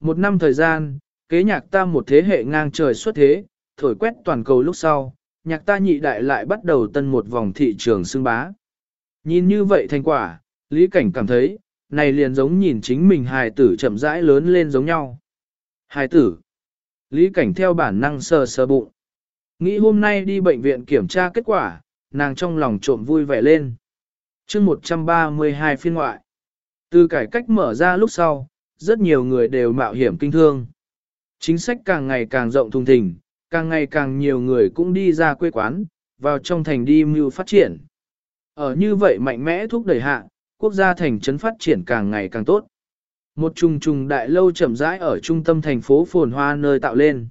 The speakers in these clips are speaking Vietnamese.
Một năm thời gian, kế nhạc ta một thế hệ ngang trời xuất thế, thổi quét toàn cầu lúc sau, nhạc ta nhị đại lại bắt đầu tân một vòng thị trường xưng bá. Nhìn như vậy thành quả, Lý Cảnh cảm thấy, này liền giống nhìn chính mình hài tử chậm rãi lớn lên giống nhau. Hài tử. Lý Cảnh theo bản năng sờ sờ bụng. Nghĩ hôm nay đi bệnh viện kiểm tra kết quả, nàng trong lòng trộm vui vẻ lên. chương 132 phiên ngoại. Từ cải cách mở ra lúc sau, rất nhiều người đều mạo hiểm kinh thương. Chính sách càng ngày càng rộng thùng thình, càng ngày càng nhiều người cũng đi ra quê quán, vào trong thành đi mưu phát triển. Ở như vậy mạnh mẽ thúc đẩy hạ, quốc gia thành trấn phát triển càng ngày càng tốt. Một trùng trùng đại lâu chậm rãi ở trung tâm thành phố phồn hoa nơi tạo lên.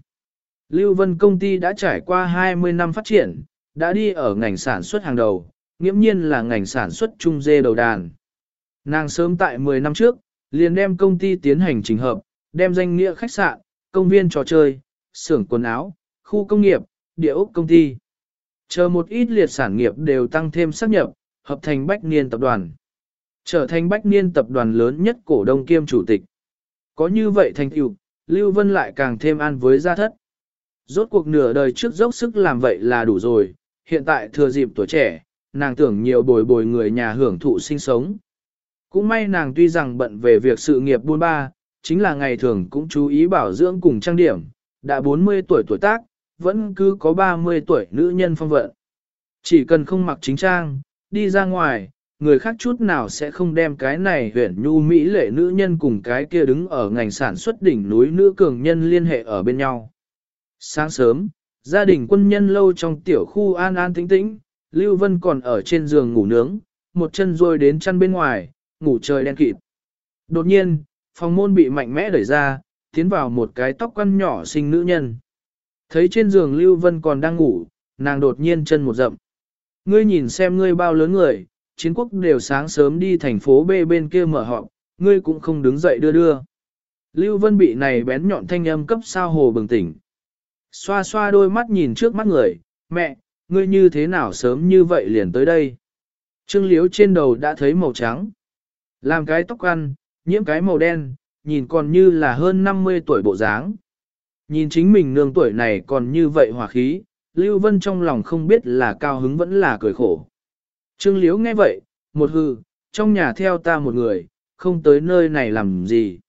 Lưu Vân công ty đã trải qua 20 năm phát triển, đã đi ở ngành sản xuất hàng đầu, nghiễm nhiên là ngành sản xuất trung dê đầu đàn. Nàng sớm tại 10 năm trước, liền đem công ty tiến hành trình hợp, đem danh nghĩa khách sạn, công viên trò chơi, xưởng quần áo, khu công nghiệp, địa ốc công ty. Chờ một ít liệt sản nghiệp đều tăng thêm xác nhập, hợp thành bách niên tập đoàn. Trở thành bách niên tập đoàn lớn nhất cổ đông kiêm chủ tịch. Có như vậy thành tựu, Lưu Vân lại càng thêm an với gia thất. Rốt cuộc nửa đời trước dốc sức làm vậy là đủ rồi, hiện tại thừa dịp tuổi trẻ, nàng tưởng nhiều bồi bồi người nhà hưởng thụ sinh sống. Cũng may nàng tuy rằng bận về việc sự nghiệp buôn ba, chính là ngày thường cũng chú ý bảo dưỡng cùng trang điểm, đã 40 tuổi tuổi tác, vẫn cứ có 30 tuổi nữ nhân phong vận. Chỉ cần không mặc chính trang, đi ra ngoài, người khác chút nào sẽ không đem cái này huyển nhu mỹ lệ nữ nhân cùng cái kia đứng ở ngành sản xuất đỉnh núi nữ cường nhân liên hệ ở bên nhau. Sáng sớm, gia đình quân nhân lâu trong tiểu khu an an tĩnh tĩnh, Lưu Vân còn ở trên giường ngủ nướng, một chân rôi đến chăn bên ngoài, ngủ trời đen kịt. Đột nhiên, phòng môn bị mạnh mẽ đẩy ra, tiến vào một cái tóc quăn nhỏ xinh nữ nhân. Thấy trên giường Lưu Vân còn đang ngủ, nàng đột nhiên chân một rậm. Ngươi nhìn xem ngươi bao lớn người, chiến quốc đều sáng sớm đi thành phố B bên kia mở họp, ngươi cũng không đứng dậy đưa đưa. Lưu Vân bị này bén nhọn thanh âm cấp sao hồ bừng tỉnh. Xoa xoa đôi mắt nhìn trước mắt người, mẹ, ngươi như thế nào sớm như vậy liền tới đây. Trương liếu trên đầu đã thấy màu trắng. Làm cái tóc ăn, nhiễm cái màu đen, nhìn còn như là hơn 50 tuổi bộ dáng. Nhìn chính mình nương tuổi này còn như vậy hòa khí, Lưu Vân trong lòng không biết là cao hứng vẫn là cười khổ. Trương Liếu nghe vậy, một hư, trong nhà theo ta một người, không tới nơi này làm gì.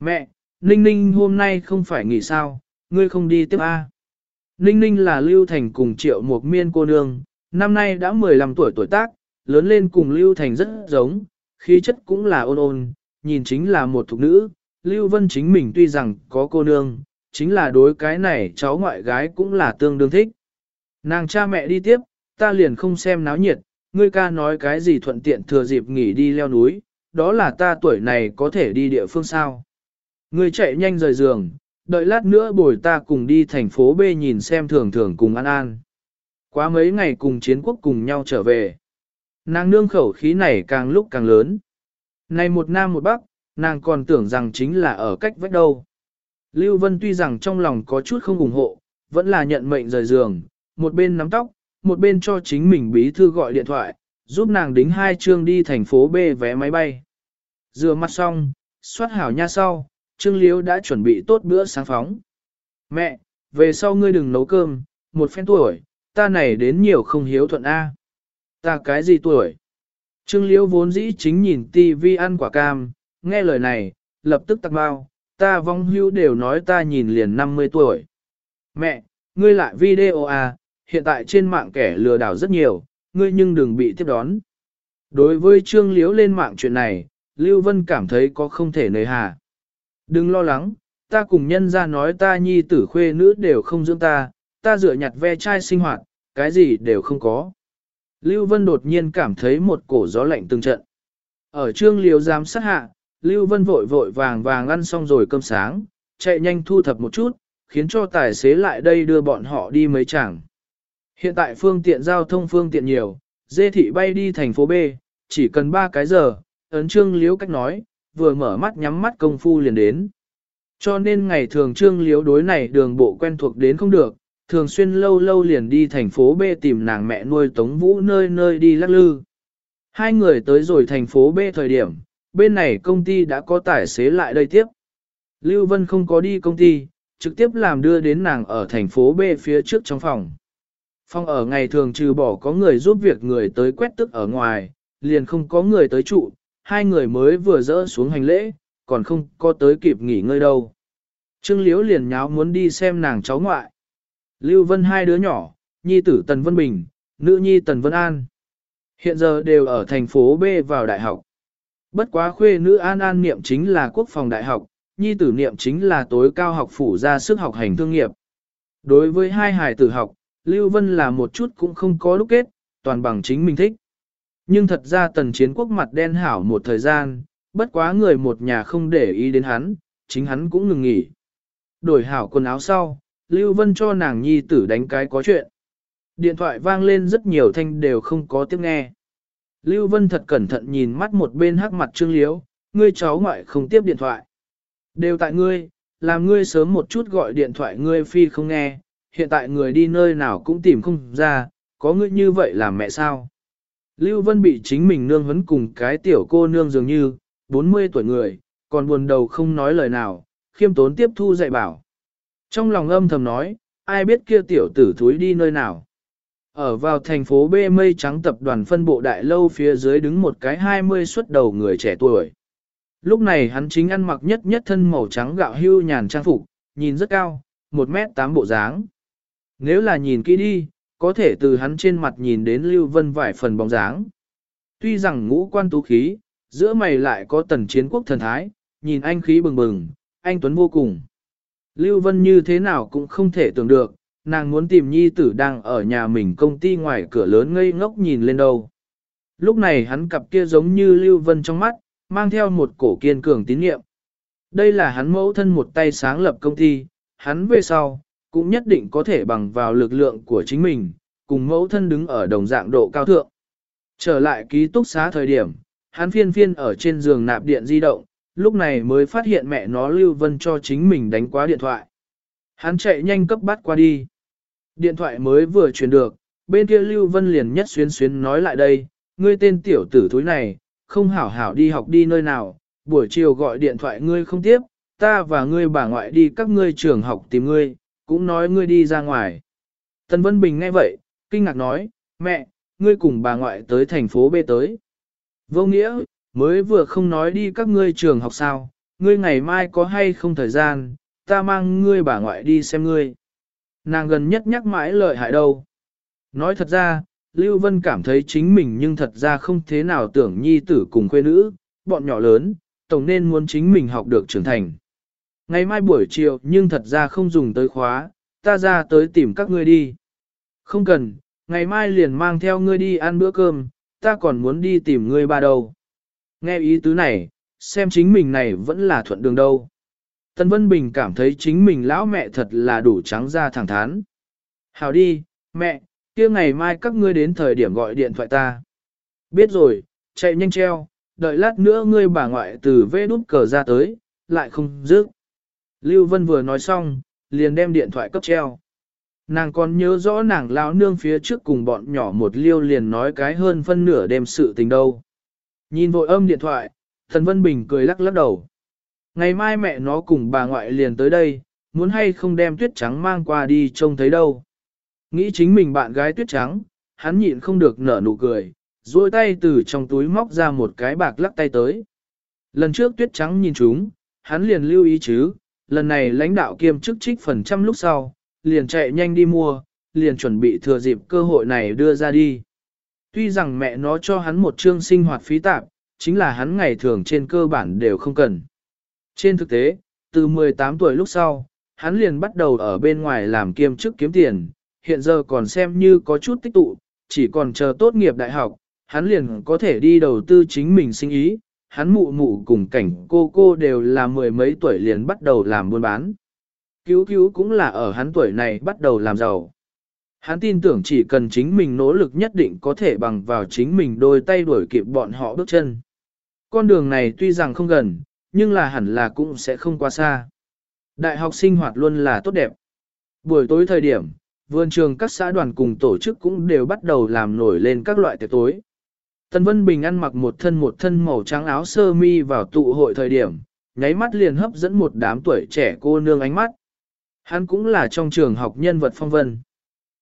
Mẹ, Ninh Ninh hôm nay không phải nghỉ sao, ngươi không đi tiếp A. Ninh Ninh là Lưu Thành cùng triệu một miên cô nương, năm nay đã 15 tuổi tuổi tác, lớn lên cùng Lưu Thành rất giống, khí chất cũng là ôn ôn, nhìn chính là một thục nữ, Lưu Vân chính mình tuy rằng có cô nương, chính là đối cái này cháu ngoại gái cũng là tương đương thích. Nàng cha mẹ đi tiếp, ta liền không xem náo nhiệt, ngươi ca nói cái gì thuận tiện thừa dịp nghỉ đi leo núi, đó là ta tuổi này có thể đi địa phương sao. Ngươi chạy nhanh rời giường, đợi lát nữa bồi ta cùng đi thành phố B nhìn xem thường thường cùng An An. Quá mấy ngày cùng chiến quốc cùng nhau trở về. Nàng nương khẩu khí này càng lúc càng lớn. Này một nam một bắc, nàng còn tưởng rằng chính là ở cách vách đâu. Lưu Vân tuy rằng trong lòng có chút không ủng hộ, vẫn là nhận mệnh rời giường, một bên nắm tóc, một bên cho chính mình bí thư gọi điện thoại, giúp nàng đính hai chương đi thành phố B vé máy bay. Rửa mặt xong, soát hảo nha sau, Trương Liễu đã chuẩn bị tốt bữa sáng phóng. Mẹ, về sau ngươi đừng nấu cơm, một phen tuổi, ta này đến nhiều không hiếu thuận A. Ta cái gì tuổi? Trương Liễu vốn dĩ chính nhìn tivi ăn quả cam, nghe lời này, lập tức tặc bao, ta vong hưu đều nói ta nhìn liền 50 tuổi. Mẹ, ngươi lại video à, hiện tại trên mạng kẻ lừa đảo rất nhiều, ngươi nhưng đừng bị tiếp đón. Đối với Trương Liễu lên mạng chuyện này, Lưu Vân cảm thấy có không thể nề hà. Đừng lo lắng, ta cùng nhân ra nói ta nhi tử khuê nữ đều không dưỡng ta, ta dựa nhặt ve chai sinh hoạt, cái gì đều không có. Lưu Vân đột nhiên cảm thấy một cổ gió lạnh từng trận. Ở trương liều giám sát hạ, Lưu Vân vội vội vàng vàng ăn xong rồi cơm sáng, chạy nhanh thu thập một chút, khiến cho tài xế lại đây đưa bọn họ đi mấy chẳng. Hiện tại phương tiện giao thông phương tiện nhiều, dê thị bay đi thành phố B, chỉ cần 3 cái giờ, ấn trương liếu cách nói, vừa mở mắt nhắm mắt công phu liền đến. Cho nên ngày thường trương liếu đối này đường bộ quen thuộc đến không được, thường xuyên lâu lâu liền đi thành phố B tìm nàng mẹ nuôi Tống Vũ nơi nơi đi lắc lư. Hai người tới rồi thành phố B thời điểm, bên này công ty đã có tài xế lại đây tiếp. Lưu Vân không có đi công ty, trực tiếp làm đưa đến nàng ở thành phố B phía trước trong phòng. Phòng ở ngày thường trừ bỏ có người giúp việc người tới quét tức ở ngoài, liền không có người tới trụ, hai người mới vừa dỡ xuống hành lễ, còn không có tới kịp nghỉ ngơi đâu. Trương Liễu liền nháo muốn đi xem nàng cháu ngoại. Lưu Vân hai đứa nhỏ, nhi tử Tần Vân Bình, nữ nhi Tần Vân An. Hiện giờ đều ở thành phố B vào đại học. Bất quá khuê nữ An An niệm chính là quốc phòng đại học, nhi tử niệm chính là tối cao học phủ ra sức học hành thương nghiệp. Đối với hai hài tử học, Lưu Vân là một chút cũng không có lúc kết, toàn bằng chính mình thích. Nhưng thật ra tần chiến quốc mặt đen hảo một thời gian, bất quá người một nhà không để ý đến hắn, chính hắn cũng ngừng nghỉ. Đổi hảo quần áo sau, Lưu Vân cho nàng nhi tử đánh cái có chuyện. Điện thoại vang lên rất nhiều thanh đều không có tiếng nghe. Lưu Vân thật cẩn thận nhìn mắt một bên hắc mặt Trương Liếu, ngươi cháu ngoại không tiếp điện thoại. Đều tại ngươi, làm ngươi sớm một chút gọi điện thoại ngươi phi không nghe, hiện tại người đi nơi nào cũng tìm không ra, có ngươi như vậy làm mẹ sao? Lưu Vân bị chính mình nương vấn cùng cái tiểu cô nương dường như, 40 tuổi người, còn buồn đầu không nói lời nào, khiêm tốn tiếp thu dạy bảo. Trong lòng âm thầm nói, ai biết kia tiểu tử thúi đi nơi nào. Ở vào thành phố B mây trắng tập đoàn phân bộ đại lâu phía dưới đứng một cái 20 xuất đầu người trẻ tuổi. Lúc này hắn chính ăn mặc nhất nhất thân màu trắng gạo hưu nhàn trang phục, nhìn rất cao, 1 mét 8 bộ dáng. Nếu là nhìn kỹ đi, có thể từ hắn trên mặt nhìn đến Lưu Vân vài phần bóng dáng. Tuy rằng ngũ quan tú khí, giữa mày lại có tần chiến quốc thần thái, nhìn anh khí bừng bừng, anh Tuấn vô cùng. Lưu Vân như thế nào cũng không thể tưởng được, nàng muốn tìm nhi tử đang ở nhà mình công ty ngoài cửa lớn ngây ngốc nhìn lên đâu. Lúc này hắn cặp kia giống như Lưu Vân trong mắt, mang theo một cổ kiên cường tín nhiệm. Đây là hắn mẫu thân một tay sáng lập công ty, hắn về sau, cũng nhất định có thể bằng vào lực lượng của chính mình, cùng mẫu thân đứng ở đồng dạng độ cao thượng. Trở lại ký túc xá thời điểm, hắn phiên phiên ở trên giường nạp điện di động, lúc này mới phát hiện mẹ nó Lưu Vân cho chính mình đánh quá điện thoại. Hắn chạy nhanh cấp bắt qua đi. Điện thoại mới vừa truyền được, bên kia Lưu Vân liền nhất xuyến xuyến nói lại đây, ngươi tên tiểu tử thúi này, không hảo hảo đi học đi nơi nào, buổi chiều gọi điện thoại ngươi không tiếp, ta và ngươi bà ngoại đi các ngươi trường học tìm ngươi, cũng nói ngươi đi ra ngoài. Tần Vân Bình nghe vậy, kinh ngạc nói, mẹ, ngươi cùng bà ngoại tới thành phố B tới. Vô nghĩa, mới vừa không nói đi các ngươi trường học sao, ngươi ngày mai có hay không thời gian, ta mang ngươi bà ngoại đi xem ngươi. Nàng gần nhất nhắc mãi lợi hại đâu. Nói thật ra, Lưu Vân cảm thấy chính mình nhưng thật ra không thế nào tưởng nhi tử cùng quê nữ, bọn nhỏ lớn, tổng nên muốn chính mình học được trưởng thành. Ngày mai buổi chiều nhưng thật ra không dùng tới khóa, ta ra tới tìm các ngươi đi. Không cần, ngày mai liền mang theo ngươi đi ăn bữa cơm, ta còn muốn đi tìm ngươi ba đầu. Nghe ý tứ này, xem chính mình này vẫn là thuận đường đâu. Tân Vân Bình cảm thấy chính mình lão mẹ thật là đủ trắng ra thẳng thắn. Hào đi, mẹ, kia ngày mai các ngươi đến thời điểm gọi điện thoại ta. Biết rồi, chạy nhanh treo, đợi lát nữa ngươi bà ngoại từ vê đút cờ ra tới, lại không dứt. Lưu Vân vừa nói xong, liền đem điện thoại cấp treo. Nàng còn nhớ rõ nàng lão nương phía trước cùng bọn nhỏ một liêu liền nói cái hơn phân nửa đêm sự tình đâu. Nhìn vội âm điện thoại, Thần Vân Bình cười lắc lắc đầu. Ngày mai mẹ nó cùng bà ngoại liền tới đây, muốn hay không đem tuyết trắng mang qua đi trông thấy đâu. Nghĩ chính mình bạn gái tuyết trắng, hắn nhịn không được nở nụ cười, duỗi tay từ trong túi móc ra một cái bạc lắc tay tới. Lần trước tuyết trắng nhìn chúng, hắn liền lưu ý chứ, lần này lãnh đạo kiêm chức trích phần trăm lúc sau, liền chạy nhanh đi mua, liền chuẩn bị thừa dịp cơ hội này đưa ra đi. Tuy rằng mẹ nó cho hắn một chương sinh hoạt phí tạp, chính là hắn ngày thường trên cơ bản đều không cần. Trên thực tế, từ 18 tuổi lúc sau, hắn liền bắt đầu ở bên ngoài làm kiêm chức kiếm tiền, hiện giờ còn xem như có chút tích tụ, chỉ còn chờ tốt nghiệp đại học, hắn liền có thể đi đầu tư chính mình sinh ý, hắn mụ mụ cùng cảnh cô cô đều là mười mấy tuổi liền bắt đầu làm buôn bán. Cứu cứu cũng là ở hắn tuổi này bắt đầu làm giàu. Hắn tin tưởng chỉ cần chính mình nỗ lực nhất định có thể bằng vào chính mình đôi tay đuổi kịp bọn họ bước chân. Con đường này tuy rằng không gần, nhưng là hẳn là cũng sẽ không quá xa. Đại học sinh hoạt luôn là tốt đẹp. Buổi tối thời điểm, vườn trường các xã đoàn cùng tổ chức cũng đều bắt đầu làm nổi lên các loại tiệc tối. Tân Vân Bình ăn mặc một thân một thân màu trắng áo sơ mi vào tụ hội thời điểm, nháy mắt liền hấp dẫn một đám tuổi trẻ cô nương ánh mắt. Hắn cũng là trong trường học nhân vật phong vân.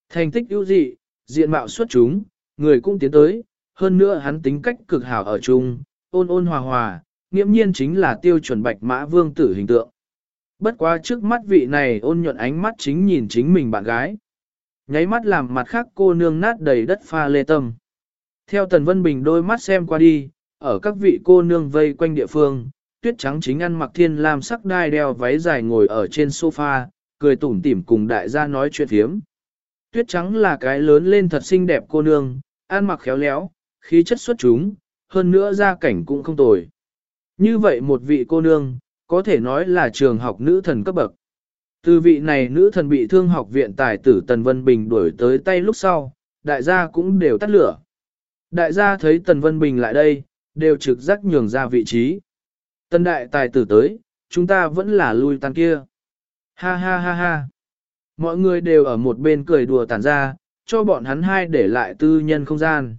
Thành tích ưu dị, diện mạo xuất chúng, người cũng tiến tới, hơn nữa hắn tính cách cực hảo ở chung, ôn ôn hòa hòa, nghiễm nhiên chính là tiêu chuẩn bạch mã vương tử hình tượng. Bất quá trước mắt vị này ôn nhuận ánh mắt chính nhìn chính mình bạn gái. Nháy mắt làm mặt khác cô nương nát đầy đất pha lê tâm. Theo Tần Vân Bình đôi mắt xem qua đi, ở các vị cô nương vây quanh địa phương, tuyết trắng chính ăn mặc thiên lam sắc đai đeo váy dài ngồi ở trên sofa, cười tủm tỉm cùng đại gia nói chuyện thiếm. Tuyết trắng là cái lớn lên thật xinh đẹp cô nương, ăn mặc khéo léo, khí chất xuất chúng, hơn nữa gia cảnh cũng không tồi. Như vậy một vị cô nương, có thể nói là trường học nữ thần cấp bậc. Từ vị này nữ thần bị thương học viện tài tử Tần Vân Bình đuổi tới tay lúc sau, đại gia cũng đều tắt lửa. Đại gia thấy Tần Vân Bình lại đây, đều trực giác nhường ra vị trí. Tần đại tài tử tới, chúng ta vẫn là lui tan kia. Ha ha ha ha. Mọi người đều ở một bên cười đùa tản ra, cho bọn hắn hai để lại tư nhân không gian.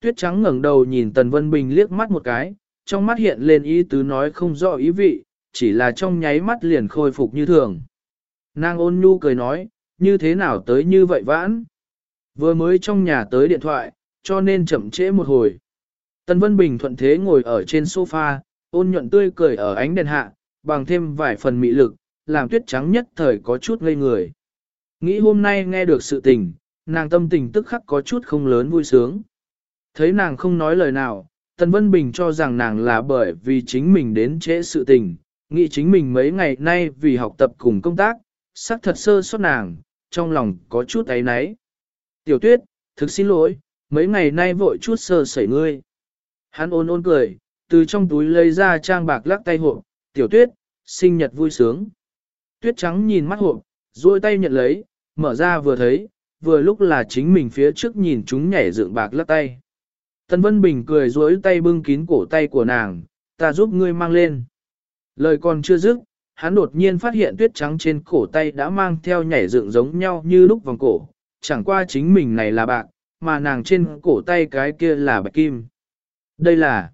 Tuyết trắng ngẩng đầu nhìn Tần Vân Bình liếc mắt một cái, trong mắt hiện lên ý tứ nói không rõ ý vị, chỉ là trong nháy mắt liền khôi phục như thường. Nàng ôn nhu cười nói, như thế nào tới như vậy vãn? Vừa mới trong nhà tới điện thoại, cho nên chậm trễ một hồi. Tần Vân Bình thuận thế ngồi ở trên sofa, ôn nhuận tươi cười ở ánh đèn hạ, bằng thêm vài phần mị lực, làm tuyết trắng nhất thời có chút ngây người. Nghĩ hôm nay nghe được sự tình, nàng tâm tình tức khắc có chút không lớn vui sướng. Thấy nàng không nói lời nào, Tần Vân Bình cho rằng nàng là bởi vì chính mình đến trễ sự tình, nghĩ chính mình mấy ngày nay vì học tập cùng công tác, sắc thật sơ suất nàng, trong lòng có chút ấy náy. Tiểu tuyết, thực xin lỗi, mấy ngày nay vội chút sơ sẩy ngươi. Hắn ôn ôn cười, từ trong túi lấy ra trang bạc lắc tay hộ, tiểu tuyết, sinh nhật vui sướng. Tuyết trắng nhìn mắt hộ, duỗi tay nhận lấy, mở ra vừa thấy, vừa lúc là chính mình phía trước nhìn chúng nhảy dựng bạc lắc tay. Tần Vân Bình cười duỗi tay bưng kín cổ tay của nàng, ta giúp ngươi mang lên. Lời còn chưa dứt, hắn đột nhiên phát hiện tuyết trắng trên cổ tay đã mang theo nhảy dựng giống nhau như lúc vòng cổ, chẳng qua chính mình này là bạc, mà nàng trên cổ tay cái kia là bạch kim. Đây là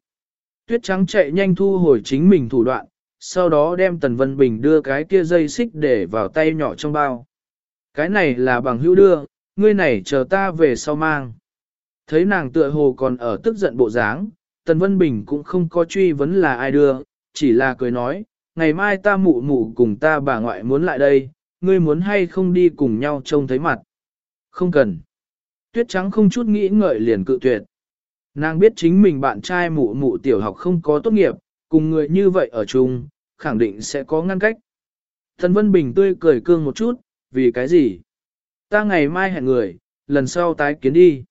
tuyết trắng chạy nhanh thu hồi chính mình thủ đoạn, sau đó đem Tần Vân Bình đưa cái kia dây xích để vào tay nhỏ trong bao. Cái này là bằng hữu đưa, ngươi này chờ ta về sau mang. Thấy nàng tựa hồ còn ở tức giận bộ dáng, Tần Vân Bình cũng không có truy vấn là ai đưa, chỉ là cười nói, ngày mai ta mụ mụ cùng ta bà ngoại muốn lại đây, ngươi muốn hay không đi cùng nhau trông thấy mặt. Không cần. Tuyết trắng không chút nghĩ ngợi liền cự tuyệt. Nàng biết chính mình bạn trai mụ mụ tiểu học không có tốt nghiệp, cùng người như vậy ở chung, khẳng định sẽ có ngăn cách. Thần Vân Bình tươi cười cương một chút, vì cái gì? Ta ngày mai hẹn người, lần sau tái kiến đi.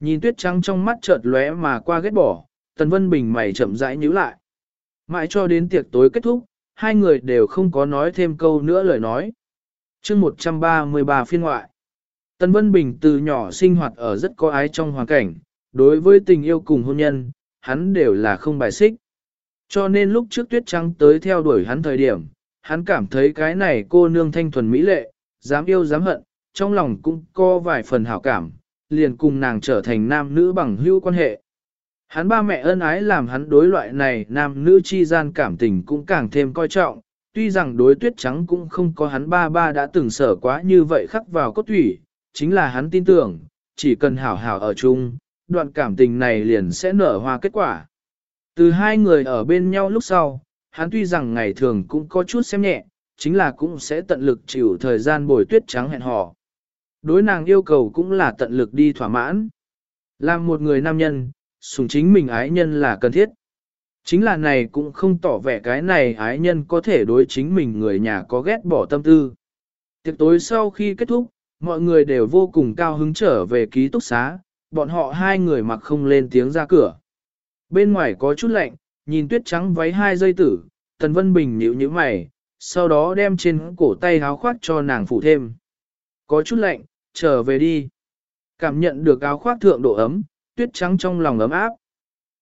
Nhìn tuyết trắng trong mắt chợt lóe mà qua ghét bỏ, Tần Vân Bình mày chậm rãi nhíu lại. Mãi cho đến tiệc tối kết thúc, hai người đều không có nói thêm câu nữa lời nói. chương 133 phiên ngoại. Tần Vân Bình từ nhỏ sinh hoạt ở rất có ái trong hoàn cảnh, đối với tình yêu cùng hôn nhân, hắn đều là không bài xích. Cho nên lúc trước tuyết trắng tới theo đuổi hắn thời điểm, hắn cảm thấy cái này cô nương thanh thuần mỹ lệ, dám yêu dám hận, trong lòng cũng có vài phần hảo cảm, liền cùng nàng trở thành nam nữ bằng hữu quan hệ. Hắn ba mẹ ân ái làm hắn đối loại này nam nữ chi gian cảm tình cũng càng thêm coi trọng, tuy rằng đối tuyết trắng cũng không có hắn ba ba đã từng sở quá như vậy khắc vào cốt thủy, chính là hắn tin tưởng, chỉ cần hảo hảo ở chung, đoạn cảm tình này liền sẽ nở hoa kết quả. Từ hai người ở bên nhau lúc sau, hắn tuy rằng ngày thường cũng có chút xem nhẹ, chính là cũng sẽ tận lực chịu thời gian bồi tuyết trắng hẹn hò. Đối nàng yêu cầu cũng là tận lực đi thỏa mãn. Làm một người nam nhân, sùng chính mình ái nhân là cần thiết. Chính là này cũng không tỏ vẻ cái này ái nhân có thể đối chính mình người nhà có ghét bỏ tâm tư. Tiệc tối sau khi kết thúc, mọi người đều vô cùng cao hứng trở về ký túc xá, bọn họ hai người mặc không lên tiếng ra cửa. Bên ngoài có chút lạnh, nhìn tuyết trắng váy hai dây tử, Tần Vân Bình nhíu nhíu mày, sau đó đem trên cổ tay áo khoác cho nàng phủ thêm. Có chút lạnh, trở về đi. Cảm nhận được áo khoác thượng độ ấm, tuyết trắng trong lòng ấm áp.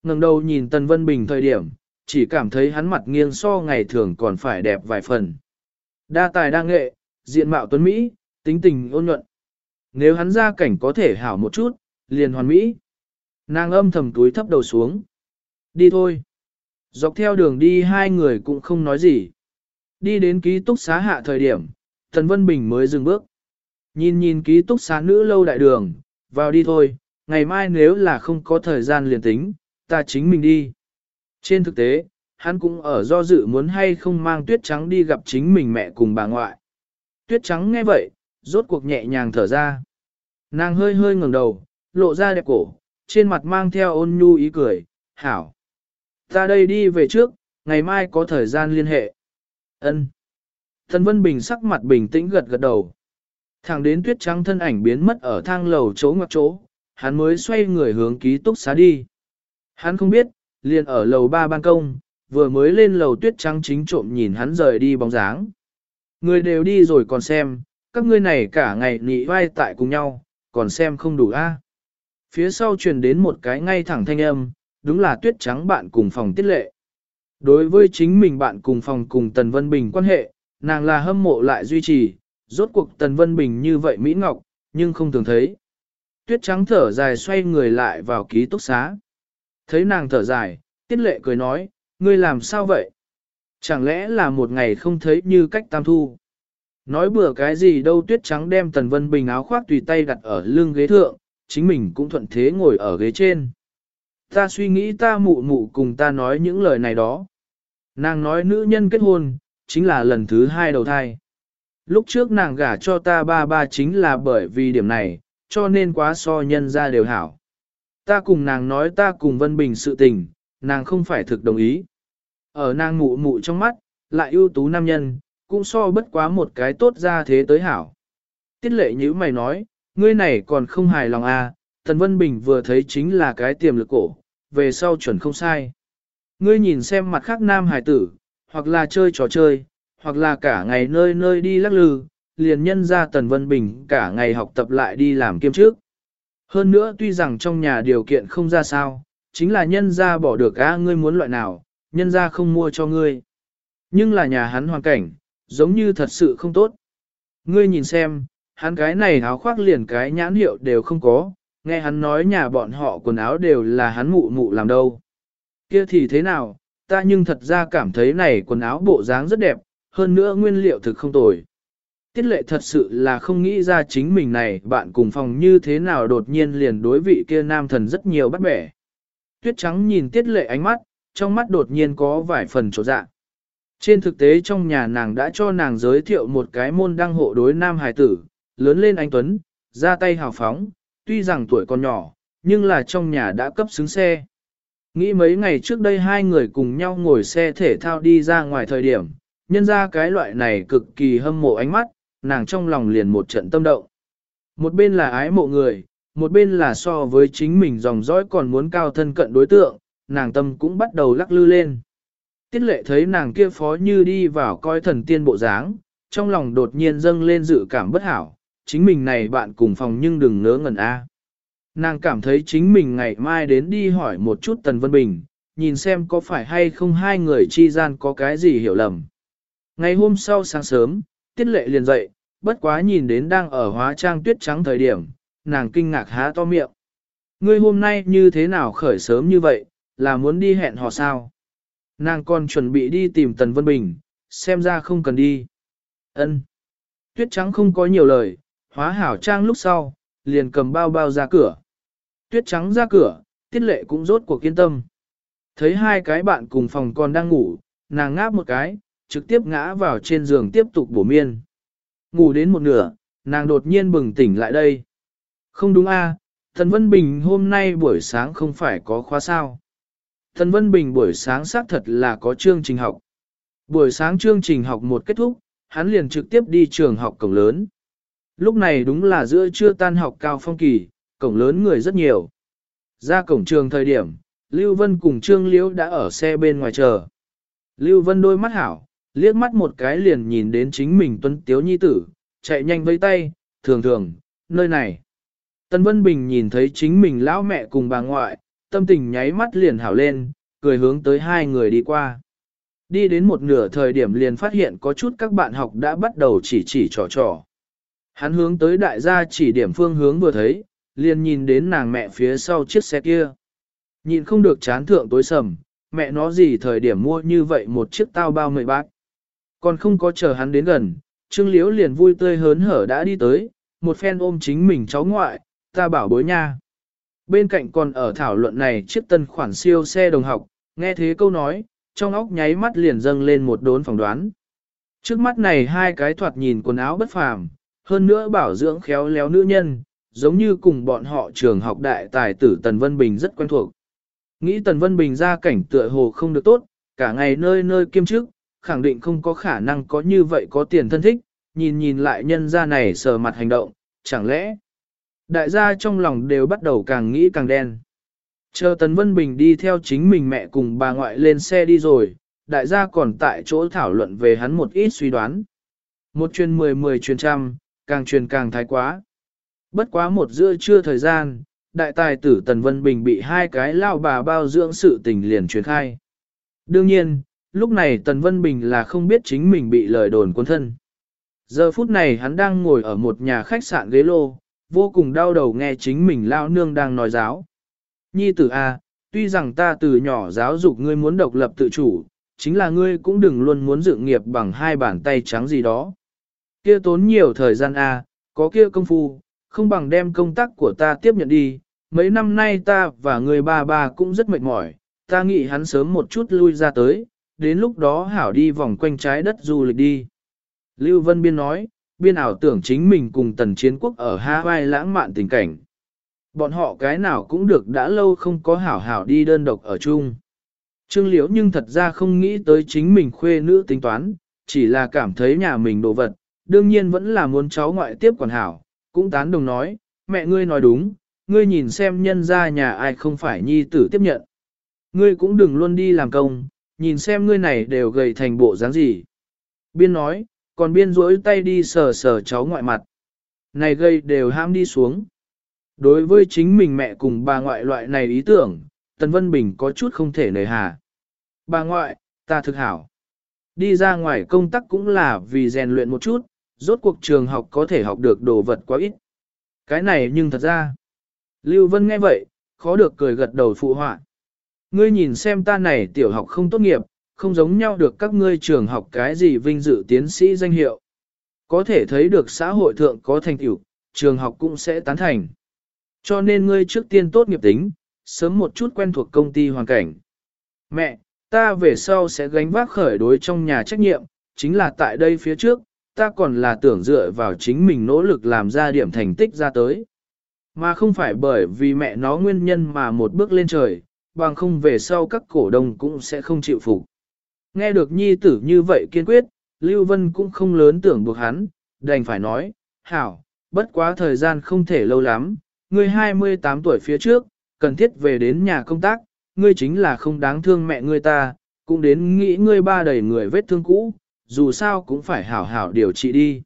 ngẩng đầu nhìn Tần Vân Bình thời điểm, chỉ cảm thấy hắn mặt nghiêng so ngày thường còn phải đẹp vài phần. Đa tài đa nghệ, diện mạo tuấn Mỹ, tính tình ôn nhuận. Nếu hắn ra cảnh có thể hảo một chút, liền hoàn mỹ. Nàng âm thầm túi thấp đầu xuống. Đi thôi. Dọc theo đường đi hai người cũng không nói gì. Đi đến ký túc xá hạ thời điểm, Tần Vân Bình mới dừng bước. Nhìn nhìn ký túc xá nữ lâu đại đường, vào đi thôi, ngày mai nếu là không có thời gian liền tính, ta chính mình đi. Trên thực tế, hắn cũng ở do dự muốn hay không mang tuyết trắng đi gặp chính mình mẹ cùng bà ngoại. Tuyết trắng nghe vậy, rốt cuộc nhẹ nhàng thở ra. Nàng hơi hơi ngẩng đầu, lộ ra đẹp cổ, trên mặt mang theo ôn nhu ý cười, hảo. Ta đây đi về trước, ngày mai có thời gian liên hệ. Ân. Thần Vân Bình sắc mặt bình tĩnh gật gật đầu. Thẳng đến tuyết trắng thân ảnh biến mất ở thang lầu chỗ ngoặc chỗ, hắn mới xoay người hướng ký túc xá đi. Hắn không biết, liền ở lầu ba ban công, vừa mới lên lầu tuyết trắng chính trộm nhìn hắn rời đi bóng dáng. Người đều đi rồi còn xem, các ngươi này cả ngày nị vai tại cùng nhau, còn xem không đủ a. Phía sau truyền đến một cái ngay thẳng thanh âm, đúng là tuyết trắng bạn cùng phòng tiết lệ. Đối với chính mình bạn cùng phòng cùng Tần Vân Bình quan hệ, nàng là hâm mộ lại duy trì, rốt cuộc Tần Vân Bình như vậy Mỹ Ngọc, nhưng không thường thấy. Tuyết trắng thở dài xoay người lại vào ký túc xá. Thấy nàng thở dài, tiết lệ cười nói, ngươi làm sao vậy? Chẳng lẽ là một ngày không thấy như cách tam thu? Nói bừa cái gì đâu tuyết trắng đem Tần Vân Bình áo khoác tùy tay đặt ở lưng ghế thượng, chính mình cũng thuận thế ngồi ở ghế trên. Ta suy nghĩ ta mụ mụ cùng ta nói những lời này đó. Nàng nói nữ nhân kết hôn, chính là lần thứ hai đầu thai. Lúc trước nàng gả cho ta ba ba chính là bởi vì điểm này, cho nên quá so nhân ra đều hảo. Ta cùng nàng nói ta cùng Vân Bình sự tình, nàng không phải thực đồng ý. Ở nàng mụ mụ trong mắt, lại ưu tú nam nhân, cũng so bất quá một cái tốt ra thế tới hảo. Tiết lệ như mày nói, ngươi này còn không hài lòng à, Tần Vân Bình vừa thấy chính là cái tiềm lực cổ, về sau chuẩn không sai. Ngươi nhìn xem mặt khác nam hải tử, hoặc là chơi trò chơi, hoặc là cả ngày nơi nơi đi lắc lư, liền nhân ra Tần Vân Bình cả ngày học tập lại đi làm kiêm trước. Hơn nữa tuy rằng trong nhà điều kiện không ra sao, chính là nhân ra bỏ được a ngươi muốn loại nào, nhân ra không mua cho ngươi. Nhưng là nhà hắn hoàn cảnh, giống như thật sự không tốt. Ngươi nhìn xem, hắn cái này áo khoác liền cái nhãn hiệu đều không có, nghe hắn nói nhà bọn họ quần áo đều là hắn mụ mụ làm đâu. Kia thì thế nào, ta nhưng thật ra cảm thấy này quần áo bộ dáng rất đẹp, hơn nữa nguyên liệu thực không tồi. Tiết lệ thật sự là không nghĩ ra chính mình này bạn cùng phòng như thế nào đột nhiên liền đối vị kia nam thần rất nhiều bắt bẻ. Tuyết trắng nhìn tiết lệ ánh mắt, trong mắt đột nhiên có vài phần trột dạ. Trên thực tế trong nhà nàng đã cho nàng giới thiệu một cái môn đăng hộ đối nam hài tử, lớn lên anh Tuấn, ra tay hào phóng, tuy rằng tuổi còn nhỏ, nhưng là trong nhà đã cấp xứng xe. Nghĩ mấy ngày trước đây hai người cùng nhau ngồi xe thể thao đi ra ngoài thời điểm, nhân ra cái loại này cực kỳ hâm mộ ánh mắt, nàng trong lòng liền một trận tâm động. Một bên là ái mộ người, một bên là so với chính mình dòng dõi còn muốn cao thân cận đối tượng, nàng tâm cũng bắt đầu lắc lư lên. Tiết lệ thấy nàng kia phó như đi vào coi thần tiên bộ dáng, trong lòng đột nhiên dâng lên dự cảm bất hảo, chính mình này bạn cùng phòng nhưng đừng ngớ ngẩn a. Nàng cảm thấy chính mình ngày mai đến đi hỏi một chút Tần Vân Bình, nhìn xem có phải hay không hai người chi gian có cái gì hiểu lầm. Ngày hôm sau sáng sớm, tiết lệ liền dậy, bất quá nhìn đến đang ở hóa trang tuyết trắng thời điểm, nàng kinh ngạc há to miệng. Ngươi hôm nay như thế nào khởi sớm như vậy, là muốn đi hẹn hò sao? Nàng còn chuẩn bị đi tìm Tần Vân Bình, xem ra không cần đi. Ân. Tuyết trắng không có nhiều lời, hóa hảo trang lúc sau, liền cầm bao bao ra cửa. Tuyết trắng ra cửa, tiết lệ cũng rốt cuộc kiên tâm. Thấy hai cái bạn cùng phòng còn đang ngủ, nàng ngáp một cái, trực tiếp ngã vào trên giường tiếp tục bổ miên. Ngủ đến một nửa, nàng đột nhiên bừng tỉnh lại đây. Không đúng a, à, Thần Vân Bình hôm nay buổi sáng không phải có khóa sao. Thần Vân Bình buổi sáng xác thật là có chương trình học. Buổi sáng chương trình học một kết thúc, hắn liền trực tiếp đi trường học cổng lớn. Lúc này đúng là giữa trưa tan học cao phong kỳ, cổng lớn người rất nhiều. Ra cổng trường thời điểm, Lưu Vân cùng Trương Liễu đã ở xe bên ngoài chờ. Lưu Vân đôi mắt hảo, liếc mắt một cái liền nhìn đến chính mình tuấn tiếu nhi tử, chạy nhanh với tay, thường thường, nơi này. Tân Vân Bình nhìn thấy chính mình lão mẹ cùng bà ngoại, tâm tình nháy mắt liền hảo lên, cười hướng tới hai người đi qua. Đi đến một nửa thời điểm liền phát hiện có chút các bạn học đã bắt đầu chỉ chỉ trò trò. Hắn hướng tới đại gia chỉ điểm phương hướng vừa thấy, liền nhìn đến nàng mẹ phía sau chiếc xe kia. Nhìn không được chán thượng tối sầm, mẹ nó gì thời điểm mua như vậy một chiếc tao bao mười bạc. Còn không có chờ hắn đến gần, Trương Liễu liền vui tươi hớn hở đã đi tới, một phen ôm chính mình cháu ngoại, ta bảo bối nha. Bên cạnh còn ở thảo luận này chiếc tân khoản siêu xe đồng học, nghe thế câu nói, trong óc nháy mắt liền dâng lên một đốn phỏng đoán. Trước mắt này hai cái thoạt nhìn quần áo bất phàm, hơn nữa bảo dưỡng khéo léo nữ nhân, giống như cùng bọn họ trường học đại tài tử Tần Vân Bình rất quen thuộc. Nghĩ Tần Vân Bình ra cảnh tựa hồ không được tốt, cả ngày nơi nơi kiêm chức, khẳng định không có khả năng có như vậy có tiền thân thích, nhìn nhìn lại nhân gia này sờ mặt hành động, chẳng lẽ đại gia trong lòng đều bắt đầu càng nghĩ càng đen. Chờ Tần Vân Bình đi theo chính mình mẹ cùng bà ngoại lên xe đi rồi, đại gia còn tại chỗ thảo luận về hắn một ít suy đoán. Một chuyên mười mười chuyên trăm, càng truyền càng thái quá. Bất quá một giữa trưa thời gian, đại tài tử Tần Vân Bình bị hai cái lao bà bao dưỡng sự tình liền truyền khai. Đương nhiên, lúc này Tần Vân Bình là không biết chính mình bị lời đồn quân thân. Giờ phút này hắn đang ngồi ở một nhà khách sạn ghế lô, vô cùng đau đầu nghe chính mình lao nương đang nói giáo. Nhi tử A, tuy rằng ta từ nhỏ giáo dục ngươi muốn độc lập tự chủ, chính là ngươi cũng đừng luôn muốn dựng nghiệp bằng hai bàn tay trắng gì đó. Kia tốn nhiều thời gian A, có kia công phu, không bằng đem công tác của ta tiếp nhận đi. Mấy năm nay ta và người ba ba cũng rất mệt mỏi, ta nghĩ hắn sớm một chút lui ra tới, đến lúc đó hảo đi vòng quanh trái đất du lịch đi. Lưu Vân Biên nói, biên ảo tưởng chính mình cùng tần chiến quốc ở Hawaii lãng mạn tình cảnh. Bọn họ cái nào cũng được đã lâu không có hảo hảo đi đơn độc ở chung. Trương Liễu nhưng thật ra không nghĩ tới chính mình khuê nữ tính toán, chỉ là cảm thấy nhà mình đồ vật, đương nhiên vẫn là muốn cháu ngoại tiếp quản hảo, cũng tán đồng nói, mẹ ngươi nói đúng, ngươi nhìn xem nhân ra nhà ai không phải nhi tử tiếp nhận. Ngươi cũng đừng luôn đi làm công, nhìn xem ngươi này đều gầy thành bộ dáng gì. Biên nói, còn biên rỗi tay đi sờ sờ cháu ngoại mặt. Này gây đều ham đi xuống. Đối với chính mình mẹ cùng bà ngoại loại này ý tưởng, Tần Vân Bình có chút không thể nề hà. Bà ngoại, ta thực hảo. Đi ra ngoài công tác cũng là vì rèn luyện một chút, rốt cuộc trường học có thể học được đồ vật quá ít. Cái này nhưng thật ra. Lưu Vân nghe vậy, khó được cười gật đầu phụ họa. Ngươi nhìn xem ta này tiểu học không tốt nghiệp, không giống nhau được các ngươi trường học cái gì vinh dự tiến sĩ danh hiệu. Có thể thấy được xã hội thượng có thành tựu, trường học cũng sẽ tán thành. Cho nên ngươi trước tiên tốt nghiệp tính, sớm một chút quen thuộc công ty hoàn cảnh. Mẹ, ta về sau sẽ gánh vác khởi đối trong nhà trách nhiệm, chính là tại đây phía trước, ta còn là tưởng dựa vào chính mình nỗ lực làm ra điểm thành tích ra tới. Mà không phải bởi vì mẹ nó nguyên nhân mà một bước lên trời, bằng không về sau các cổ đông cũng sẽ không chịu phục. Nghe được nhi tử như vậy kiên quyết, Lưu Vân cũng không lớn tưởng buộc hắn, đành phải nói, hảo, bất quá thời gian không thể lâu lắm, ngươi 28 tuổi phía trước, cần thiết về đến nhà công tác, ngươi chính là không đáng thương mẹ ngươi ta, cũng đến nghĩ ngươi ba đầy người vết thương cũ, dù sao cũng phải hảo hảo điều trị đi.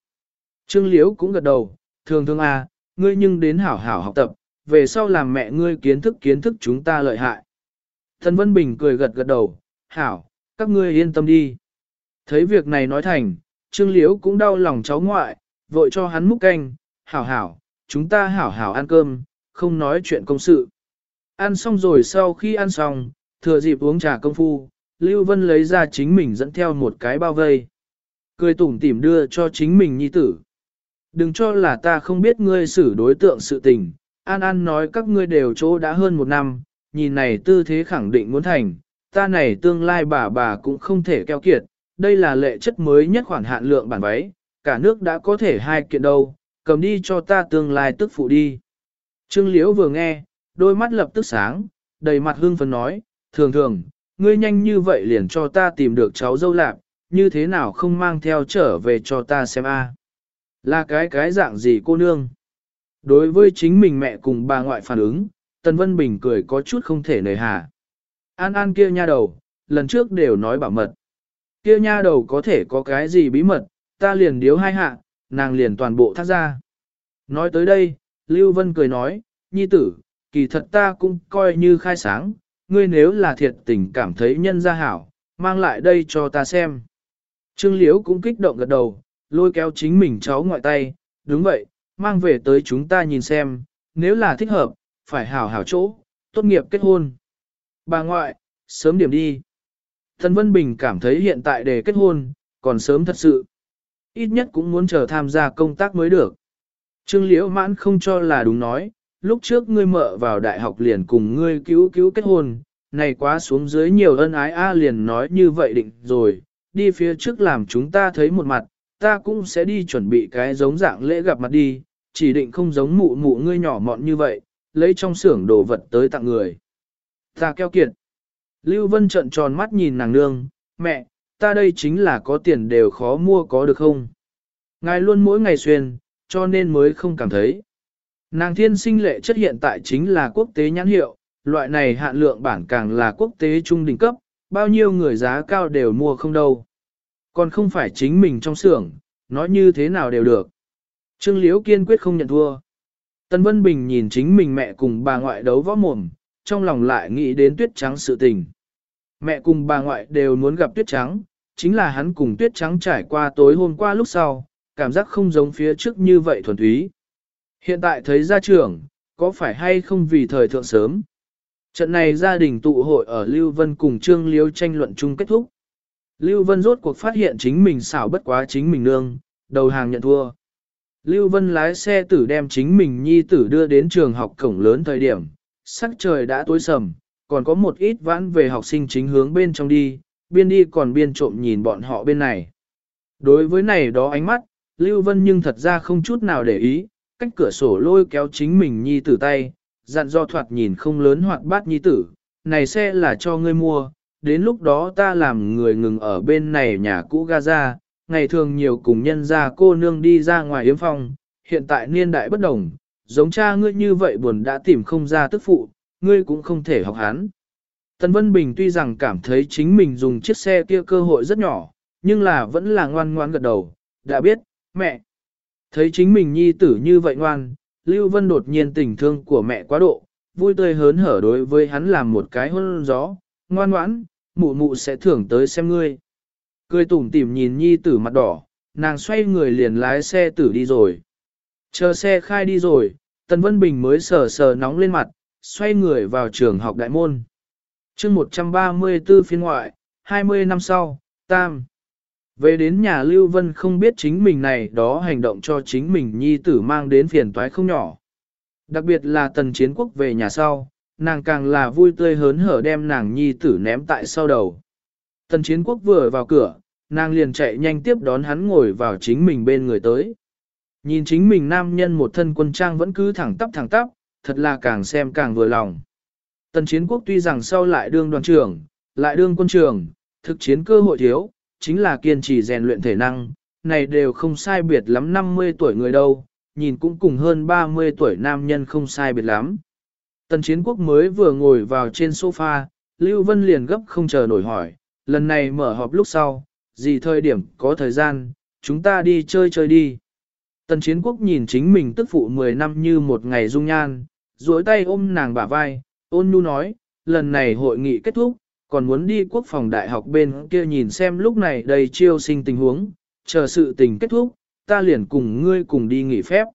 Trương Liễu cũng gật đầu, thường thường à, ngươi nhưng đến hảo hảo học tập, về sau làm mẹ ngươi kiến thức kiến thức chúng ta lợi hại. Thần Vân Bình cười gật gật đầu, hảo, các ngươi yên tâm đi. Thấy việc này nói thành, Trương Liễu cũng đau lòng cháu ngoại, vội cho hắn múc canh, hảo hảo, chúng ta hảo hảo ăn cơm, không nói chuyện công sự. Ăn xong rồi sau khi ăn xong, thừa dịp uống trà công phu, Lưu Vân lấy ra chính mình dẫn theo một cái bao vây. Cười tủm tỉm đưa cho chính mình nhi tử. Đừng cho là ta không biết ngươi xử đối tượng sự tình, An An nói các ngươi đều chỗ đã hơn một năm, nhìn này tư thế khẳng định muốn thành, ta này tương lai bà bà cũng không thể keo kiệt, đây là lệ chất mới nhất khoản hạn lượng bản váy, cả nước đã có thể hai kiện đâu, cầm đi cho ta tương lai tức phụ đi. Trương Liễu vừa nghe, đôi mắt lập tức sáng, đầy mặt hương phấn nói, thường thường, ngươi nhanh như vậy liền cho ta tìm được cháu dâu lạc, như thế nào không mang theo trở về cho ta xem a? Là cái cái dạng gì cô nương? Đối với chính mình mẹ cùng bà ngoại phản ứng, Tần Vân Bình cười có chút không thể nề hà. An An kia nha đầu, lần trước đều nói bảo mật. Kia nha đầu có thể có cái gì bí mật, ta liền điếu hai hạ, nàng liền toàn bộ thác ra. Nói tới đây, Lưu Vân cười nói, nhi tử, kỳ thật ta cũng coi như khai sáng, ngươi nếu là thiệt tình cảm thấy nhân gia hảo, mang lại đây cho ta xem. Trương Liễu cũng kích động gật đầu, lôi kéo chính mình cháu ngoại tay, đúng vậy, mang về tới chúng ta nhìn xem, nếu là thích hợp, phải hảo hảo chỗ, tốt nghiệp kết hôn. Bà ngoại, sớm điểm đi. Thần Vân Bình cảm thấy hiện tại để kết hôn, còn sớm thật sự. Ít nhất cũng muốn chờ tham gia công tác mới được. Trương Liễu mãn không cho là đúng nói, lúc trước ngươi mợ vào đại học liền cùng ngươi cứu cứu kết hôn, này quá xuống dưới nhiều ân ái a liền nói như vậy định rồi, đi phía trước làm chúng ta thấy một mặt, ta cũng sẽ đi chuẩn bị cái giống dạng lễ gặp mặt đi, chỉ định không giống mụ mụ ngươi nhỏ mọn như vậy, lấy trong xưởng đồ vật tới tặng người. Ta keo kiệt. Lưu Vân trợn tròn mắt nhìn nàng nương, mẹ, ta đây chính là có tiền đều khó mua có được không? Ngài luôn mỗi ngày xuyên, cho nên mới không cảm thấy. Nàng thiên sinh lệ chất hiện tại chính là quốc tế nhãn hiệu, loại này hạn lượng bản càng là quốc tế trung đỉnh cấp, bao nhiêu người giá cao đều mua không đâu. Còn không phải chính mình trong xưởng, nói như thế nào đều được. Trương Liễu kiên quyết không nhận thua. Tân Vân Bình nhìn chính mình mẹ cùng bà ngoại đấu võ mồm, trong lòng lại nghĩ đến tuyết trắng sự tình. Mẹ cùng bà ngoại đều muốn gặp tuyết trắng, chính là hắn cùng tuyết trắng trải qua tối hôm qua lúc sau, cảm giác không giống phía trước như vậy thuần túy. Hiện tại thấy gia trưởng, có phải hay không vì thời thượng sớm? Trận này gia đình tụ hội ở Lưu Vân cùng Trương Liêu tranh luận chung kết thúc. Lưu Vân rốt cuộc phát hiện chính mình xảo bất quá chính mình nương, đầu hàng nhận thua. Lưu Vân lái xe tử đem chính mình nhi tử đưa đến trường học cổng lớn thời điểm, sắc trời đã tối sầm, còn có một ít vãn về học sinh chính hướng bên trong đi, biên đi còn biên trộm nhìn bọn họ bên này. Đối với này đó ánh mắt, Lưu Vân nhưng thật ra không chút nào để ý, cách cửa sổ lôi kéo chính mình nhi tử tay, dặn do thoạt nhìn không lớn hoạt bát nhi tử, này xe là cho ngươi mua, đến lúc đó ta làm người ngừng ở bên này nhà cũ Gaza, ngày thường nhiều cùng nhân ra cô nương đi ra ngoài yếm phòng, hiện tại niên đại bất đồng, giống cha ngươi như vậy buồn đã tìm không ra tức phụ, ngươi cũng không thể học hắn. Tần Vân Bình tuy rằng cảm thấy chính mình dùng chiếc xe kia cơ hội rất nhỏ, nhưng là vẫn là ngoan ngoan gật đầu, đã biết, mẹ. Thấy chính mình nhi tử như vậy ngoan, Lưu Vân đột nhiên tình thương của mẹ quá độ, vui tươi hớn hở đối với hắn làm một cái hôn gió, ngoan ngoãn, mụ mụ sẽ thưởng tới xem ngươi. Cười tủm tỉm nhìn nhi tử mặt đỏ, nàng xoay người liền lái xe tử đi rồi. Chờ xe khai đi rồi, Tần Vân Bình mới sờ sờ nóng lên mặt, xoay người vào trường học đại môn. chương 134 phiên ngoại, 20 năm sau, Tam. Về đến nhà Lưu Vân không biết chính mình này đó hành động cho chính mình nhi tử mang đến phiền toái không nhỏ. Đặc biệt là tần chiến quốc về nhà sau, nàng càng là vui tươi hớn hở đem nàng nhi tử ném tại sau đầu. Tần chiến quốc vừa vào cửa, nàng liền chạy nhanh tiếp đón hắn ngồi vào chính mình bên người tới. Nhìn chính mình nam nhân một thân quân trang vẫn cứ thẳng tắp thẳng tắp, thật là càng xem càng vừa lòng. Tần chiến quốc tuy rằng sau lại đương đoàn trưởng, lại đương quân trưởng, thực chiến cơ hội thiếu, chính là kiên trì rèn luyện thể năng, này đều không sai biệt lắm 50 tuổi người đâu, nhìn cũng cùng hơn 30 tuổi nam nhân không sai biệt lắm. Tần chiến quốc mới vừa ngồi vào trên sofa, Lưu Vân liền gấp không chờ nổi hỏi, lần này mở họp lúc sau, gì thời điểm có thời gian, chúng ta đi chơi chơi đi. Tần chiến quốc nhìn chính mình tức phụ 10 năm như một ngày dung nhan, duỗi tay ôm nàng bả vai, ôn nhu nói, lần này hội nghị kết thúc, còn muốn đi quốc phòng đại học bên kia nhìn xem lúc này đầy chiêu sinh tình huống, chờ sự tình kết thúc, ta liền cùng ngươi cùng đi nghỉ phép.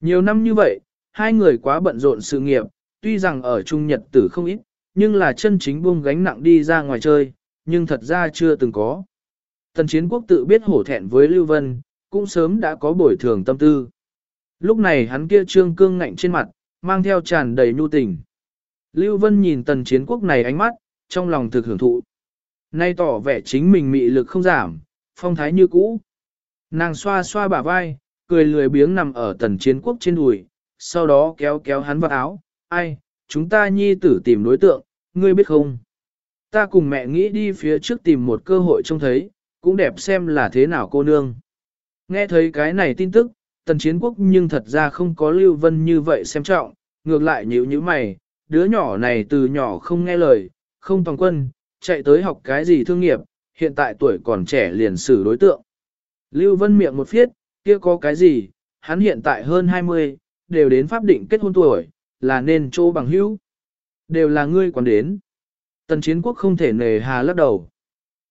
Nhiều năm như vậy, hai người quá bận rộn sự nghiệp, tuy rằng ở Trung Nhật tử không ít, nhưng là chân chính buông gánh nặng đi ra ngoài chơi, nhưng thật ra chưa từng có. Tần chiến quốc tự biết hổ thẹn với Lưu Vân, cũng sớm đã có bồi thường tâm tư. Lúc này hắn kia trương cương ngạnh trên mặt, mang theo tràn đầy nhu tình. Lưu Vân nhìn tần chiến quốc này ánh mắt, trong lòng thực hưởng thụ. Nay tỏ vẻ chính mình mị lực không giảm, phong thái như cũ. Nàng xoa xoa bả vai, cười lười biếng nằm ở tần chiến quốc trên đùi, sau đó kéo kéo hắn vào áo, ai, chúng ta nhi tử tìm đối tượng, ngươi biết không? Ta cùng mẹ nghĩ đi phía trước tìm một cơ hội trông thấy, cũng đẹp xem là thế nào cô nương. Nghe thấy cái này tin tức, tần chiến quốc nhưng thật ra không có lưu vân như vậy xem trọng, ngược lại nhíu như mày, đứa nhỏ này từ nhỏ không nghe lời, không toàn quân, chạy tới học cái gì thương nghiệp, hiện tại tuổi còn trẻ liền xử đối tượng. Lưu Vân miệng một phiết, kia có cái gì, hắn hiện tại hơn 20, đều đến pháp định kết hôn tuổi, là nên chỗ bằng hữu. Đều là ngươi còn đến. Tần chiến quốc không thể nề hà lắc đầu.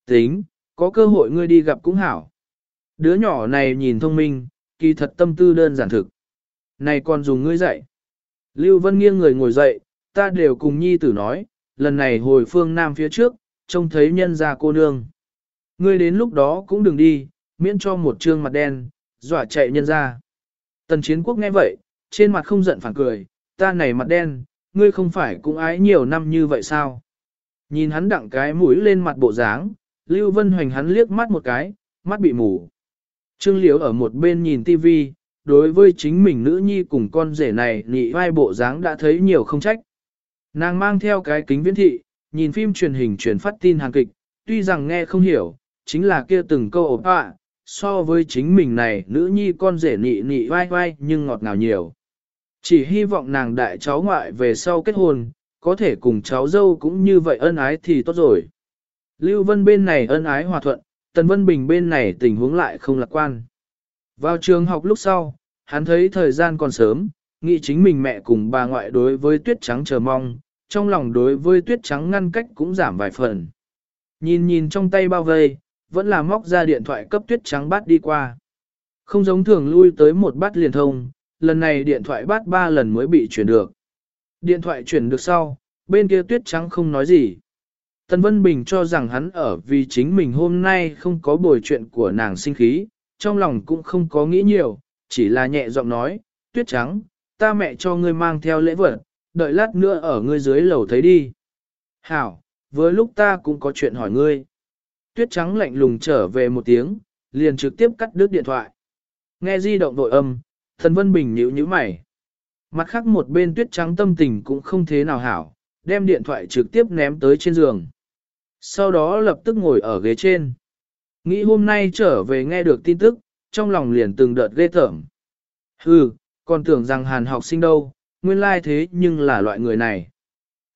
Tính, có cơ hội ngươi đi gặp cũng hảo. Đứa nhỏ này nhìn thông minh, kỳ thật tâm tư đơn giản thực. Này còn dùng ngươi dạy. Lưu Vân nghiêng người ngồi dậy, ta đều cùng nhi tử nói, lần này hồi phương Nam phía trước, trông thấy nhân gia cô nương. Ngươi đến lúc đó cũng đừng đi, miễn cho một trương mặt đen, dọa chạy nhân ra. Tần chiến quốc nghe vậy, trên mặt không giận phản cười, ta này mặt đen, ngươi không phải cũng ái nhiều năm như vậy sao? Nhìn hắn đặng cái mũi lên mặt bộ dáng, Lưu Vân Hoành hắn liếc mắt một cái, mắt bị mù. Trương Liễu ở một bên nhìn tivi, đối với chính mình nữ nhi cùng con rể này nị vai bộ dáng đã thấy nhiều không trách. Nàng mang theo cái kính viễn thị, nhìn phim truyền hình truyền phát tin hàng kịch, tuy rằng nghe không hiểu, chính là kia từng câu ộp họa, so với chính mình này nữ nhi con rể nị nị vai vai nhưng ngọt ngào nhiều. Chỉ hy vọng nàng đại cháu ngoại về sau kết hôn, có thể cùng cháu dâu cũng như vậy ân ái thì tốt rồi. Lưu Vân bên này ân ái hòa thuận, Tần Vân Bình bên này tình huống lại không lạc quan. Vào trường học lúc sau, hắn thấy thời gian còn sớm, nghĩ chính mình mẹ cùng bà ngoại đối với tuyết trắng chờ mong, trong lòng đối với tuyết trắng ngăn cách cũng giảm vài phần. Nhìn nhìn trong tay bao vây, vẫn là móc ra điện thoại cấp tuyết trắng bát đi qua. Không giống thường lui tới một bát liền thông, lần này điện thoại bát ba lần mới bị chuyển được. Điện thoại chuyển được sau, bên kia tuyết trắng không nói gì. Tần Vân Bình cho rằng hắn ở vì chính mình hôm nay không có bồi chuyện của nàng sinh khí, trong lòng cũng không có nghĩ nhiều, chỉ là nhẹ giọng nói, tuyết trắng, ta mẹ cho ngươi mang theo lễ vật, đợi lát nữa ở ngươi dưới lầu thấy đi. Hảo, với lúc ta cũng có chuyện hỏi ngươi. Tuyết trắng lạnh lùng trở về một tiếng, liền trực tiếp cắt đứt điện thoại. Nghe di động đội âm, thần Vân Bình nhíu nhíu mày. Mặt khác một bên tuyết trắng tâm tình cũng không thế nào hảo, đem điện thoại trực tiếp ném tới trên giường. Sau đó lập tức ngồi ở ghế trên. Nghĩ hôm nay trở về nghe được tin tức, trong lòng liền từng đợt ghê tởm. Hừ, còn tưởng rằng hàn học sinh đâu, nguyên lai thế nhưng là loại người này.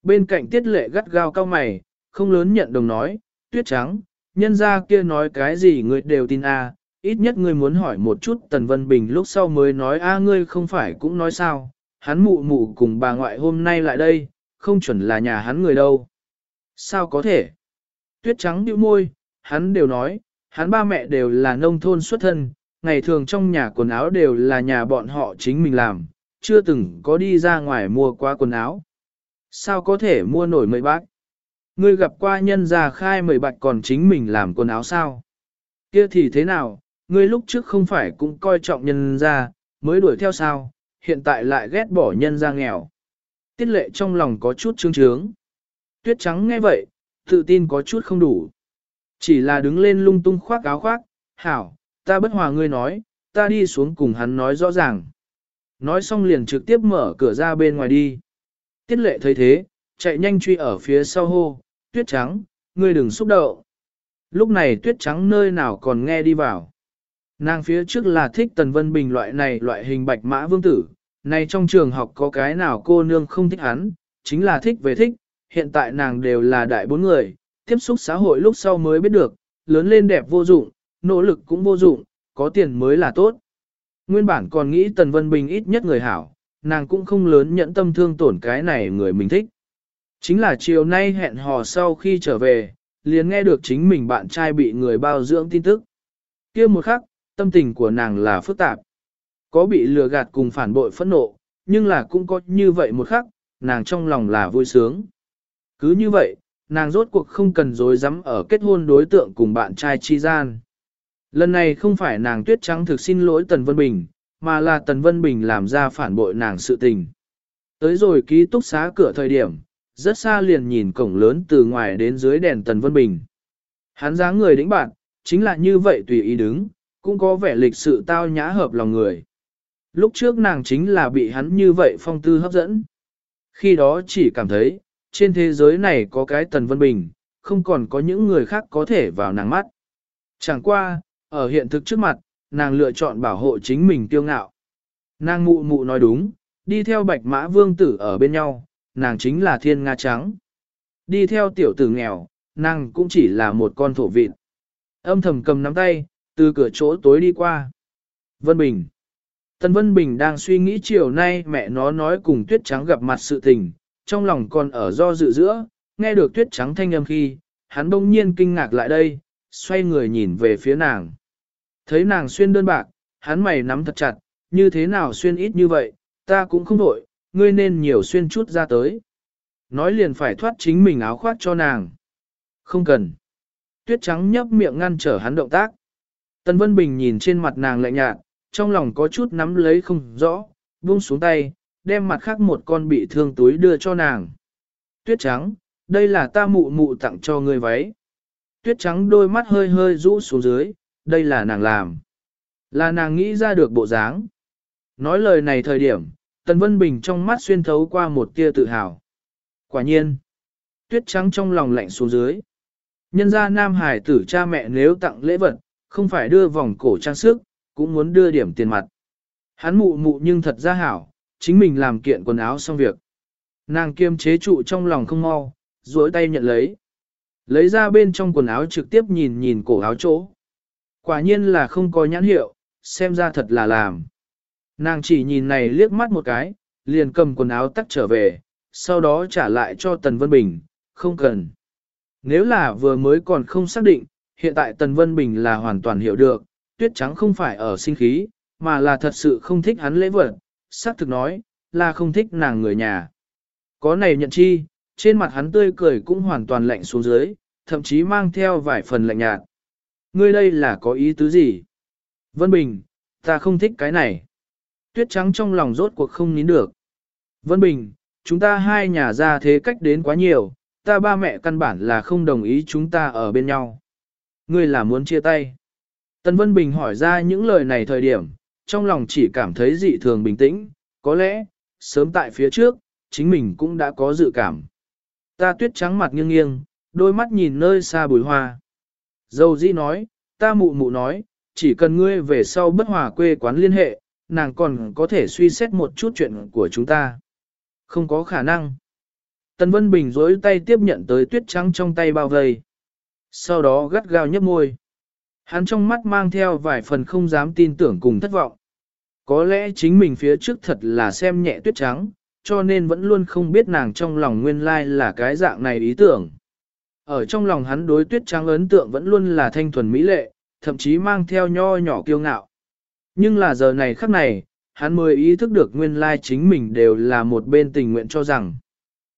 Bên cạnh tiết lệ gắt gao cao mày, không lớn nhận đồng nói, tuyết trắng, nhân ra kia nói cái gì người đều tin a ít nhất ngươi muốn hỏi một chút Tần Vân Bình lúc sau mới nói a ngươi không phải cũng nói sao, hắn mụ mụ cùng bà ngoại hôm nay lại đây, không chuẩn là nhà hắn người đâu. Sao có thể? Tuyết trắng điệu môi, hắn đều nói, hắn ba mẹ đều là nông thôn xuất thân, ngày thường trong nhà quần áo đều là nhà bọn họ chính mình làm, chưa từng có đi ra ngoài mua qua quần áo. Sao có thể mua nổi mấy bác? Ngươi gặp qua nhân già khai mười bạch còn chính mình làm quần áo sao? Kia thì thế nào, ngươi lúc trước không phải cũng coi trọng nhân gia, mới đuổi theo sao, hiện tại lại ghét bỏ nhân gia nghèo. Tiết lệ trong lòng có chút trương trướng. Tuyết trắng nghe vậy, tự tin có chút không đủ. Chỉ là đứng lên lung tung khoác áo khoác, hảo, ta bất hòa ngươi nói, ta đi xuống cùng hắn nói rõ ràng. Nói xong liền trực tiếp mở cửa ra bên ngoài đi. Tiết lệ thấy thế, chạy nhanh truy ở phía sau hô, tuyết trắng, ngươi đừng xúc động. Lúc này tuyết trắng nơi nào còn nghe đi vào. Nàng phía trước là thích Tần Vân Bình loại này loại hình bạch mã vương tử, này trong trường học có cái nào cô nương không thích hắn, chính là thích về thích, hiện tại nàng đều là đại bốn người, tiếp xúc xã hội lúc sau mới biết được, lớn lên đẹp vô dụng, nỗ lực cũng vô dụng, có tiền mới là tốt. Nguyên bản còn nghĩ Tần Vân Bình ít nhất người hảo, nàng cũng không lớn nhẫn tâm thương tổn cái này người mình thích. Chính là chiều nay hẹn hò sau khi trở về, liền nghe được chính mình bạn trai bị người bao dưỡng tin tức. kia một khắc, tâm tình của nàng là phức tạp. Có bị lừa gạt cùng phản bội phẫn nộ, nhưng là cũng có như vậy một khắc, nàng trong lòng là vui sướng. Cứ như vậy, nàng rốt cuộc không cần dối dám ở kết hôn đối tượng cùng bạn trai chi gian. Lần này không phải nàng tuyết trắng thực xin lỗi Tần Vân Bình, mà là Tần Vân Bình làm ra phản bội nàng sự tình. Tới rồi ký túc xá cửa thời điểm, rất xa liền nhìn cổng lớn từ ngoài đến dưới đèn Tần Vân Bình. Hắn dáng người đĩnh bạn, chính là như vậy tùy ý đứng, cũng có vẻ lịch sự tao nhã hợp lòng người. Lúc trước nàng chính là bị hắn như vậy phong tư hấp dẫn. Khi đó chỉ cảm thấy, trên thế giới này có cái Tần Vân Bình, không còn có những người khác có thể vào nàng mắt. Chẳng qua, ở hiện thực trước mặt, nàng lựa chọn bảo hộ chính mình tiêu ngạo. Nàng mụ mụ nói đúng, đi theo bạch mã vương tử ở bên nhau, nàng chính là thiên nga trắng. Đi theo tiểu tử nghèo, nàng cũng chỉ là một con thổ vịt. Âm thầm cầm nắm tay, từ cửa chỗ tối đi qua. Vân Bình Tân Vân Bình đang suy nghĩ chiều nay mẹ nó nói cùng tuyết trắng gặp mặt sự tình, trong lòng còn ở do dự giữa, nghe được tuyết trắng thanh âm khi, hắn đông nhiên kinh ngạc lại đây, xoay người nhìn về phía nàng. Thấy nàng xuyên đơn bạc, hắn mày nắm thật chặt, như thế nào xuyên ít như vậy, ta cũng không đổi, ngươi nên nhiều xuyên chút ra tới. Nói liền phải thoát chính mình áo khoác cho nàng. Không cần. Tuyết trắng nhấp miệng ngăn trở hắn động tác. Tân Vân Bình nhìn trên mặt nàng lạnh nhạt, trong lòng có chút nắm lấy không rõ, buông xuống tay, đem mặt khác một con bị thương túi đưa cho nàng. Tuyết trắng, đây là ta mụ mụ tặng cho ngươi váy. Tuyết trắng đôi mắt hơi hơi rũ xuống dưới, đây là nàng làm. Là nàng nghĩ ra được bộ dáng. Nói lời này thời điểm, Tần Vân Bình trong mắt xuyên thấu qua một tia tự hào. Quả nhiên, tuyết trắng trong lòng lạnh xuống dưới. Nhân ra nam hải tử cha mẹ nếu tặng lễ vật, không phải đưa vòng cổ trang sức, cũng muốn đưa điểm tiền mặt. Hắn mụ mụ nhưng thật ra hảo, chính mình làm kiện quần áo xong việc. Nàng kiêm chế trụ trong lòng không mau, duỗi tay nhận lấy. Lấy ra bên trong quần áo trực tiếp nhìn nhìn cổ áo chỗ. Quả nhiên là không có nhãn hiệu, xem ra thật là làm. Nàng chỉ nhìn này liếc mắt một cái, liền cầm quần áo tắt trở về, sau đó trả lại cho Tần Vân Bình, không cần. Nếu là vừa mới còn không xác định, hiện tại Tần Vân Bình là hoàn toàn hiểu được, tuyết trắng không phải ở sinh khí, mà là thật sự không thích hắn lễ vật, xác thực nói, là không thích nàng người nhà. Có này nhận chi, trên mặt hắn tươi cười cũng hoàn toàn lạnh xuống dưới, thậm chí mang theo vài phần lạnh nhạt. Ngươi đây là có ý tứ gì? Vân Bình, ta không thích cái này. Tuyết trắng trong lòng rốt cuộc không nín được. Vân Bình, chúng ta hai nhà ra thế cách đến quá nhiều, ta ba mẹ căn bản là không đồng ý chúng ta ở bên nhau. Ngươi là muốn chia tay. Tần Vân Bình hỏi ra những lời này thời điểm, trong lòng chỉ cảm thấy dị thường bình tĩnh, có lẽ, sớm tại phía trước, chính mình cũng đã có dự cảm. Ta tuyết trắng mặt nghiêng nghiêng, đôi mắt nhìn nơi xa bùi hoa. Dâu dĩ nói, ta mụ mụ nói, chỉ cần ngươi về sau bất hòa quê quán liên hệ, nàng còn có thể suy xét một chút chuyện của chúng ta. Không có khả năng. Tần Vân Bình dối tay tiếp nhận tới tuyết trắng trong tay bao vây. Sau đó gắt gao nhấp môi. Hắn trong mắt mang theo vài phần không dám tin tưởng cùng thất vọng. Có lẽ chính mình phía trước thật là xem nhẹ tuyết trắng, cho nên vẫn luôn không biết nàng trong lòng nguyên lai là cái dạng này ý tưởng. Ở trong lòng hắn đối tuyết trắng ấn tượng vẫn luôn là thanh thuần mỹ lệ, thậm chí mang theo nho nhỏ kiêu ngạo. Nhưng là giờ này khắc này, hắn mới ý thức được nguyên lai chính mình đều là một bên tình nguyện cho rằng.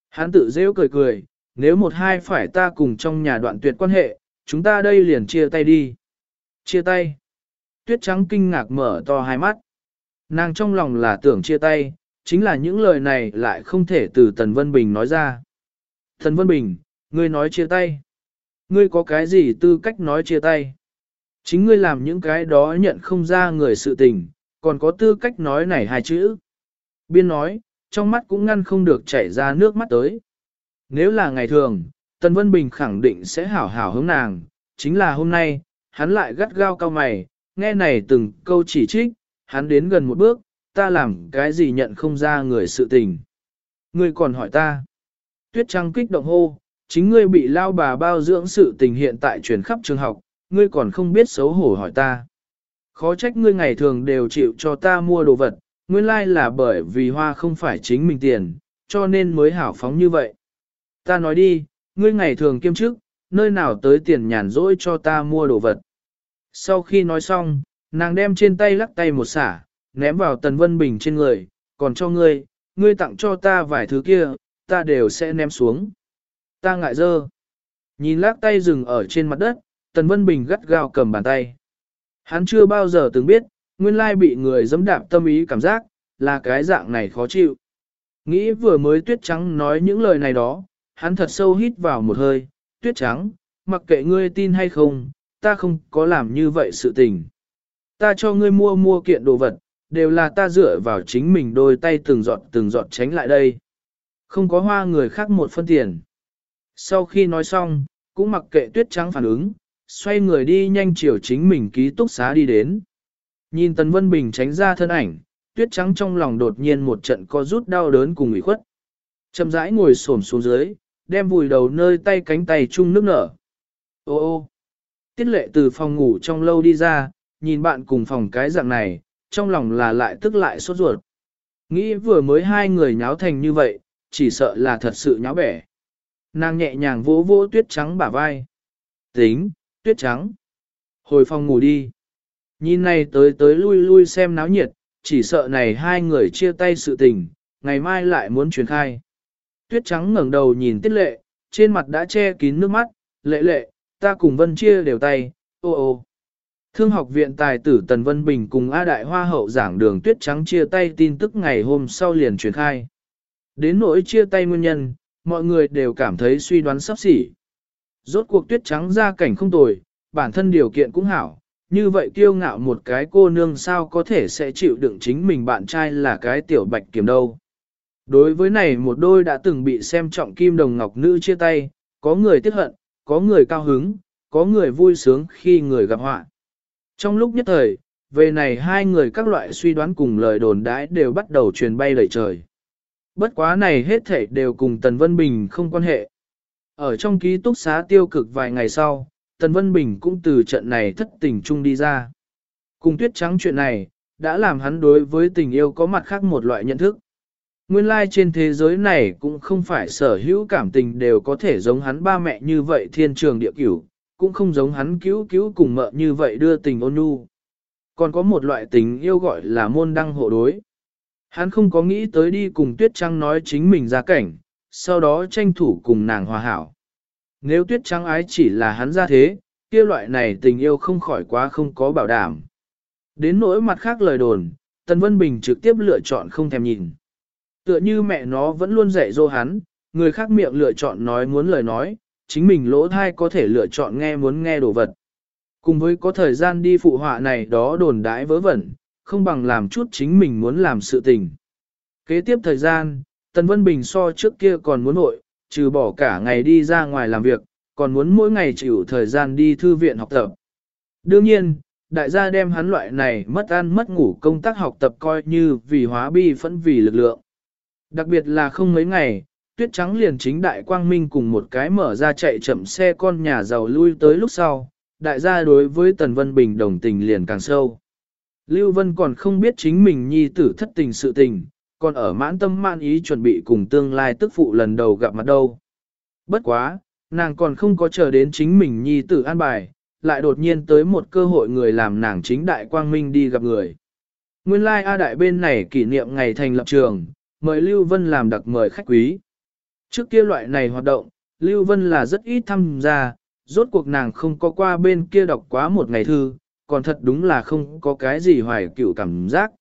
Hắn tự rêu cười cười, nếu một hai phải ta cùng trong nhà đoạn tuyệt quan hệ, chúng ta đây liền chia tay đi. Chia tay. Tuyết trắng kinh ngạc mở to hai mắt. Nàng trong lòng là tưởng chia tay, chính là những lời này lại không thể từ Tần Vân Bình nói ra. Tần Vân Bình, ngươi nói chia tay. Ngươi có cái gì tư cách nói chia tay? Chính ngươi làm những cái đó nhận không ra người sự tình, còn có tư cách nói này hai chữ. Biên nói, trong mắt cũng ngăn không được chảy ra nước mắt tới. Nếu là ngày thường, Tần Vân Bình khẳng định sẽ hảo hảo hướng nàng, chính là hôm nay, hắn lại gắt gao cao mày, nghe này từng câu chỉ trích, hắn đến gần một bước, ta làm cái gì nhận không ra người sự tình. Ngươi còn hỏi ta. Tuyết Trăng kích động hô, chính ngươi bị lao bà bao dưỡng sự tình hiện tại truyền khắp trường học, ngươi còn không biết xấu hổ hỏi ta. Khó trách ngươi ngày thường đều chịu cho ta mua đồ vật, nguyên lai là bởi vì hoa không phải chính mình tiền, cho nên mới hảo phóng như vậy. Ta nói đi, ngươi ngày thường kiêm chức, nơi nào tới tiền nhàn rỗi cho ta mua đồ vật. Sau khi nói xong, nàng đem trên tay lắc tay một xả, ném vào Tần Vân Bình trên người, còn cho ngươi, ngươi tặng cho ta vài thứ kia, ta đều sẽ ném xuống. Ta ngại dơ. Nhìn lát tay dừng ở trên mặt đất, Tần Vân Bình gắt gao cầm bàn tay. Hắn chưa bao giờ từng biết, nguyên lai bị người dẫm đạp tâm ý cảm giác, là cái dạng này khó chịu. Nghĩ vừa mới tuyết trắng nói những lời này đó, hắn thật sâu hít vào một hơi, tuyết trắng, mặc kệ ngươi tin hay không, ta không có làm như vậy sự tình. Ta cho ngươi mua mua kiện đồ vật, đều là ta dựa vào chính mình đôi tay từng giọt từng giọt tránh lại đây. Không có hoa người khác một phân tiền. Sau khi nói xong, cũng mặc kệ tuyết trắng phản ứng, xoay người đi nhanh chiều chính mình ký túc xá đi đến. Nhìn Tần Vân Bình tránh ra thân ảnh, tuyết trắng trong lòng đột nhiên một trận co rút đau đớn cùng ủy khuất. Chậm rãi ngồi xổm xuống dưới, đem vùi đầu nơi tay cánh tay chung nước nở. Ô ô! Tiết lệ từ phòng ngủ trong lâu đi ra, nhìn bạn cùng phòng cái dạng này, trong lòng là lại tức lại sốt ruột. Nghĩ vừa mới hai người nháo thành như vậy, chỉ sợ là thật sự nháo bẻ. Nàng nhẹ nhàng vỗ vỗ tuyết trắng bả vai. Tính, tuyết trắng. Hồi phòng ngủ đi. Nhìn này tới tới lui lui xem náo nhiệt, chỉ sợ này hai người chia tay sự tình, ngày mai lại muốn truyền khai. Tuyết trắng ngẩng đầu nhìn tiết lệ, trên mặt đã che kín nước mắt, lệ lệ, ta cùng Vân chia đều tay, ô ô. Thương học viện tài tử Tần Vân Bình cùng A Đại Hoa hậu giảng đường tuyết trắng chia tay tin tức ngày hôm sau liền truyền khai. Đến nỗi chia tay nguyên nhân, mọi người đều cảm thấy suy đoán sắp xỉ. Rốt cuộc tuyết trắng ra cảnh không tồi, bản thân điều kiện cũng hảo, như vậy kiêu ngạo một cái cô nương sao có thể sẽ chịu đựng chính mình bạn trai là cái tiểu bạch kiểm đâu. Đối với này một đôi đã từng bị xem trọng kim đồng ngọc nữ chia tay, có người tiếc hận, có người cao hứng, có người vui sướng khi người gặp họa. Trong lúc nhất thời, về này hai người các loại suy đoán cùng lời đồn đãi đều bắt đầu truyền bay lời trời. Bất quá này hết thảy đều cùng Tần Vân Bình không quan hệ. Ở trong ký túc xá tiêu cực vài ngày sau, Tần Vân Bình cũng từ trận này thất tình chung đi ra. Cùng tuyết trắng chuyện này, đã làm hắn đối với tình yêu có mặt khác một loại nhận thức. Nguyên lai like trên thế giới này cũng không phải sở hữu cảm tình đều có thể giống hắn ba mẹ như vậy thiên trường địa cửu, cũng không giống hắn cứu cứu cùng mợ như vậy đưa tình ôn nhu. Còn có một loại tình yêu gọi là môn đăng hộ đối. Hắn không có nghĩ tới đi cùng Tuyết Trăng nói chính mình ra cảnh, sau đó tranh thủ cùng nàng hòa hảo. Nếu Tuyết Trăng ái chỉ là hắn ra thế, kia loại này tình yêu không khỏi quá không có bảo đảm. Đến nỗi mặt khác lời đồn, Tần Vân Bình trực tiếp lựa chọn không thèm nhìn. Tựa như mẹ nó vẫn luôn dạy dỗ hắn, người khác miệng lựa chọn nói muốn lời nói, chính mình lỗ thai có thể lựa chọn nghe muốn nghe đồ vật. Cùng với có thời gian đi phụ họa này đó đồn đãi vớ vẩn, không bằng làm chút chính mình muốn làm sự tình. Kế tiếp thời gian, Tần Vân Bình so trước kia còn muốn nội, trừ bỏ cả ngày đi ra ngoài làm việc, còn muốn mỗi ngày chịu thời gian đi thư viện học tập. Đương nhiên, đại gia đem hắn loại này mất ăn mất ngủ công tác học tập coi như vì hóa bi phẫn vì lực lượng. Đặc biệt là không mấy ngày, tuyết trắng liền chính đại quang minh cùng một cái mở ra chạy chậm xe con nhà giàu lui tới lúc sau, đại gia đối với Tần Vân Bình đồng tình liền càng sâu. Lưu Vân còn không biết chính mình nhi tử thất tình sự tình, còn ở mãn tâm mãn ý chuẩn bị cùng tương lai tức phụ lần đầu gặp mặt đâu. Bất quá, nàng còn không có chờ đến chính mình nhi tử an bài, lại đột nhiên tới một cơ hội người làm nàng chính đại quang minh đi gặp người. Nguyên lai like A đại bên này kỷ niệm ngày thành lập trường, mời Lưu Vân làm đặc mời khách quý. Trước kia loại này hoạt động, Lưu Vân là rất ít tham gia, rốt cuộc nàng không có qua bên kia đọc quá một ngày thư, còn thật đúng là không có cái gì hoài cựu cảm giác.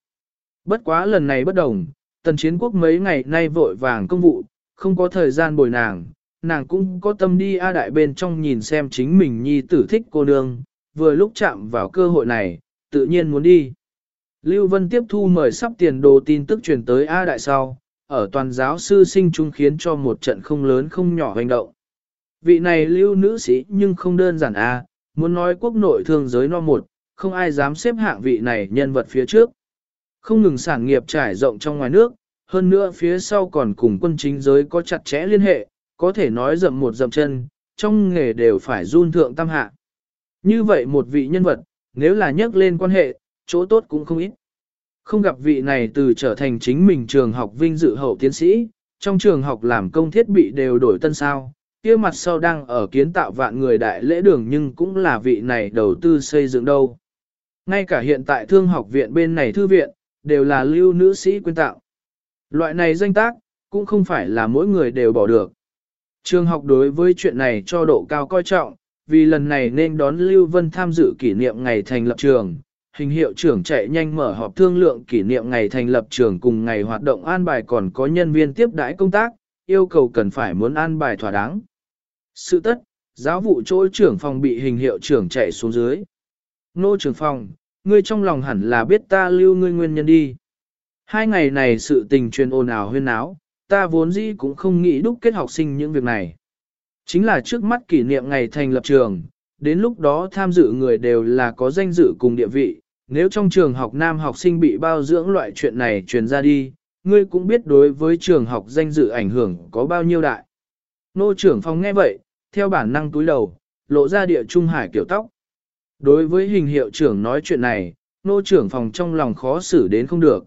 Bất quá lần này bất đồng, tần chiến quốc mấy ngày nay vội vàng công vụ, không có thời gian bồi nàng, nàng cũng có tâm đi A đại bên trong nhìn xem chính mình nhi tử thích cô nương, vừa lúc chạm vào cơ hội này, tự nhiên muốn đi. Lưu Vân tiếp thu mời sắp tiền đồ tin tức truyền tới A đại sau, ở toàn giáo sư sinh trung khiến cho một trận không lớn không nhỏ hành động. Vị này lưu nữ sĩ nhưng không đơn giản A, muốn nói quốc nội thương giới no một, không ai dám xếp hạng vị này nhân vật phía trước. Không ngừng sản nghiệp trải rộng trong ngoài nước, hơn nữa phía sau còn cùng quân chính giới có chặt chẽ liên hệ, có thể nói dậm một dậm chân, trong nghề đều phải run thượng tam hạ. Như vậy một vị nhân vật, nếu là nhắc lên quan hệ, chỗ tốt cũng không ít. Không gặp vị này từ trở thành chính mình trường học vinh dự hậu tiến sĩ, trong trường học làm công thiết bị đều đổi tân sao, kia mặt sau đang ở kiến tạo vạn người đại lễ đường nhưng cũng là vị này đầu tư xây dựng đâu. Ngay cả hiện tại thương học viện bên này thư viện, đều là lưu nữ sĩ quyên tạo. Loại này danh tác, cũng không phải là mỗi người đều bỏ được. Trường học đối với chuyện này cho độ cao coi trọng, vì lần này nên đón Lưu Vân tham dự kỷ niệm ngày thành lập trường. Hình hiệu trưởng chạy nhanh mở họp thương lượng kỷ niệm ngày thành lập trường cùng ngày hoạt động an bài còn có nhân viên tiếp đãi công tác, yêu cầu cần phải muốn an bài thỏa đáng. Sự tất, giáo vụ chỗ trưởng phòng bị hình hiệu trưởng chạy xuống dưới. Nô trưởng phòng, ngươi trong lòng hẳn là biết ta lưu ngươi nguyên nhân đi. Hai ngày này sự tình truyền ồn ào huyên áo, ta vốn dĩ cũng không nghĩ đúc kết học sinh những việc này. Chính là trước mắt kỷ niệm ngày thành lập trường, đến lúc đó tham dự người đều là có danh dự cùng địa vị, nếu trong trường học nam học sinh bị bao dưỡng loại chuyện này truyền ra đi, ngươi cũng biết đối với trường học danh dự ảnh hưởng có bao nhiêu đại. Nô trưởng phòng nghe vậy, theo bản năng túi đầu, lộ ra địa trung hải kiểu tóc. Đối với hình hiệu trưởng nói chuyện này, nô trưởng phòng trong lòng khó xử đến không được.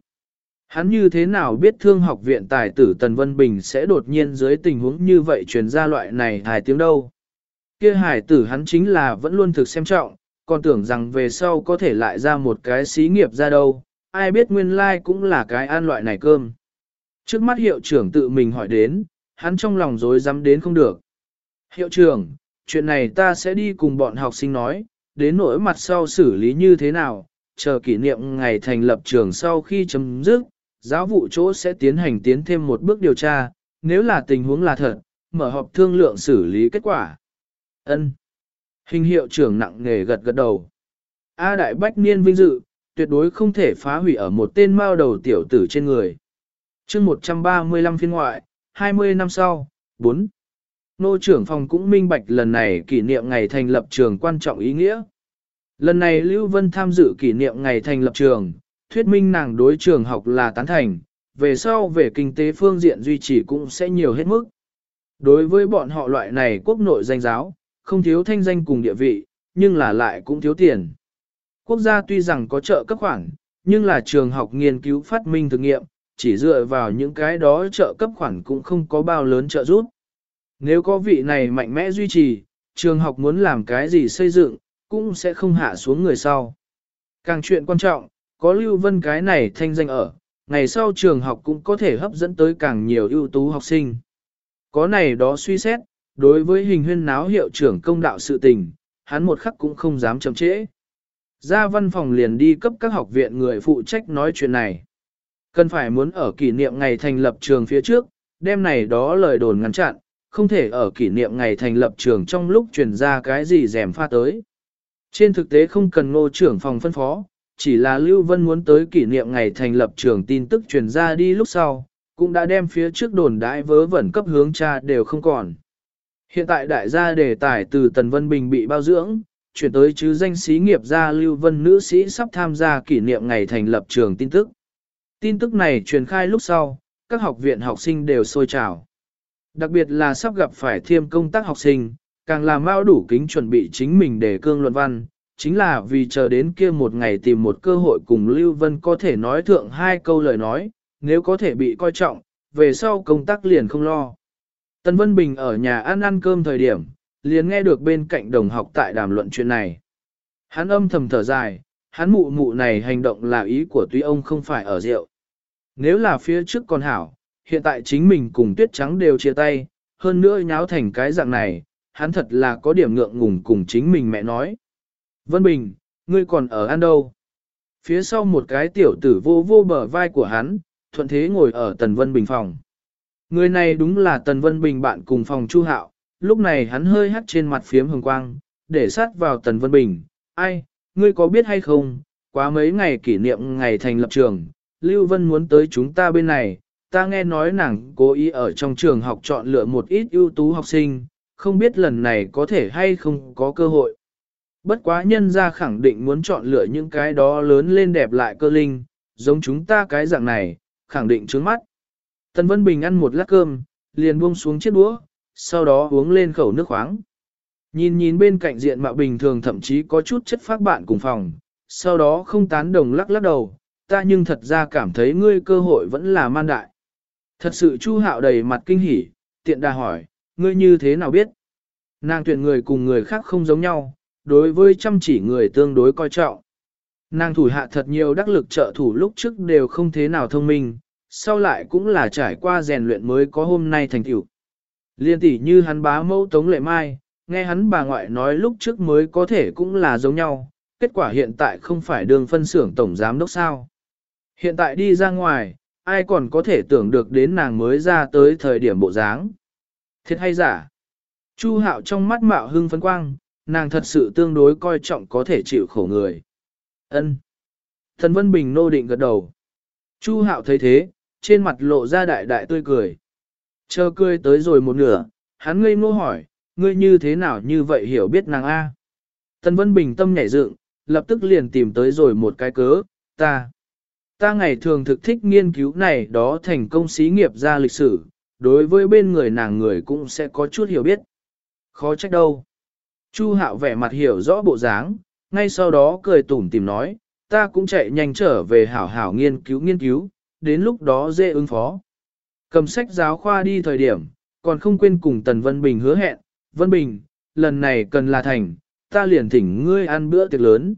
Hắn như thế nào biết thương học viện tài tử Tần Vân Bình sẽ đột nhiên dưới tình huống như vậy truyền ra loại này hài tiếng đâu. Kia hải tử hắn chính là vẫn luôn thực xem trọng, còn tưởng rằng về sau có thể lại ra một cái xí nghiệp ra đâu, ai biết nguyên lai like cũng là cái ăn loại này cơm. Trước mắt hiệu trưởng tự mình hỏi đến, hắn trong lòng dối dám đến không được. Hiệu trưởng, chuyện này ta sẽ đi cùng bọn học sinh nói, đến nỗi mặt sau xử lý như thế nào, chờ kỷ niệm ngày thành lập trường sau khi chấm dứt, giáo vụ chỗ sẽ tiến hành tiến thêm một bước điều tra, nếu là tình huống là thật, mở họp thương lượng xử lý kết quả. Ân. Hình hiệu trưởng nặng nghề gật gật đầu. A đại bách niên vinh dự, tuyệt đối không thể phá hủy ở một tên mao đầu tiểu tử trên người. chương 135 phiên ngoại, 20 năm sau, 4. Nô trưởng phòng cũng minh bạch lần này kỷ niệm ngày thành lập trường quan trọng ý nghĩa. Lần này Lưu Vân tham dự kỷ niệm ngày thành lập trường, thuyết minh nàng đối trường học là tán thành, về sau về kinh tế phương diện duy trì cũng sẽ nhiều hết mức. Đối với bọn họ loại này quốc nội danh giáo, không thiếu thanh danh cùng địa vị, nhưng là lại cũng thiếu tiền. Quốc gia tuy rằng có trợ cấp khoản, nhưng là trường học nghiên cứu phát minh thực nghiệm, chỉ dựa vào những cái đó trợ cấp khoản cũng không có bao lớn trợ giúp. Nếu có vị này mạnh mẽ duy trì, trường học muốn làm cái gì xây dựng, cũng sẽ không hạ xuống người sau. Càng chuyện quan trọng, có Lưu Vân cái này thanh danh ở, ngày sau trường học cũng có thể hấp dẫn tới càng nhiều ưu tú học sinh. Có này đó suy xét, đối với hình huyên náo hiệu trưởng công đạo sự tình, hắn một khắc cũng không dám chậm trễ. Ra văn phòng liền đi cấp các học viện người phụ trách nói chuyện này. Cần phải muốn ở kỷ niệm ngày thành lập trường phía trước, đêm này đó lời đồn ngắn chặn, không thể ở kỷ niệm ngày thành lập trường trong lúc truyền ra cái gì rèm pha tới. Trên thực tế không cần ngô trưởng phòng phân phó, chỉ là Lưu Vân muốn tới kỷ niệm ngày thành lập trường tin tức truyền ra đi lúc sau, cũng đã đem phía trước đồn đại vớ vẩn cấp hướng cha đều không còn. Hiện tại đại gia đề tài từ Tần Vân Bình bị bao dưỡng, chuyển tới chứ danh sĩ nghiệp gia Lưu Vân nữ sĩ sắp tham gia kỷ niệm ngày thành lập trường tin tức. Tin tức này truyền khai lúc sau, các học viện học sinh đều sôi trào. Đặc biệt là sắp gặp phải thiêm công tác học sinh, càng làm mau đủ kính chuẩn bị chính mình để cương luận văn, chính là vì chờ đến kia một ngày tìm một cơ hội cùng Lưu Vân có thể nói thượng hai câu lời nói, nếu có thể bị coi trọng, về sau công tác liền không lo. Tân Vân Bình ở nhà ăn ăn cơm thời điểm, liền nghe được bên cạnh đồng học tại đàm luận chuyện này. Hắn âm thầm thở dài, hắn mụ mụ này hành động là ý của tuy ông không phải ở rượu. Nếu là phía trước con hảo, hiện tại chính mình cùng tuyết trắng đều chia tay, hơn nữa nháo thành cái dạng này, hắn thật là có điểm ngượng ngùng cùng chính mình mẹ nói. Vân Bình, ngươi còn ở ăn đâu? Phía sau một cái tiểu tử vô vô bờ vai của hắn, thuận thế ngồi ở Tần Vân Bình phòng. Người này đúng là Tần Vân Bình bạn cùng phòng Chu Hạo, lúc này hắn hơi hắt trên mặt phiếm hồng quang, để sát vào Tần Vân Bình. Ai, ngươi có biết hay không, quá mấy ngày kỷ niệm ngày thành lập trường, Lưu Vân muốn tới chúng ta bên này, ta nghe nói nàng cố ý ở trong trường học chọn lựa một ít ưu tú học sinh, không biết lần này có thể hay không có cơ hội. Bất quá nhân ra khẳng định muốn chọn lựa những cái đó lớn lên đẹp lại cơ linh, giống chúng ta cái dạng này, khẳng định trướng mắt. Tần Vân Bình ăn một lát cơm, liền buông xuống chiếc đũa, sau đó uống lên khẩu nước khoáng. Nhìn nhìn bên cạnh diện mạo bình thường thậm chí có chút chất phát bạn cùng phòng, sau đó không tán đồng lắc lắc đầu, ta nhưng thật ra cảm thấy ngươi cơ hội vẫn là man đại. Thật sự Chu Hạo đầy mặt kinh hỉ, tiện đà hỏi, ngươi như thế nào biết? Nàng tuyển người cùng người khác không giống nhau, đối với chăm chỉ người tương đối coi trọng. Nàng thủ hạ thật nhiều đắc lực trợ thủ lúc trước đều không thế nào thông minh, sau lại cũng là trải qua rèn luyện mới có hôm nay thành tựu. Liên tỷ như hắn bá mẫu Tống Lệ Mai, nghe hắn bà ngoại nói lúc trước mới có thể cũng là giống nhau, kết quả hiện tại không phải đường phân xưởng tổng giám đốc sao. Hiện tại đi ra ngoài, ai còn có thể tưởng được đến nàng mới ra tới thời điểm bộ dáng. Thiệt hay giả? Chu hạo trong mắt mạo hưng phấn quang, nàng thật sự tương đối coi trọng có thể chịu khổ người. Ân. Thần Vân Bình nô định gật đầu. Chu hạo thấy thế, trên mặt lộ ra đại đại tươi cười. Chờ cười tới rồi một nửa, hắn ngây ngô hỏi, ngươi như thế nào như vậy hiểu biết nàng A. Tân Vân Bình tâm nhảy dựng, lập tức liền tìm tới rồi một cái cớ, ta. Ta ngày thường thực thích nghiên cứu này đó thành công xí nghiệp ra lịch sử, đối với bên người nàng người cũng sẽ có chút hiểu biết. Khó trách đâu. Chu hạo vẻ mặt hiểu rõ bộ dáng, ngay sau đó cười tủm tìm nói, ta cũng chạy nhanh trở về hảo hảo nghiên cứu nghiên cứu, đến lúc đó dễ ứng phó. Cầm sách giáo khoa đi thời điểm, còn không quên cùng Tần Vân Bình hứa hẹn, Vân Bình, lần này cần là thành, ta liền thỉnh ngươi ăn bữa tiệc lớn.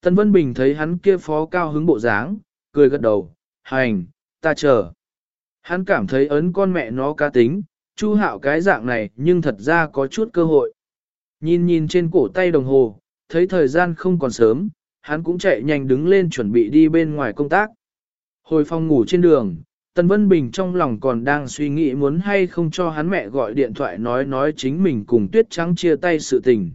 Tần Vân Bình thấy hắn kia phó cao hứng bộ dáng, cười gật đầu, hành, ta chờ. Hắn cảm thấy ấn con mẹ nó cá tính, Chu hạo cái dạng này nhưng thật ra có chút cơ hội. Nhìn nhìn trên cổ tay đồng hồ, thấy thời gian không còn sớm, hắn cũng chạy nhanh đứng lên chuẩn bị đi bên ngoài công tác. Hồi phòng ngủ trên đường, Tần Vân Bình trong lòng còn đang suy nghĩ muốn hay không cho hắn mẹ gọi điện thoại nói nói chính mình cùng Tuyết Trắng chia tay sự tình.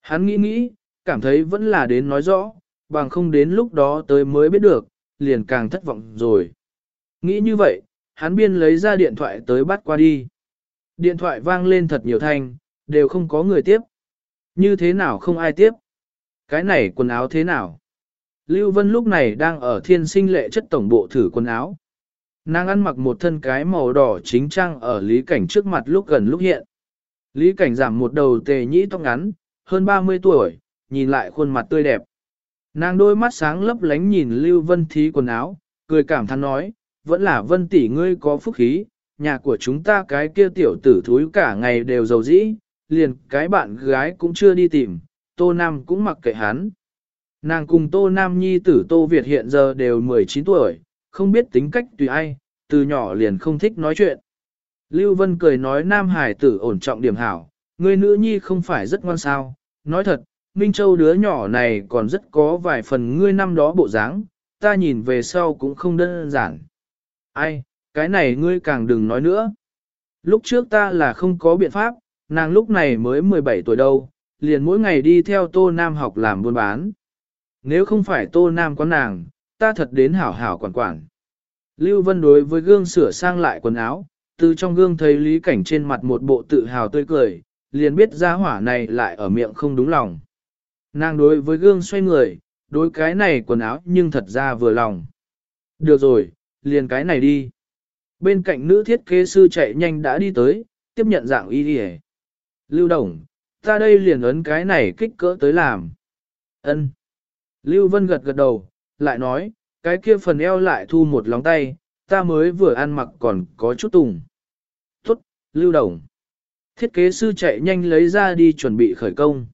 Hắn nghĩ nghĩ, cảm thấy vẫn là đến nói rõ, bằng không đến lúc đó tới mới biết được, liền càng thất vọng rồi. Nghĩ như vậy, hắn biên lấy ra điện thoại tới bắt qua đi. Điện thoại vang lên thật nhiều thanh, đều không có người tiếp. Như thế nào không ai tiếp? Cái này quần áo thế nào? Lưu Vân lúc này đang ở thiên sinh lệ chất tổng bộ thử quần áo. Nàng ăn mặc một thân cái màu đỏ chính trang ở Lý Cảnh trước mặt lúc gần lúc hiện. Lý Cảnh giảm một đầu tề nhĩ tóc ngắn, hơn 30 tuổi, nhìn lại khuôn mặt tươi đẹp. Nàng đôi mắt sáng lấp lánh nhìn Lưu Vân thí quần áo, cười cảm thán nói, vẫn là Vân tỷ ngươi có phúc khí, nhà của chúng ta cái kia tiểu tử thúi cả ngày đều giàu dĩ, liền cái bạn gái cũng chưa đi tìm, Tô Nam cũng mặc kệ hắn. Nàng cùng Tô Nam Nhi tử Tô Việt hiện giờ đều 19 tuổi, không biết tính cách tùy ai, từ nhỏ liền không thích nói chuyện. Lưu Vân cười nói Nam Hải tử ổn trọng điểm hảo, người nữ nhi không phải rất ngoan sao, nói thật, Minh Châu đứa nhỏ này còn rất có vài phần ngươi năm đó bộ dáng, ta nhìn về sau cũng không đơn giản. Ai, cái này ngươi càng đừng nói nữa. Lúc trước ta là không có biện pháp, nàng lúc này mới 17 tuổi đâu, liền mỗi ngày đi theo Tô Nam học làm buôn bán. Nếu không phải Tô Nam có nàng, ta thật đến hảo hảo quản quản. Lưu Vân đối với gương sửa sang lại quần áo, từ trong gương thấy Lý Cảnh trên mặt một bộ tự hào tươi cười, liền biết ra hỏa này lại ở miệng không đúng lòng. Nàng đối với gương xoay người, đối cái này quần áo nhưng thật ra vừa lòng. Được rồi, liền cái này đi. Bên cạnh nữ thiết kế sư chạy nhanh đã đi tới, tiếp nhận dạng y đi Lưu Đồng, ta đây liền ấn cái này kích cỡ tới làm. Ân. Lưu Vân gật gật đầu, lại nói, cái kia phần eo lại thu một lóng tay, ta mới vừa ăn mặc còn có chút tùng. Tốt, Lưu Đồng. Thiết kế sư chạy nhanh lấy ra đi chuẩn bị khởi công.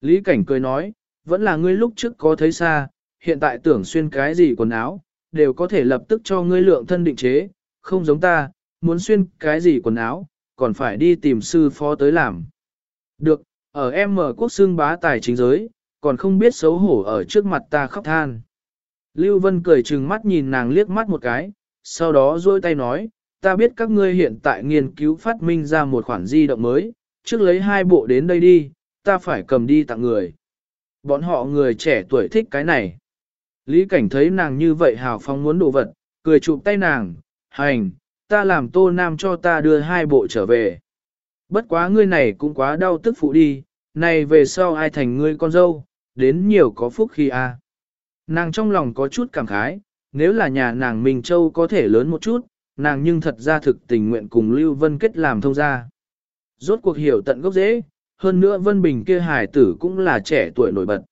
Lý Cảnh cười nói, vẫn là ngươi lúc trước có thấy xa, hiện tại tưởng xuyên cái gì quần áo, đều có thể lập tức cho ngươi lượng thân định chế, không giống ta, muốn xuyên cái gì quần áo, còn phải đi tìm sư phó tới làm. Được, ở em mở quốc xương bá tài chính giới, còn không biết xấu hổ ở trước mặt ta khóc than. Lưu Vân cười trừng mắt nhìn nàng liếc mắt một cái, sau đó duỗi tay nói, ta biết các ngươi hiện tại nghiên cứu phát minh ra một khoản di động mới, trước lấy hai bộ đến đây đi, ta phải cầm đi tặng người. Bọn họ người trẻ tuổi thích cái này. Lý cảnh thấy nàng như vậy hào phóng muốn đồ vật, cười chụp tay nàng, hành, ta làm tô nam cho ta đưa hai bộ trở về. Bất quá ngươi này cũng quá đau tức phụ đi, này về sau ai thành ngươi con dâu, đến nhiều có phúc khi a. Nàng trong lòng có chút cảm khái, nếu là nhà nàng Minh Châu có thể lớn một chút, nàng nhưng thật ra thực tình nguyện cùng Lưu Vân kết làm thông gia. Rốt cuộc hiểu tận gốc dễ, hơn nữa Vân Bình kia hài tử cũng là trẻ tuổi nổi bật.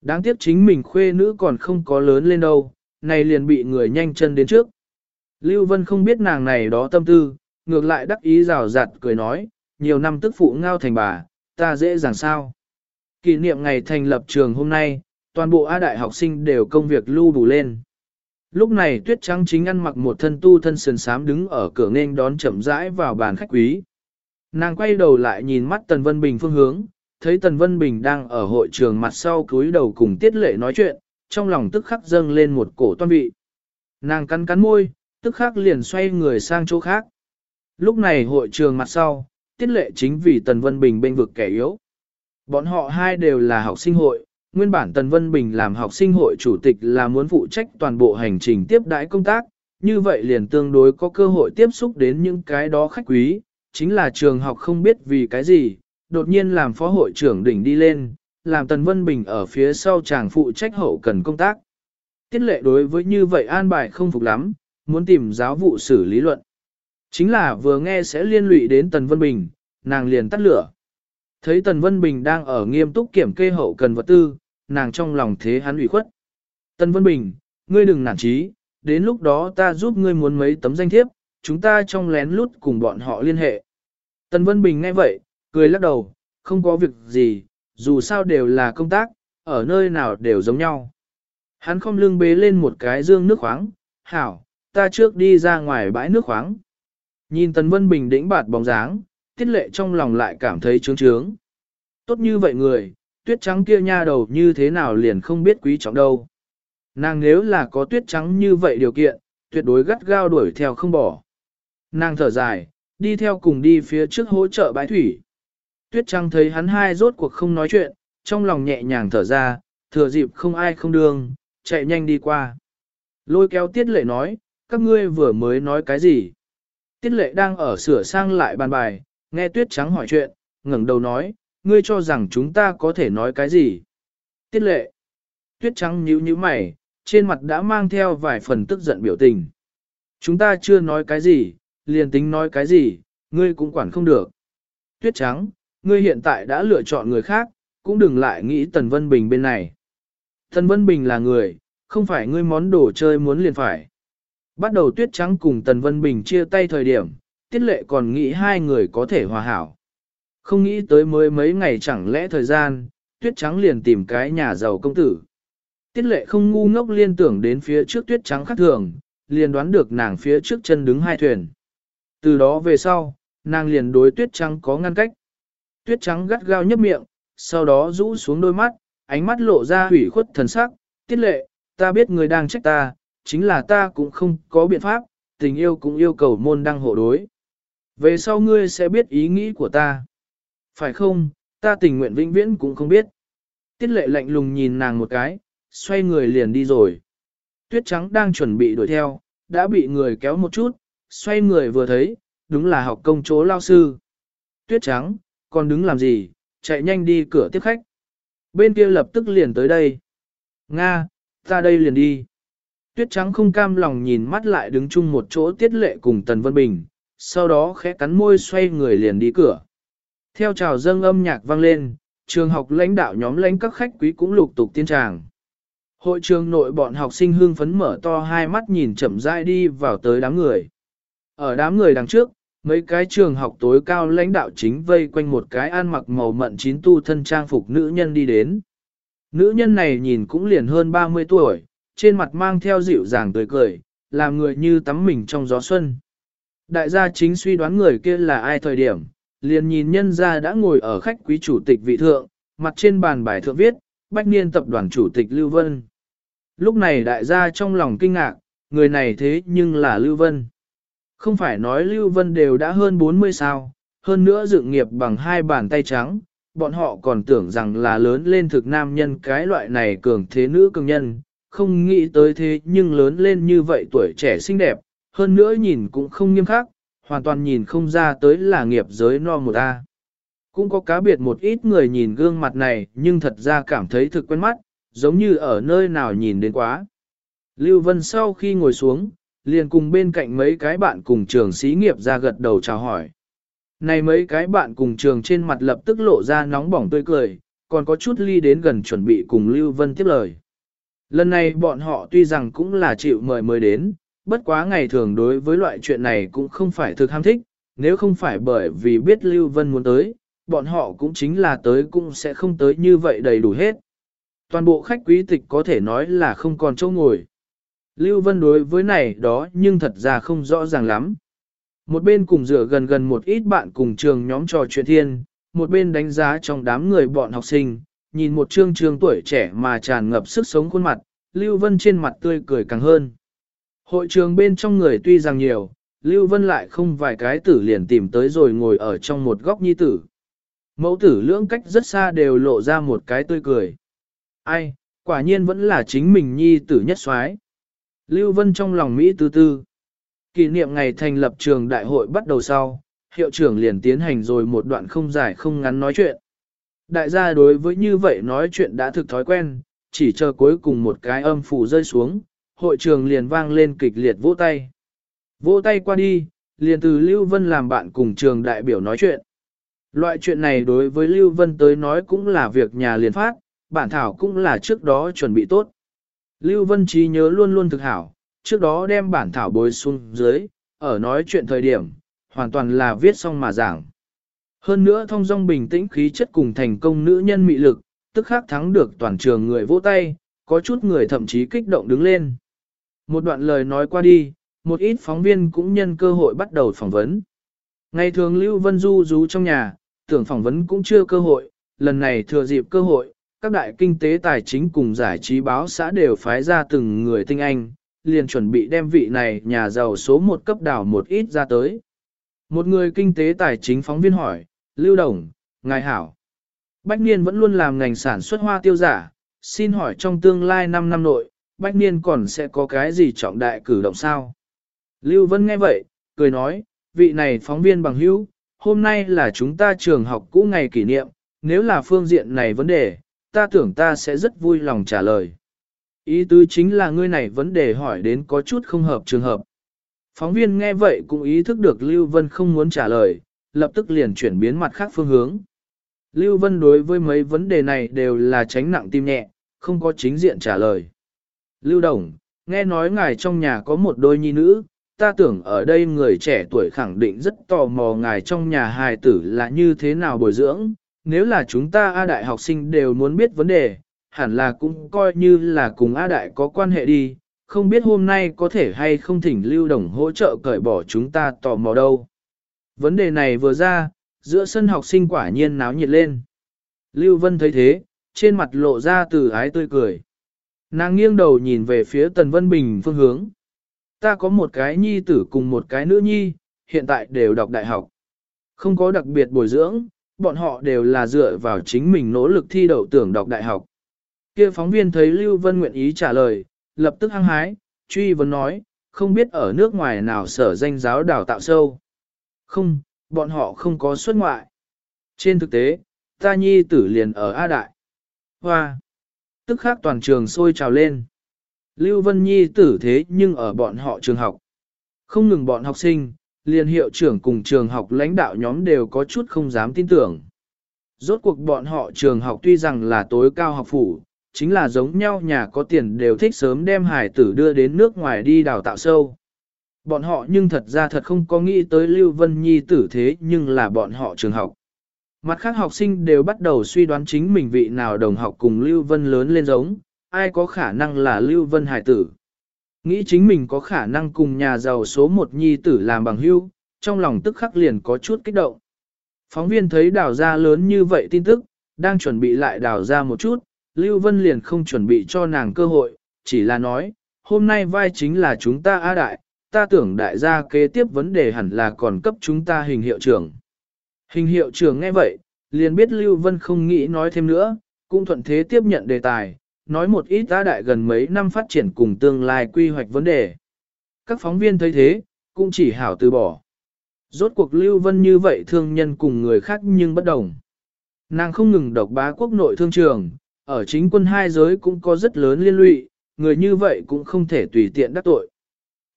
Đáng tiếc chính mình khuê nữ còn không có lớn lên đâu, này liền bị người nhanh chân đến trước. Lưu Vân không biết nàng này đó tâm tư, ngược lại đắc ý rào rạt cười nói, nhiều năm tức phụ ngao thành bà, ta dễ dàng sao. Kỷ niệm ngày thành lập trường hôm nay, toàn bộ A đại học sinh đều công việc lưu đủ lên. Lúc này tuyết trắng chính ăn mặc một thân tu thân sườn sám đứng ở cửa nghênh đón chậm rãi vào bàn khách quý. Nàng quay đầu lại nhìn mắt Tần Vân Bình phương hướng, thấy Tần Vân Bình đang ở hội trường mặt sau cúi đầu cùng tiết lệ nói chuyện, trong lòng tức khắc dâng lên một cổ toan vị. Nàng cắn cắn môi, tức khắc liền xoay người sang chỗ khác. Lúc này hội trường mặt sau, tiết lệ chính vì Tần Vân Bình bên vực kẻ yếu. Bọn họ hai đều là học sinh hội, nguyên bản Tần Vân Bình làm học sinh hội chủ tịch là muốn phụ trách toàn bộ hành trình tiếp đãi công tác, như vậy liền tương đối có cơ hội tiếp xúc đến những cái đó khách quý, chính là trường học không biết vì cái gì, đột nhiên làm phó hội trưởng đỉnh đi lên, làm Tần Vân Bình ở phía sau chàng phụ trách hậu cần công tác. Tiết lệ đối với như vậy an bài không phục lắm, muốn tìm giáo vụ xử lý luận. Chính là vừa nghe sẽ liên lụy đến Tần Vân Bình, nàng liền tắt lửa. Thấy Tần Vân Bình đang ở nghiêm túc kiểm kê hậu cần vật tư, nàng trong lòng thế hắn ủy khuất. Tần Vân Bình, ngươi đừng nản chí, đến lúc đó ta giúp ngươi muốn mấy tấm danh thiếp, chúng ta trong lén lút cùng bọn họ liên hệ. Tần Vân Bình nghe vậy, cười lắc đầu, không có việc gì, dù sao đều là công tác, ở nơi nào đều giống nhau. Hắn không lưng bế lên một cái dương nước khoáng, hảo, ta trước đi ra ngoài bãi nước khoáng. Nhìn Tần Vân Bình đĩnh bạt bóng dáng, tiết lệ trong lòng lại cảm thấy trướng trướng. Tốt như vậy người, tuyết trắng kia nha đầu như thế nào liền không biết quý trọng đâu. Nàng nếu là có tuyết trắng như vậy điều kiện, tuyệt đối gắt gao đuổi theo không bỏ. Nàng thở dài, đi theo cùng đi phía trước hỗ trợ bãi thủy. Tuyết trắng thấy hắn hai rốt cuộc không nói chuyện, trong lòng nhẹ nhàng thở ra, thừa dịp không ai không đường, chạy nhanh đi qua. Lôi kéo tiết lệ nói, các ngươi vừa mới nói cái gì? Tiết lệ đang ở sửa sang lại bàn bài, nghe tuyết trắng hỏi chuyện, ngẩng đầu nói, ngươi cho rằng chúng ta có thể nói cái gì? Tiết lệ. Tuyết trắng nhíu nhíu mày, trên mặt đã mang theo vài phần tức giận biểu tình. Chúng ta chưa nói cái gì, liền tính nói cái gì, ngươi cũng quản không được. Tuyết trắng, ngươi hiện tại đã lựa chọn người khác, cũng đừng lại nghĩ Tần Vân Bình bên này. Tần Vân Bình là người, không phải ngươi món đồ chơi muốn liền phải. Bắt đầu tuyết trắng cùng Tần Vân Bình chia tay thời điểm, tiết lệ còn nghĩ hai người có thể hòa hảo. Không nghĩ tới mới mấy ngày chẳng lẽ thời gian, tuyết trắng liền tìm cái nhà giàu công tử. Tiết lệ không ngu ngốc liên tưởng đến phía trước tuyết trắng khác thường, liền đoán được nàng phía trước chân đứng hai thuyền. Từ đó về sau, nàng liền đối tuyết trắng có ngăn cách. Tuyết trắng gắt gao nhấp miệng, sau đó rũ xuống đôi mắt, ánh mắt lộ ra hủy khuất thần sắc. Tiết lệ, ta biết người đang trách ta, chính là ta cũng không có biện pháp, tình yêu cũng yêu cầu môn đăng hộ đối. Về sau ngươi sẽ biết ý nghĩ của ta. Phải không, ta tình nguyện vĩnh viễn cũng không biết. Tiết lệ lạnh lùng nhìn nàng một cái, xoay người liền đi rồi. Tuyết trắng đang chuẩn bị đuổi theo, đã bị người kéo một chút, xoay người vừa thấy, đúng là học công chỗ lao sư. Tuyết trắng, còn đứng làm gì, chạy nhanh đi cửa tiếp khách. Bên kia lập tức liền tới đây. Nga, ta đây liền đi. Tuyết trắng không cam lòng nhìn mắt lại đứng chung một chỗ tiết lệ cùng Tần Vân Bình, sau đó khẽ cắn môi xoay người liền đi cửa. Theo chào dâng âm nhạc vang lên, trường học lãnh đạo nhóm lãnh các khách quý cũng lục tục tiên tràng. Hội trường nội bọn học sinh hương phấn mở to hai mắt nhìn chậm rãi đi vào tới đám người. Ở đám người đằng trước, mấy cái trường học tối cao lãnh đạo chính vây quanh một cái ăn mặc màu mận chín tu thân trang phục nữ nhân đi đến. Nữ nhân này nhìn cũng liền hơn 30 tuổi, trên mặt mang theo dịu dàng tươi cười, làm người như tắm mình trong gió xuân. Đại gia chính suy đoán người kia là ai thời điểm, liền nhìn nhân gia đã ngồi ở khách quý chủ tịch vị thượng, mặt trên bàn bài thượng viết, Bách Niên tập đoàn chủ tịch Lưu Vân. Lúc này đại gia trong lòng kinh ngạc, người này thế nhưng là Lưu Vân. Không phải nói Lưu Vân đều đã hơn 40 sao, hơn nữa dựng nghiệp bằng hai bàn tay trắng, bọn họ còn tưởng rằng là lớn lên thực nam nhân cái loại này cường thế nữ cường nhân, không nghĩ tới thế nhưng lớn lên như vậy tuổi trẻ xinh đẹp, hơn nữa nhìn cũng không nghiêm khắc, hoàn toàn nhìn không ra tới là nghiệp giới no một A. Cũng có cá biệt một ít người nhìn gương mặt này nhưng thật ra cảm thấy thực quen mắt, giống như ở nơi nào nhìn đến quá. Lưu Vân sau khi ngồi xuống, liền cùng bên cạnh mấy cái bạn cùng trường xí nghiệp ra gật đầu chào hỏi. Này mấy cái bạn cùng trường trên mặt lập tức lộ ra nóng bỏng tươi cười, còn có chút ly đến gần chuẩn bị cùng Lưu Vân tiếp lời. Lần này bọn họ tuy rằng cũng là chịu mời mới đến, bất quá ngày thường đối với loại chuyện này cũng không phải thực ham thích, nếu không phải bởi vì biết Lưu Vân muốn tới, bọn họ cũng chính là tới cũng sẽ không tới như vậy đầy đủ hết. Toàn bộ khách quý tịch có thể nói là không còn chỗ ngồi. Lưu Vân đối với này đó nhưng thật ra không rõ ràng lắm. Một bên cùng rửa gần gần một ít bạn cùng trường nhóm trò chuyện thiên, một bên đánh giá trong đám người bọn học sinh, nhìn một trương trường tuổi trẻ mà tràn ngập sức sống khuôn mặt, Lưu Vân trên mặt tươi cười càng hơn. Hội trường bên trong người tuy rằng nhiều, Lưu Vân lại không vài cái tử liền tìm tới rồi ngồi ở trong một góc nhi tử. Mẫu tử lưỡng cách rất xa đều lộ ra một cái tươi cười. Ai, quả nhiên vẫn là chính mình nhi tử nhất soái. Lưu Vân trong lòng Mỹ tư tư. Kỷ niệm ngày thành lập trường đại hội bắt đầu sau, hiệu trưởng liền tiến hành rồi một đoạn không dài không ngắn nói chuyện. Đại gia đối với như vậy nói chuyện đã thực thói quen, chỉ chờ cuối cùng một cái âm phủ rơi xuống, hội trường liền vang lên kịch liệt vỗ tay. Vỗ tay qua đi, liền từ Lưu Vân làm bạn cùng trường đại biểu nói chuyện. Loại chuyện này đối với Lưu Vân tới nói cũng là việc nhà liền phát, bản thảo cũng là trước đó chuẩn bị tốt. Lưu Vân trí nhớ luôn luôn thực hảo, trước đó đem bản thảo bồi xuống dưới, ở nói chuyện thời điểm, hoàn toàn là viết xong mà giảng. Hơn nữa thông dong bình tĩnh khí chất cùng thành công nữ nhân mị lực, tức khắc thắng được toàn trường người vỗ tay, có chút người thậm chí kích động đứng lên. Một đoạn lời nói qua đi, một ít phóng viên cũng nhân cơ hội bắt đầu phỏng vấn. Ngày thường Lưu Vân Du rú trong nhà, tưởng phỏng vấn cũng chưa cơ hội, lần này thừa dịp cơ hội, các đại kinh tế tài chính cùng giải trí báo xã đều phái ra từng người tinh anh, liền chuẩn bị đem vị này nhà giàu số một cấp đảo một ít ra tới. Một người kinh tế tài chính phóng viên hỏi, Lưu Đồng, Ngài Hảo. Bách Niên vẫn luôn làm ngành sản xuất hoa tiêu giả, xin hỏi trong tương lai 5 năm nội, Bách Niên còn sẽ có cái gì trọng đại cử động sao? Lưu Vân nghe vậy, cười nói, vị này phóng viên bằng hữu, hôm nay là chúng ta trường học cũ ngày kỷ niệm, nếu là phương diện này vấn đề, ta tưởng ta sẽ rất vui lòng trả lời. Ý tứ chính là ngươi này vấn đề hỏi đến có chút không hợp trường hợp. Phóng viên nghe vậy cũng ý thức được Lưu Vân không muốn trả lời, lập tức liền chuyển biến mặt khác phương hướng. Lưu Vân đối với mấy vấn đề này đều là tránh nặng tim nhẹ, không có chính diện trả lời. Lưu Đồng, nghe nói ngài trong nhà có một đôi nhi nữ, ta tưởng ở đây người trẻ tuổi khẳng định rất tò mò ngài trong nhà hài tử là như thế nào bồi dưỡng, nếu là chúng ta A đại học sinh đều muốn biết vấn đề, hẳn là cũng coi như là cùng A đại có quan hệ đi, không biết hôm nay có thể hay không thỉnh Lưu Đồng hỗ trợ cởi bỏ chúng ta tò mò đâu. Vấn đề này vừa ra, giữa sân học sinh quả nhiên náo nhiệt lên. Lưu Vân thấy thế, trên mặt lộ ra từ ái tươi cười. Nàng nghiêng đầu nhìn về phía Tần Vân Bình phương hướng. Ta có một cái nhi tử cùng một cái nữ nhi, hiện tại đều đọc đại học. Không có đặc biệt bồi dưỡng, bọn họ đều là dựa vào chính mình nỗ lực thi đậu tưởng đọc đại học. Kia phóng viên thấy Lưu Vân nguyện ý trả lời, lập tức hăng hái, truy vấn nói, không biết ở nước ngoài nào sở danh giáo đào tạo sâu. Không, bọn họ không có xuất ngoại. Trên thực tế, ta nhi tử liền ở A Đại. Hoa! Tức khác toàn trường sôi trào lên. Lưu Vân Nhi tử thế nhưng ở bọn họ trường học. Không ngừng bọn học sinh, liền hiệu trưởng cùng trường học lãnh đạo nhóm đều có chút không dám tin tưởng. Rốt cuộc bọn họ trường học tuy rằng là tối cao học phủ, chính là giống nhau nhà có tiền đều thích sớm đem hải tử đưa đến nước ngoài đi đào tạo sâu. Bọn họ nhưng thật ra thật không có nghĩ tới Lưu Vân Nhi tử thế nhưng là bọn họ trường học. Mặt khác học sinh đều bắt đầu suy đoán chính mình vị nào đồng học cùng Lưu Vân lớn lên giống, ai có khả năng là Lưu Vân hải tử. Nghĩ chính mình có khả năng cùng nhà giàu số một nhi tử làm bằng hưu, trong lòng tức khắc liền có chút kích động. Phóng viên thấy đào ra lớn như vậy tin tức, đang chuẩn bị lại đào ra một chút, Lưu Vân liền không chuẩn bị cho nàng cơ hội, chỉ là nói, hôm nay vai chính là chúng ta A Đại, ta tưởng đại gia kế tiếp vấn đề hẳn là còn cấp chúng ta hình hiệu trưởng. Hình hiệu trưởng nghe vậy, liền biết Lưu Vân không nghĩ nói thêm nữa, cũng thuận thế tiếp nhận đề tài, nói một ít A Đại gần mấy năm phát triển cùng tương lai quy hoạch vấn đề. Các phóng viên thấy thế, cũng chỉ hảo từ bỏ. Rốt cuộc Lưu Vân như vậy thương nhân cùng người khác nhưng bất đồng. Nàng không ngừng độc bá quốc nội thương trường, ở chính quân hai giới cũng có rất lớn liên lụy, người như vậy cũng không thể tùy tiện đắc tội.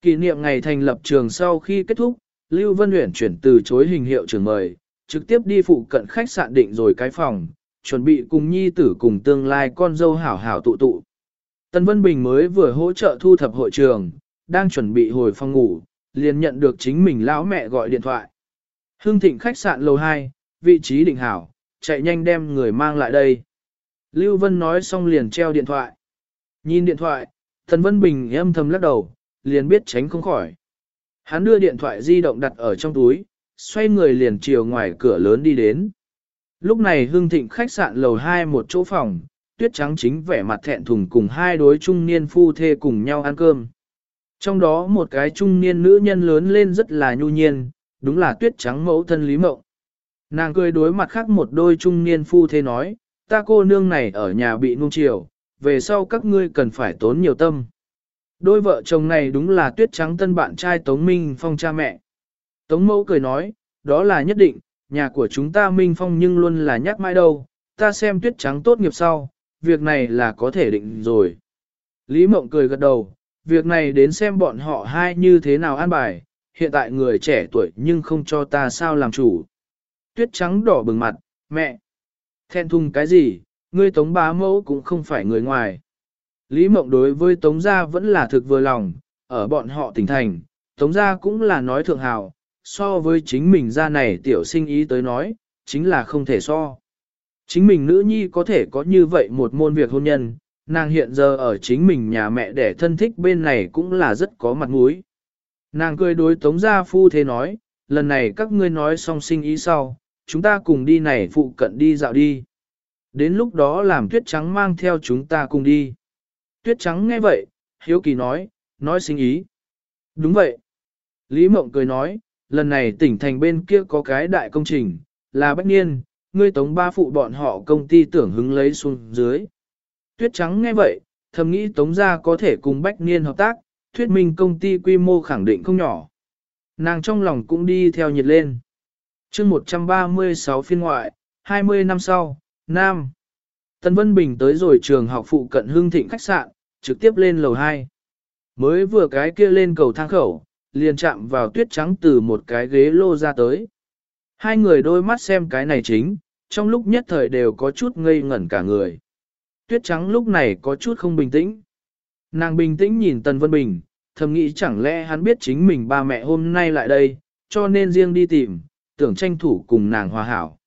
Kỷ niệm ngày thành lập trường sau khi kết thúc, Lưu Vân Uyển chuyển từ chối hình hiệu trường mời, trực tiếp đi phụ cận khách sạn định rồi cái phòng, chuẩn bị cùng nhi tử cùng tương lai con dâu hảo hảo tụ tụ. Tân Vân Bình mới vừa hỗ trợ thu thập hội trường, đang chuẩn bị hồi phòng ngủ, liền nhận được chính mình lão mẹ gọi điện thoại. Hương thịnh khách sạn lầu 2, vị trí định hảo, chạy nhanh đem người mang lại đây. Lưu Vân nói xong liền treo điện thoại. Nhìn điện thoại, tần Vân Bình âm thầm lắc đầu, liền biết tránh không khỏi. Hắn đưa điện thoại di động đặt ở trong túi, xoay người liền chiều ngoài cửa lớn đi đến. Lúc này hương thịnh khách sạn lầu 2 một chỗ phòng, tuyết trắng chính vẻ mặt thẹn thùng cùng hai đối trung niên phu thê cùng nhau ăn cơm. Trong đó một cái trung niên nữ nhân lớn lên rất là nhu nhiên, đúng là tuyết trắng mẫu thân Lý Mộng. Nàng cười đối mặt khác một đôi trung niên phu thê nói, ta cô nương này ở nhà bị nung chiều, về sau các ngươi cần phải tốn nhiều tâm. Đôi vợ chồng này đúng là tuyết trắng tân bạn trai Tống Minh Phong cha mẹ. Tống mẫu cười nói, đó là nhất định, nhà của chúng ta Minh Phong nhưng luôn là nhắc mãi đâu, ta xem tuyết trắng tốt nghiệp sau, việc này là có thể định rồi. Lý Mộng cười gật đầu, việc này đến xem bọn họ hai như thế nào an bài, hiện tại người trẻ tuổi nhưng không cho ta sao làm chủ. Tuyết trắng đỏ bừng mặt, mẹ. Thẹn thùng cái gì, ngươi tống bá mẫu cũng không phải người ngoài. Lý mộng đối với tống gia vẫn là thực vừa lòng, ở bọn họ tỉnh thành, tống gia cũng là nói thượng hào, so với chính mình gia này tiểu sinh ý tới nói, chính là không thể so. Chính mình nữ nhi có thể có như vậy một môn việc hôn nhân, nàng hiện giờ ở chính mình nhà mẹ để thân thích bên này cũng là rất có mặt mũi. Nàng cười đối tống gia phu thế nói, lần này các ngươi nói xong sinh ý sau, chúng ta cùng đi này phụ cận đi dạo đi. Đến lúc đó làm tuyết trắng mang theo chúng ta cùng đi. Tuyết trắng nghe vậy, hiếu kỳ nói, nói sinh ý. Đúng vậy. Lý Mộng cười nói, lần này tỉnh thành bên kia có cái đại công trình, là bách niên, ngươi tống ba phụ bọn họ công ty tưởng hứng lấy xuống dưới. Tuyết trắng nghe vậy, thầm nghĩ tống gia có thể cùng bách niên hợp tác, thuyết minh công ty quy mô khẳng định không nhỏ. Nàng trong lòng cũng đi theo nhiệt lên. chương 136 phiên ngoại, 20 năm sau, Nam. Tân Vân Bình tới rồi trường học phụ cận hương thịnh khách sạn, trực tiếp lên lầu 2. Mới vừa cái kia lên cầu thang khẩu, liền chạm vào tuyết trắng từ một cái ghế lô ra tới. Hai người đôi mắt xem cái này chính, trong lúc nhất thời đều có chút ngây ngẩn cả người. Tuyết trắng lúc này có chút không bình tĩnh. Nàng bình tĩnh nhìn Tần Vân Bình, thầm nghĩ chẳng lẽ hắn biết chính mình ba mẹ hôm nay lại đây, cho nên riêng đi tìm, tưởng tranh thủ cùng nàng hòa hảo.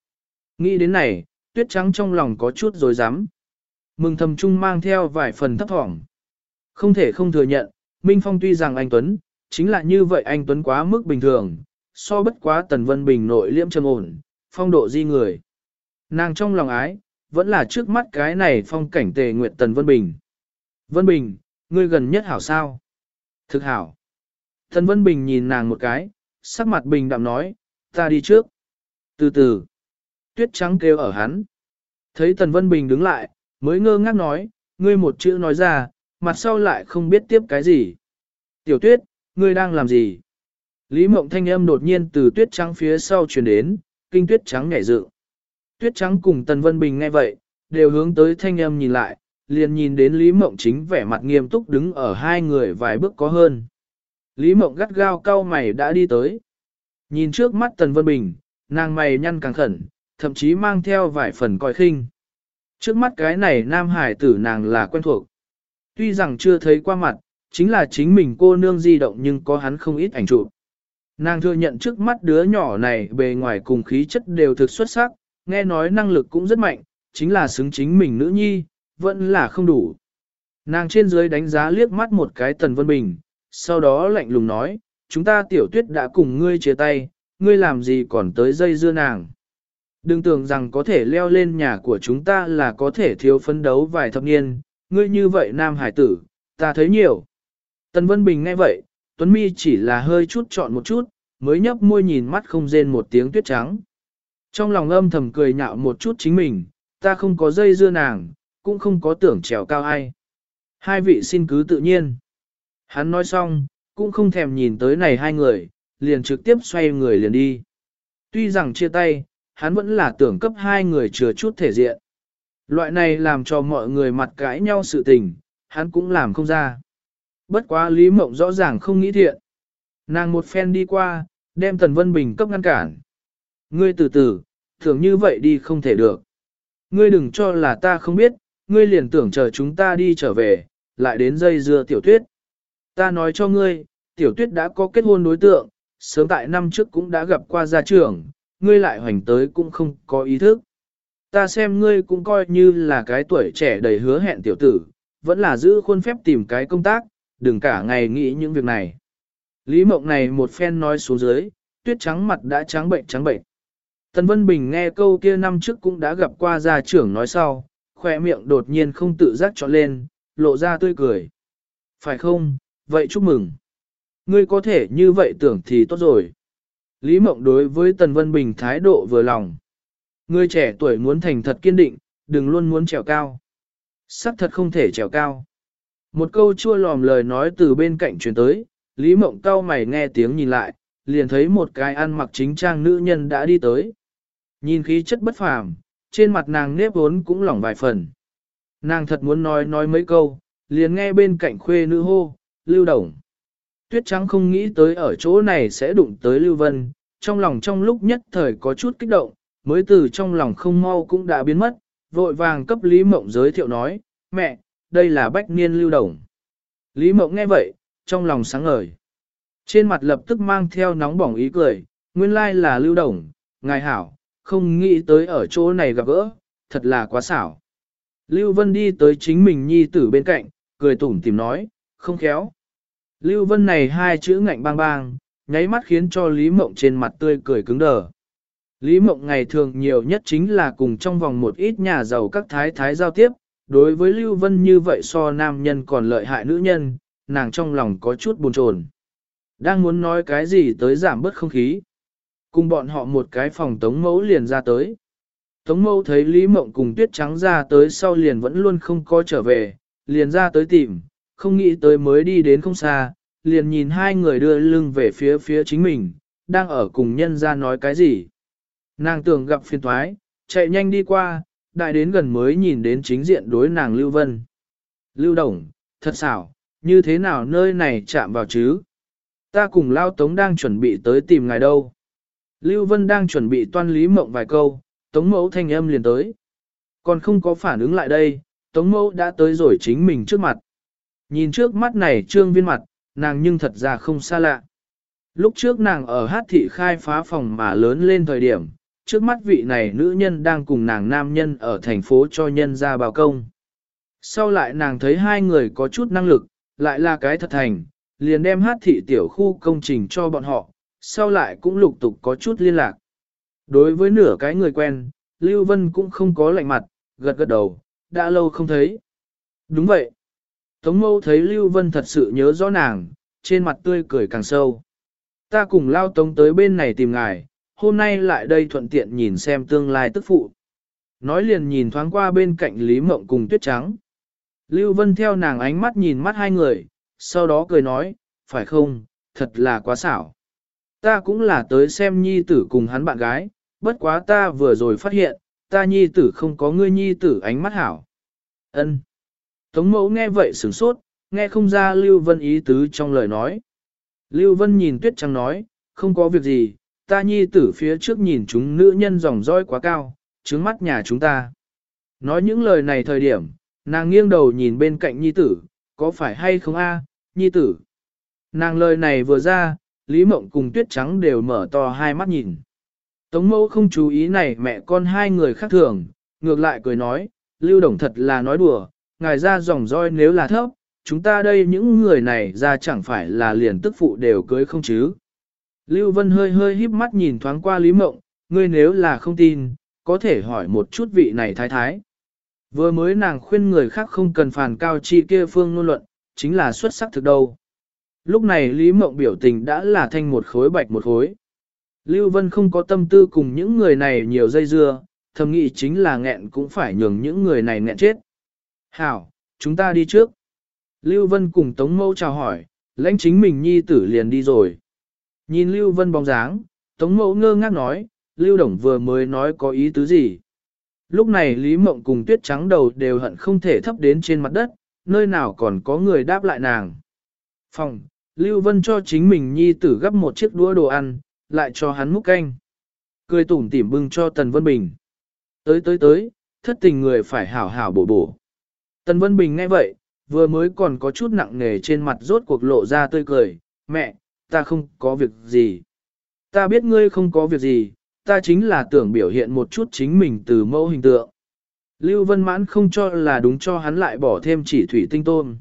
Nghĩ đến này, tuyết trắng trong lòng có chút rồi dám. Mừng thầm trung mang theo vài phần thấp thỏm. Không thể không thừa nhận, Minh Phong tuy rằng anh Tuấn, chính là như vậy anh Tuấn quá mức bình thường, so bất quá Tần Vân Bình nội liễm trầm ổn, phong độ di người. Nàng trong lòng ái, vẫn là trước mắt cái này phong cảnh tề nguyện Tần Vân Bình. Vân Bình, ngươi gần nhất hảo sao? Thực hảo. Tần Vân Bình nhìn nàng một cái, sắc mặt bình đạm nói, ta đi trước. Từ từ, tuyết trắng kêu ở hắn. Thấy Tần Vân Bình đứng lại, mới ngơ ngác nói, ngươi một chữ nói ra, mặt sau lại không biết tiếp cái gì. Tiểu tuyết, ngươi đang làm gì? Lý mộng thanh âm đột nhiên từ tuyết trắng phía sau truyền đến, kinh tuyết trắng nhảy dựng. Tuyết trắng cùng Tần Vân Bình nghe vậy, đều hướng tới thanh âm nhìn lại, liền nhìn đến Lý Mộng chính vẻ mặt nghiêm túc đứng ở hai người vài bước có hơn. Lý Mộng gắt gao cau mày đã đi tới. Nhìn trước mắt Tần Vân Bình, nàng mày nhăn càng khẩn, thậm chí mang theo vài phần coi khinh. Trước mắt cái này nam hải tử nàng là quen thuộc. Tuy rằng chưa thấy qua mặt, chính là chính mình cô nương di động nhưng có hắn không ít ảnh chụp. Nàng thừa nhận trước mắt đứa nhỏ này bề ngoài cùng khí chất đều thực xuất sắc, nghe nói năng lực cũng rất mạnh, chính là xứng chính mình nữ nhi, vẫn là không đủ. Nàng trên dưới đánh giá liếc mắt một cái Tần Vân Bình, sau đó lạnh lùng nói, chúng ta tiểu tuyết đã cùng ngươi chia tay, ngươi làm gì còn tới dây dưa nàng. Đừng tưởng rằng có thể leo lên nhà của chúng ta là có thể thiếu phấn đấu vài thập niên, ngươi như vậy nam hải tử, ta thấy nhiều. Tần Vân Bình nghe vậy, Tuấn Mi chỉ là hơi chút chọn một chút, mới nhấp môi nhìn mắt không rên một tiếng tuyết trắng. Trong lòng âm thầm cười nhạo một chút chính mình, ta không có dây dưa nàng, cũng không có tưởng trèo cao ai. Hai vị xin cứ tự nhiên. Hắn nói xong, cũng không thèm nhìn tới này hai người, liền trực tiếp xoay người liền đi. Tuy rằng chia tay, hắn vẫn là tưởng cấp hai người chừa chút thể diện. Loại này làm cho mọi người mặt cãi nhau sự tình, hắn cũng làm không ra. Bất quá Lý Mộng rõ ràng không nghĩ thiện. Nàng một phen đi qua, đem Tần Vân Bình cấp ngăn cản. Ngươi từ từ, thường như vậy đi không thể được. Ngươi đừng cho là ta không biết, ngươi liền tưởng chờ chúng ta đi trở về, lại đến dây dưa tiểu tuyết. Ta nói cho ngươi, tiểu tuyết đã có kết hôn đối tượng, sớm tại năm trước cũng đã gặp qua gia trưởng, ngươi lại hoành tới cũng không có ý thức. Ta xem ngươi cũng coi như là cái tuổi trẻ đầy hứa hẹn tiểu tử, vẫn là giữ khuôn phép tìm cái công tác, đừng cả ngày nghĩ những việc này. Lý mộng này một phen nói xuống dưới, tuyết trắng mặt đã trắng bệnh trắng bệnh. Tần Vân Bình nghe câu kia năm trước cũng đã gặp qua gia trưởng nói sau, khỏe miệng đột nhiên không tự giác trọn lên, lộ ra tươi cười. Phải không, vậy chúc mừng. Ngươi có thể như vậy tưởng thì tốt rồi. Lý Mộng đối với Tần Vân Bình thái độ vừa lòng. Ngươi trẻ tuổi muốn thành thật kiên định, đừng luôn muốn trèo cao. Sắc thật không thể trèo cao. Một câu chua lòm lời nói từ bên cạnh truyền tới, Lý Mộng cao mày nghe tiếng nhìn lại, liền thấy một cái ăn mặc chính trang nữ nhân đã đi tới. Nhìn khí chất bất phàm, trên mặt nàng nếp vốn cũng lỏng vài phần. Nàng thật muốn nói nói mấy câu, liền nghe bên cạnh khuê nữ hô, lưu đồng. Tuyết trắng không nghĩ tới ở chỗ này sẽ đụng tới Lưu Vân, trong lòng trong lúc nhất thời có chút kích động, mới từ trong lòng không mau cũng đã biến mất, vội vàng cấp Lý Mộng giới thiệu nói, mẹ, đây là bách niên lưu đồng. Lý Mộng nghe vậy, trong lòng sáng ngời. Trên mặt lập tức mang theo nóng bỏng ý cười, nguyên lai là lưu đồng, ngài hảo, không nghĩ tới ở chỗ này gặp gỡ, thật là quá xảo. Lưu Vân đi tới chính mình nhi tử bên cạnh, cười tủm tìm nói, không khéo. Lưu Vân này hai chữ ngạnh bang bang, nháy mắt khiến cho Lý Mộng trên mặt tươi cười cứng đờ. Lý Mộng ngày thường nhiều nhất chính là cùng trong vòng một ít nhà giàu các thái thái giao tiếp, đối với Lưu Vân như vậy so nam nhân còn lợi hại nữ nhân, nàng trong lòng có chút buồn chồn. Đang muốn nói cái gì tới giảm bớt không khí. Cùng bọn họ một cái phòng tống mẫu liền ra tới. Tống mẫu thấy Lý Mộng cùng tuyết trắng ra tới sau liền vẫn luôn không có trở về, liền ra tới tìm, không nghĩ tới mới đi đến không xa, liền nhìn hai người đưa lưng về phía phía chính mình, đang ở cùng nhân ra nói cái gì. Nàng tưởng gặp phiền thoái, chạy nhanh đi qua, đại đến gần mới nhìn đến chính diện đối nàng Lưu Vân. Lưu Đồng, thật xảo, như thế nào nơi này chạm vào chứ? Ta cùng Lao Tống đang chuẩn bị tới tìm ngài đâu. Lưu Vân đang chuẩn bị toan lý mộng vài câu, Tống Mẫu thanh âm liền tới. Còn không có phản ứng lại đây, Tống Mẫu đã tới rồi chính mình trước mặt. Nhìn trước mắt này trương viên mặt, nàng nhưng thật ra không xa lạ. Lúc trước nàng ở hát thị khai phá phòng mà lớn lên thời điểm, trước mắt vị này nữ nhân đang cùng nàng nam nhân ở thành phố cho nhân ra bào công. Sau lại nàng thấy hai người có chút năng lực, lại là cái thật thành, liền đem hát thị tiểu khu công trình cho bọn họ, sau lại cũng lục tục có chút liên lạc. Đối với nửa cái người quen, Lưu Vân cũng không có lạnh mặt, gật gật đầu, đã lâu không thấy. Đúng vậy. Tống mâu thấy Lưu Vân thật sự nhớ rõ nàng, trên mặt tươi cười càng sâu. Ta cùng lao tống tới bên này tìm ngài, hôm nay lại đây thuận tiện nhìn xem tương lai tức phụ. Nói liền nhìn thoáng qua bên cạnh Lý Mộng cùng Tuyết Trắng. Lưu Vân theo nàng ánh mắt nhìn mắt hai người, sau đó cười nói, phải không, thật là quá xảo. Ta cũng là tới xem nhi tử cùng hắn bạn gái, bất quá ta vừa rồi phát hiện, ta nhi tử không có ngươi nhi tử ánh mắt hảo. Ân. Tống mẫu nghe vậy sửng sốt, nghe không ra Lưu Vân ý tứ trong lời nói. Lưu Vân nhìn Tuyết Trắng nói, không có việc gì, ta nhi tử phía trước nhìn chúng nữ nhân dòng dõi quá cao, trướng mắt nhà chúng ta. Nói những lời này thời điểm, nàng nghiêng đầu nhìn bên cạnh nhi tử, có phải hay không a, nhi tử. Nàng lời này vừa ra, Lý Mộng cùng Tuyết Trắng đều mở to hai mắt nhìn. Tống mẫu không chú ý này mẹ con hai người khác thường, ngược lại cười nói, Lưu Đồng thật là nói đùa, ngài ra dòng roi nếu là thấp, chúng ta đây những người này ra chẳng phải là liền tức phụ đều cưới không chứ. Lưu Vân hơi hơi híp mắt nhìn thoáng qua Lý Mộng, ngươi nếu là không tin, có thể hỏi một chút vị này thái thái. Vừa mới nàng khuyên người khác không cần phản cao chi kia phương ngôn luận, chính là xuất sắc thực đâu. Lúc này Lý Mộng biểu tình đã là thanh một khối bạch một khối. Lưu Vân không có tâm tư cùng những người này nhiều dây dưa, thầm nghĩ chính là nghẹn cũng phải nhường những người này nghẹn chết. Hảo, chúng ta đi trước. Lưu Vân cùng Tống Mâu chào hỏi, lãnh chính mình nhi tử liền đi rồi. Nhìn Lưu Vân bóng dáng, Tống Mẫu ngơ ngác nói, Lưu Đồng vừa mới nói có ý tứ gì. Lúc này Lý Mộng cùng Tuyết Trắng đầu đều hận không thể thấp đến trên mặt đất, nơi nào còn có người đáp lại nàng. Phòng, Lưu Vân cho chính mình nhi tử gấp một chiếc đũa đồ ăn, lại cho hắn múc canh. Cười tủm tỉm bưng cho Tần Vân Bình. Tới tới tới, thất tình người phải hảo hảo bổ bổ. Tần Vân Bình nghe vậy, vừa mới còn có chút nặng nề trên mặt rốt cuộc lộ ra tươi cười, mẹ, ta không có việc gì. Ta biết ngươi không có việc gì, ta chính là tưởng biểu hiện một chút chính mình từ mẫu hình tượng. Lưu Vân Mãn không cho là đúng cho hắn lại bỏ thêm chỉ thủy tinh tôn.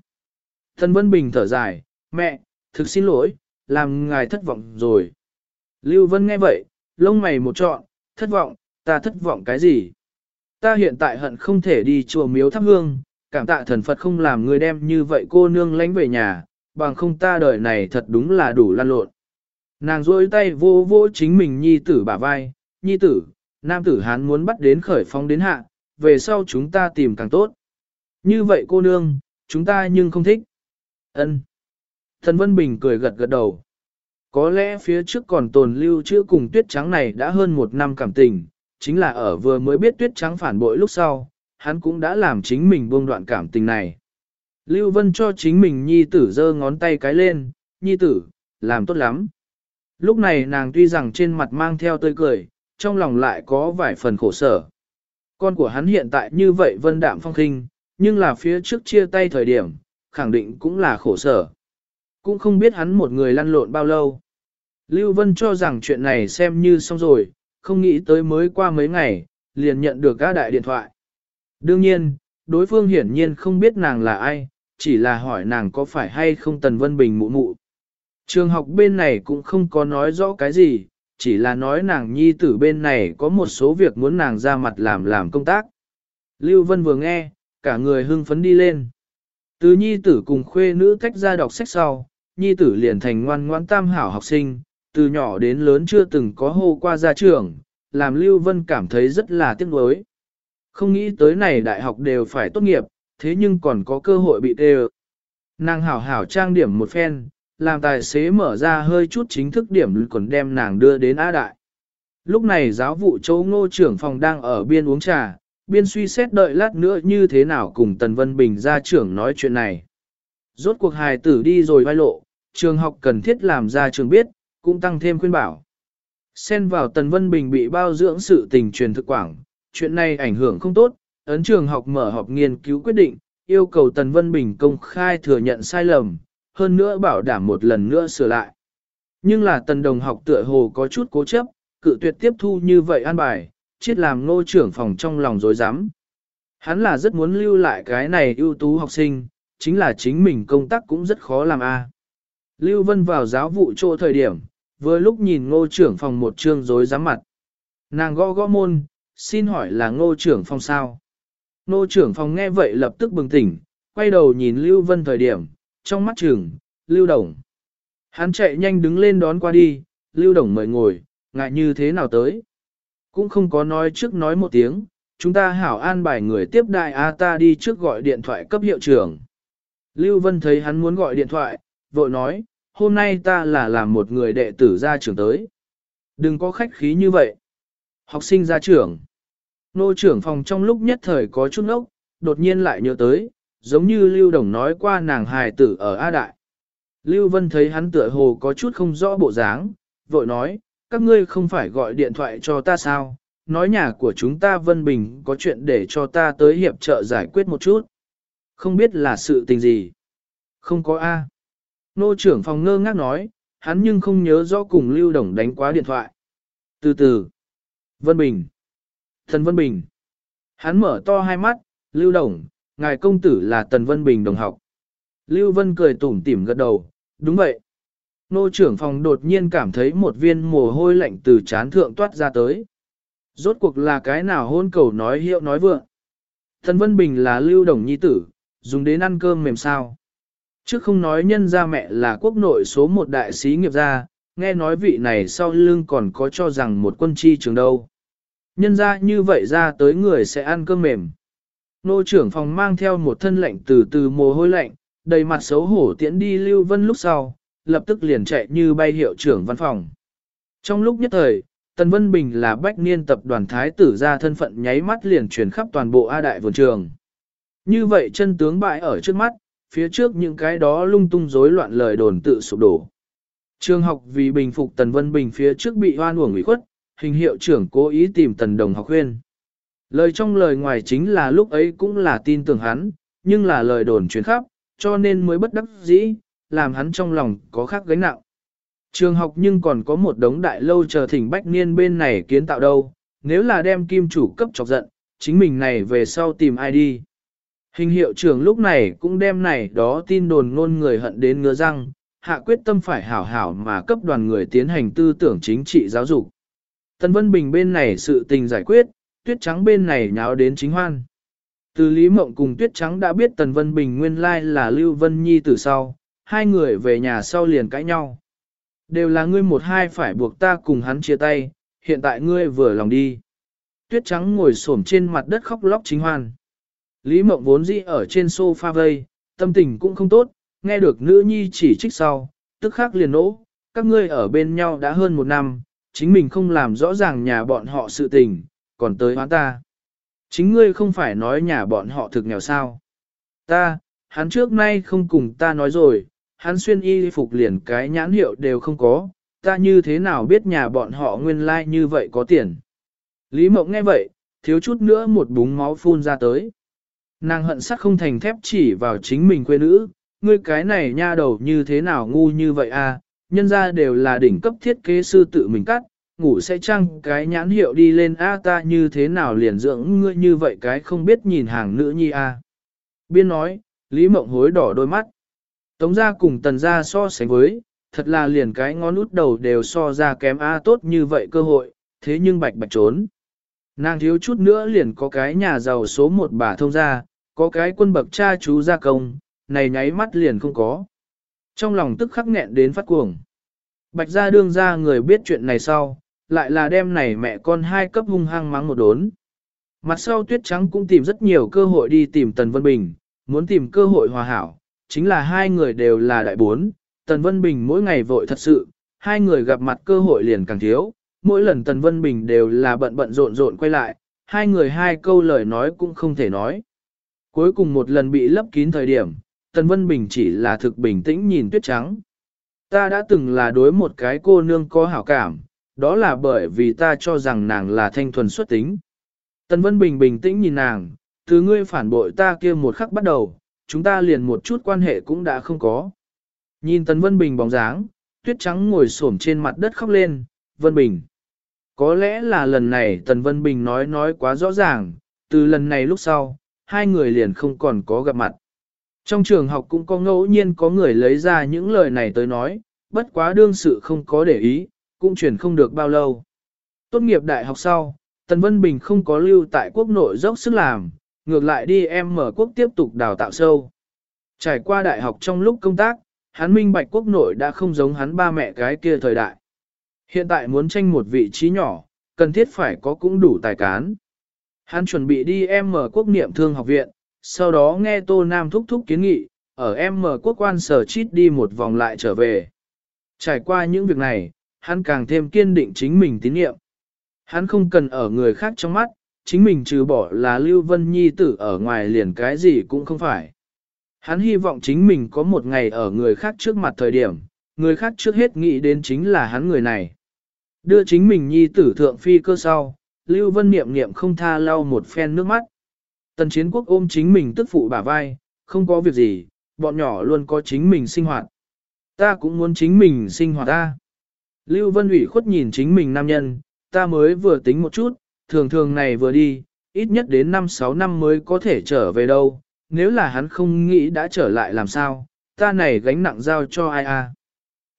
Thân Vân Bình thở dài, mẹ, thực xin lỗi, làm ngài thất vọng rồi. Lưu Vân nghe vậy, lông mày một trọn, thất vọng, ta thất vọng cái gì? Ta hiện tại hận không thể đi chùa miếu thắp hương, cảm tạ thần Phật không làm người đem như vậy cô nương lánh về nhà, bằng không ta đời này thật đúng là đủ lan lộn. Nàng rôi tay vô vô chính mình nhi tử bả vai, nhi tử, nam tử hán muốn bắt đến khởi phong đến hạ, về sau chúng ta tìm càng tốt. Như vậy cô nương, chúng ta nhưng không thích. ân Thần Vân Bình cười gật gật đầu. Có lẽ phía trước còn tồn lưu chữa cùng tuyết trắng này đã hơn một năm cảm tình, chính là ở vừa mới biết tuyết trắng phản bội lúc sau, hắn cũng đã làm chính mình buông đoạn cảm tình này. Lưu Vân cho chính mình nhi tử giơ ngón tay cái lên, nhi tử, làm tốt lắm. Lúc này nàng tuy rằng trên mặt mang theo tươi cười, trong lòng lại có vài phần khổ sở. Con của hắn hiện tại như vậy vân đạm phong khinh, nhưng là phía trước chia tay thời điểm, khẳng định cũng là khổ sở. Cũng không biết hắn một người lăn lộn bao lâu. Lưu Vân cho rằng chuyện này xem như xong rồi, không nghĩ tới mới qua mấy ngày, liền nhận được các đại điện thoại. Đương nhiên, đối phương hiển nhiên không biết nàng là ai, chỉ là hỏi nàng có phải hay không Tần Vân Bình mụ mụ. Trường học bên này cũng không có nói rõ cái gì, chỉ là nói nàng nhi tử bên này có một số việc muốn nàng ra mặt làm làm công tác. Lưu Vân vừa nghe, cả người hưng phấn đi lên. Từ nhi tử cùng khuê nữ tách ra đọc sách sau, nhi tử liền thành ngoan ngoãn tam hảo học sinh, từ nhỏ đến lớn chưa từng có hô qua ra trường, làm Lưu Vân cảm thấy rất là tiếc nuối. Không nghĩ tới này đại học đều phải tốt nghiệp, thế nhưng còn có cơ hội bị tê Nàng hảo hảo trang điểm một phen, làm tài xế mở ra hơi chút chính thức điểm còn đem nàng đưa đến a Đại. Lúc này giáo vụ châu ngô trưởng phòng đang ở biên uống trà, biên suy xét đợi lát nữa như thế nào cùng Tần Vân Bình ra trưởng nói chuyện này. Rốt cuộc hài tử đi rồi vai lộ, trường học cần thiết làm ra trường biết, cũng tăng thêm khuyên bảo. Xen vào Tần Vân Bình bị bao dưỡng sự tình truyền thực quảng, chuyện này ảnh hưởng không tốt, ấn trường học mở họp nghiên cứu quyết định, yêu cầu Tần Vân Bình công khai thừa nhận sai lầm, hơn nữa bảo đảm một lần nữa sửa lại. Nhưng là Tần Đồng học tựa hồ có chút cố chấp, cự tuyệt tiếp thu như vậy an bài, chết làm ngô trưởng phòng trong lòng dối rắm Hắn là rất muốn lưu lại cái này ưu tú học sinh, chính là chính mình công tác cũng rất khó làm a. Lưu Vân vào giáo vụ chỗ thời điểm, vừa lúc nhìn ngô trưởng phòng một trương dối rắm mặt. Nàng gõ gõ môn, xin hỏi là ngô trưởng phòng sao? Nô trưởng phòng nghe vậy lập tức bừng tỉnh, quay đầu nhìn Lưu Vân thời điểm, trong mắt trường, Lưu Đồng. Hắn chạy nhanh đứng lên đón qua đi, Lưu Đồng mời ngồi, ngại như thế nào tới? Cũng không có nói trước nói một tiếng, chúng ta hảo an bài người tiếp đại A ta đi trước gọi điện thoại cấp hiệu trưởng. Lưu Vân thấy hắn muốn gọi điện thoại, vội nói, hôm nay ta là làm một người đệ tử ra trường tới. Đừng có khách khí như vậy. Học sinh ra trường. Nô trưởng phòng trong lúc nhất thời có chút ngốc, đột nhiên lại nhớ tới, giống như Lưu Đồng nói qua nàng hài tử ở A Đại. Lưu Vân thấy hắn tựa hồ có chút không rõ bộ dáng, vội nói, các ngươi không phải gọi điện thoại cho ta sao, nói nhà của chúng ta Vân Bình có chuyện để cho ta tới hiệp trợ giải quyết một chút. Không biết là sự tình gì. Không có A. Nô trưởng phòng ngơ ngác nói, hắn nhưng không nhớ rõ cùng Lưu Đồng đánh quá điện thoại. Từ từ. Vân Bình. Thần Vân Bình. Hắn mở to hai mắt, Lưu Đồng, ngài công tử là Tần Vân Bình đồng học. Lưu Vân cười tủm tỉm gật đầu, đúng vậy. Nô trưởng phòng đột nhiên cảm thấy một viên mồ hôi lạnh từ chán thượng toát ra tới. Rốt cuộc là cái nào hôn cầu nói hiệu nói vượng. Tần Vân Bình là Lưu Đồng nhi tử, dùng đến ăn cơm mềm sao. Trước không nói nhân gia mẹ là quốc nội số một đại sĩ nghiệp gia, nghe nói vị này sau lưng còn có cho rằng một quân chi trường đâu. Nhân ra như vậy ra tới người sẽ ăn cơm mềm. Nô trưởng phòng mang theo một thân lạnh từ từ mồ hôi lạnh, đầy mặt xấu hổ tiễn đi Lưu Vân lúc sau, lập tức liền chạy như bay hiệu trưởng văn phòng. Trong lúc nhất thời, Tần Vân Bình là bách niên tập đoàn thái tử ra thân phận nháy mắt liền truyền khắp toàn bộ A Đại vườn trường. Như vậy chân tướng bại ở trước mắt, phía trước những cái đó lung tung rối loạn lời đồn tự sụp đổ. Trường học vì bình phục Tần Vân Bình phía trước bị hoan uổng ủy khuất, hình hiệu trưởng cố ý tìm Tần Đồng học khuyên. Lời trong lời ngoài chính là lúc ấy cũng là tin tưởng hắn, nhưng là lời đồn truyền khắp, cho nên mới bất đắc dĩ, làm hắn trong lòng có khác gánh nặng. Trường học nhưng còn có một đống đại lâu chờ thỉnh bách niên bên này kiến tạo đâu, nếu là đem kim chủ cấp chọc giận, chính mình này về sau tìm ai đi. Hình hiệu trưởng lúc này cũng đem này đó tin đồn ngôn người hận đến ngứa răng, hạ quyết tâm phải hảo hảo mà cấp đoàn người tiến hành tư tưởng chính trị giáo dục. Tần Vân Bình bên này sự tình giải quyết, tuyết trắng bên này nháo đến chính hoan. Từ Lý Mộng cùng tuyết trắng đã biết Tần Vân Bình nguyên lai là Lưu Vân Nhi từ sau, hai người về nhà sau liền cãi nhau. Đều là ngươi một hai phải buộc ta cùng hắn chia tay, hiện tại ngươi vừa lòng đi. Tuyết trắng ngồi xổm trên mặt đất khóc lóc chính hoan. Lý Mộng vốn dĩ ở trên sofa vây, tâm tình cũng không tốt, nghe được nữ nhi chỉ trích sau, tức khắc liền nỗ, các ngươi ở bên nhau đã hơn một năm, chính mình không làm rõ ràng nhà bọn họ sự tình, còn tới hoán ta. Chính ngươi không phải nói nhà bọn họ thực nghèo sao. Ta, hắn trước nay không cùng ta nói rồi, hắn xuyên y phục liền cái nhãn hiệu đều không có, ta như thế nào biết nhà bọn họ nguyên lai like như vậy có tiền. Lý Mộng nghe vậy, thiếu chút nữa một búng máu phun ra tới. Nàng hận sắc không thành thép chỉ vào chính mình quê nữ, ngươi cái này nha đầu như thế nào ngu như vậy à, nhân ra đều là đỉnh cấp thiết kế sư tự mình cắt, ngủ sẽ chăng cái nhãn hiệu đi lên a ta như thế nào liền dưỡng ngươi như vậy cái không biết nhìn hàng nữ nhi a. Biên nói, Lý Mộng hối đỏ đôi mắt. Tống gia cùng tần gia so sánh với, thật là liền cái ngón út đầu đều so ra kém A tốt như vậy cơ hội, thế nhưng bạch bạch trốn. Nàng thiếu chút nữa liền có cái nhà giàu số một bà thông gia, có cái quân bậc cha chú gia công, này nháy mắt liền không có. Trong lòng tức khắc nghẹn đến phát cuồng. Bạch gia đương ra người biết chuyện này sau, lại là đem này mẹ con hai cấp hung hăng mắng một đốn. Mặt sau tuyết trắng cũng tìm rất nhiều cơ hội đi tìm Tần Vân Bình, muốn tìm cơ hội hòa hảo, chính là hai người đều là đại bốn, Tần Vân Bình mỗi ngày vội thật sự, hai người gặp mặt cơ hội liền càng thiếu, mỗi lần Tần Vân Bình đều là bận bận rộn rộn quay lại, hai người hai câu lời nói cũng không thể nói. Cuối cùng một lần bị lấp kín thời điểm, Tần Vân Bình chỉ là thực bình tĩnh nhìn tuyết trắng. Ta đã từng là đối một cái cô nương có hảo cảm, đó là bởi vì ta cho rằng nàng là thanh thuần xuất tính. Tần Vân Bình bình tĩnh nhìn nàng, từ ngươi phản bội ta kia một khắc bắt đầu, chúng ta liền một chút quan hệ cũng đã không có. Nhìn Tần Vân Bình bóng dáng, tuyết trắng ngồi xổm trên mặt đất khóc lên, Vân Bình. Có lẽ là lần này Tần Vân Bình nói nói quá rõ ràng, từ lần này lúc sau, hai người liền không còn có gặp mặt. Trong trường học cũng có ngẫu nhiên có người lấy ra những lời này tới nói, bất quá đương sự không có để ý, cũng truyền không được bao lâu. Tốt nghiệp đại học sau, Tần Vân Bình không có lưu tại quốc nội dốc sức làm, ngược lại đi em mở quốc tiếp tục đào tạo sâu. Trải qua đại học trong lúc công tác, hắn minh bạch quốc nội đã không giống hắn ba mẹ cái kia thời đại. Hiện tại muốn tranh một vị trí nhỏ, cần thiết phải có cũng đủ tài cán. Hắn chuẩn bị đi em mở quốc niệm thương học viện, sau đó nghe Tô Nam thúc thúc kiến nghị, ở em mở quốc quan sở chít đi một vòng lại trở về. Trải qua những việc này, hắn càng thêm kiên định chính mình tín nhiệm. Hắn không cần ở người khác trong mắt, chính mình trừ bỏ là Lưu Vân Nhi tử ở ngoài liền cái gì cũng không phải. Hắn hy vọng chính mình có một ngày ở người khác trước mặt thời điểm, người khác trước hết nghĩ đến chính là hắn người này. Đưa chính mình Nhi tử thượng phi cơ sau, Lưu Vân niệm niệm không tha lau một phen nước mắt. Tần chiến quốc ôm chính mình tức phụ bả vai, không có việc gì, bọn nhỏ luôn có chính mình sinh hoạt. Ta cũng muốn chính mình sinh hoạt ta. Lưu Vân ủy khuất nhìn chính mình nam nhân, ta mới vừa tính một chút, thường thường này vừa đi, ít nhất đến 5-6 năm mới có thể trở về đâu, nếu là hắn không nghĩ đã trở lại làm sao, ta này gánh nặng giao cho ai à.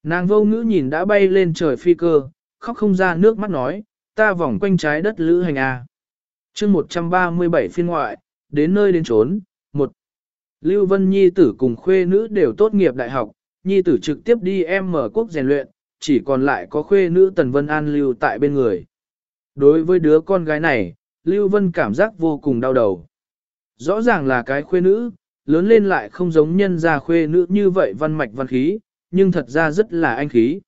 Nàng vô ngữ nhìn đã bay lên trời phi cơ, khóc không ra nước mắt nói, ta vòng quanh trái đất lữ hành à. chương 137 phiên ngoại, đến nơi đến trốn, một Lưu Vân Nhi tử cùng khuê nữ đều tốt nghiệp đại học, Nhi tử trực tiếp đi em mở quốc rèn luyện, chỉ còn lại có khuê nữ Tần Vân An lưu tại bên người. Đối với đứa con gái này, Lưu Vân cảm giác vô cùng đau đầu. Rõ ràng là cái khuê nữ, lớn lên lại không giống nhân gia khuê nữ như vậy văn mạch văn khí, nhưng thật ra rất là anh khí.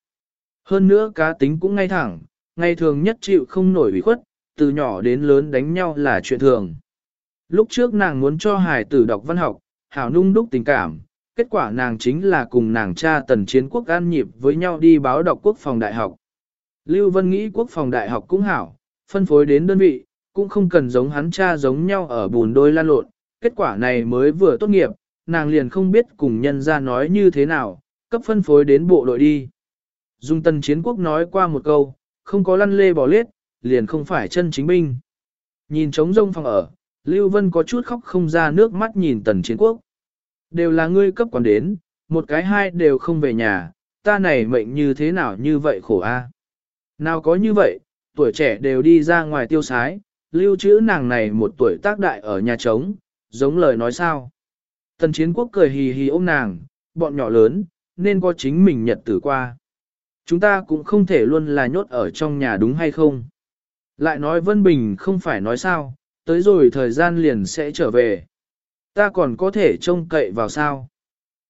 Hơn nữa cá tính cũng ngay thẳng, ngày thường nhất chịu không nổi ủy khuất, từ nhỏ đến lớn đánh nhau là chuyện thường. Lúc trước nàng muốn cho hải tử đọc văn học, hảo nung đúc tình cảm, kết quả nàng chính là cùng nàng cha tần chiến quốc an nhịp với nhau đi báo đọc quốc phòng đại học. Lưu Vân nghĩ quốc phòng đại học cũng hảo, phân phối đến đơn vị, cũng không cần giống hắn cha giống nhau ở bùn đôi lan lộn, kết quả này mới vừa tốt nghiệp, nàng liền không biết cùng nhân ra nói như thế nào, cấp phân phối đến bộ đội đi. Dung tần chiến quốc nói qua một câu, không có lăn lê bỏ lết, liền không phải chân chính binh. Nhìn trống rông phòng ở, Lưu Vân có chút khóc không ra nước mắt nhìn tần chiến quốc. Đều là ngươi cấp quản đến, một cái hai đều không về nhà, ta này mệnh như thế nào như vậy khổ a. Nào có như vậy, tuổi trẻ đều đi ra ngoài tiêu sái, lưu trữ nàng này một tuổi tác đại ở nhà trống, giống lời nói sao. Tần chiến quốc cười hì hì ôm nàng, bọn nhỏ lớn, nên có chính mình nhật tử qua. Chúng ta cũng không thể luôn là nhốt ở trong nhà đúng hay không. Lại nói Vân Bình không phải nói sao, tới rồi thời gian liền sẽ trở về. Ta còn có thể trông cậy vào sao.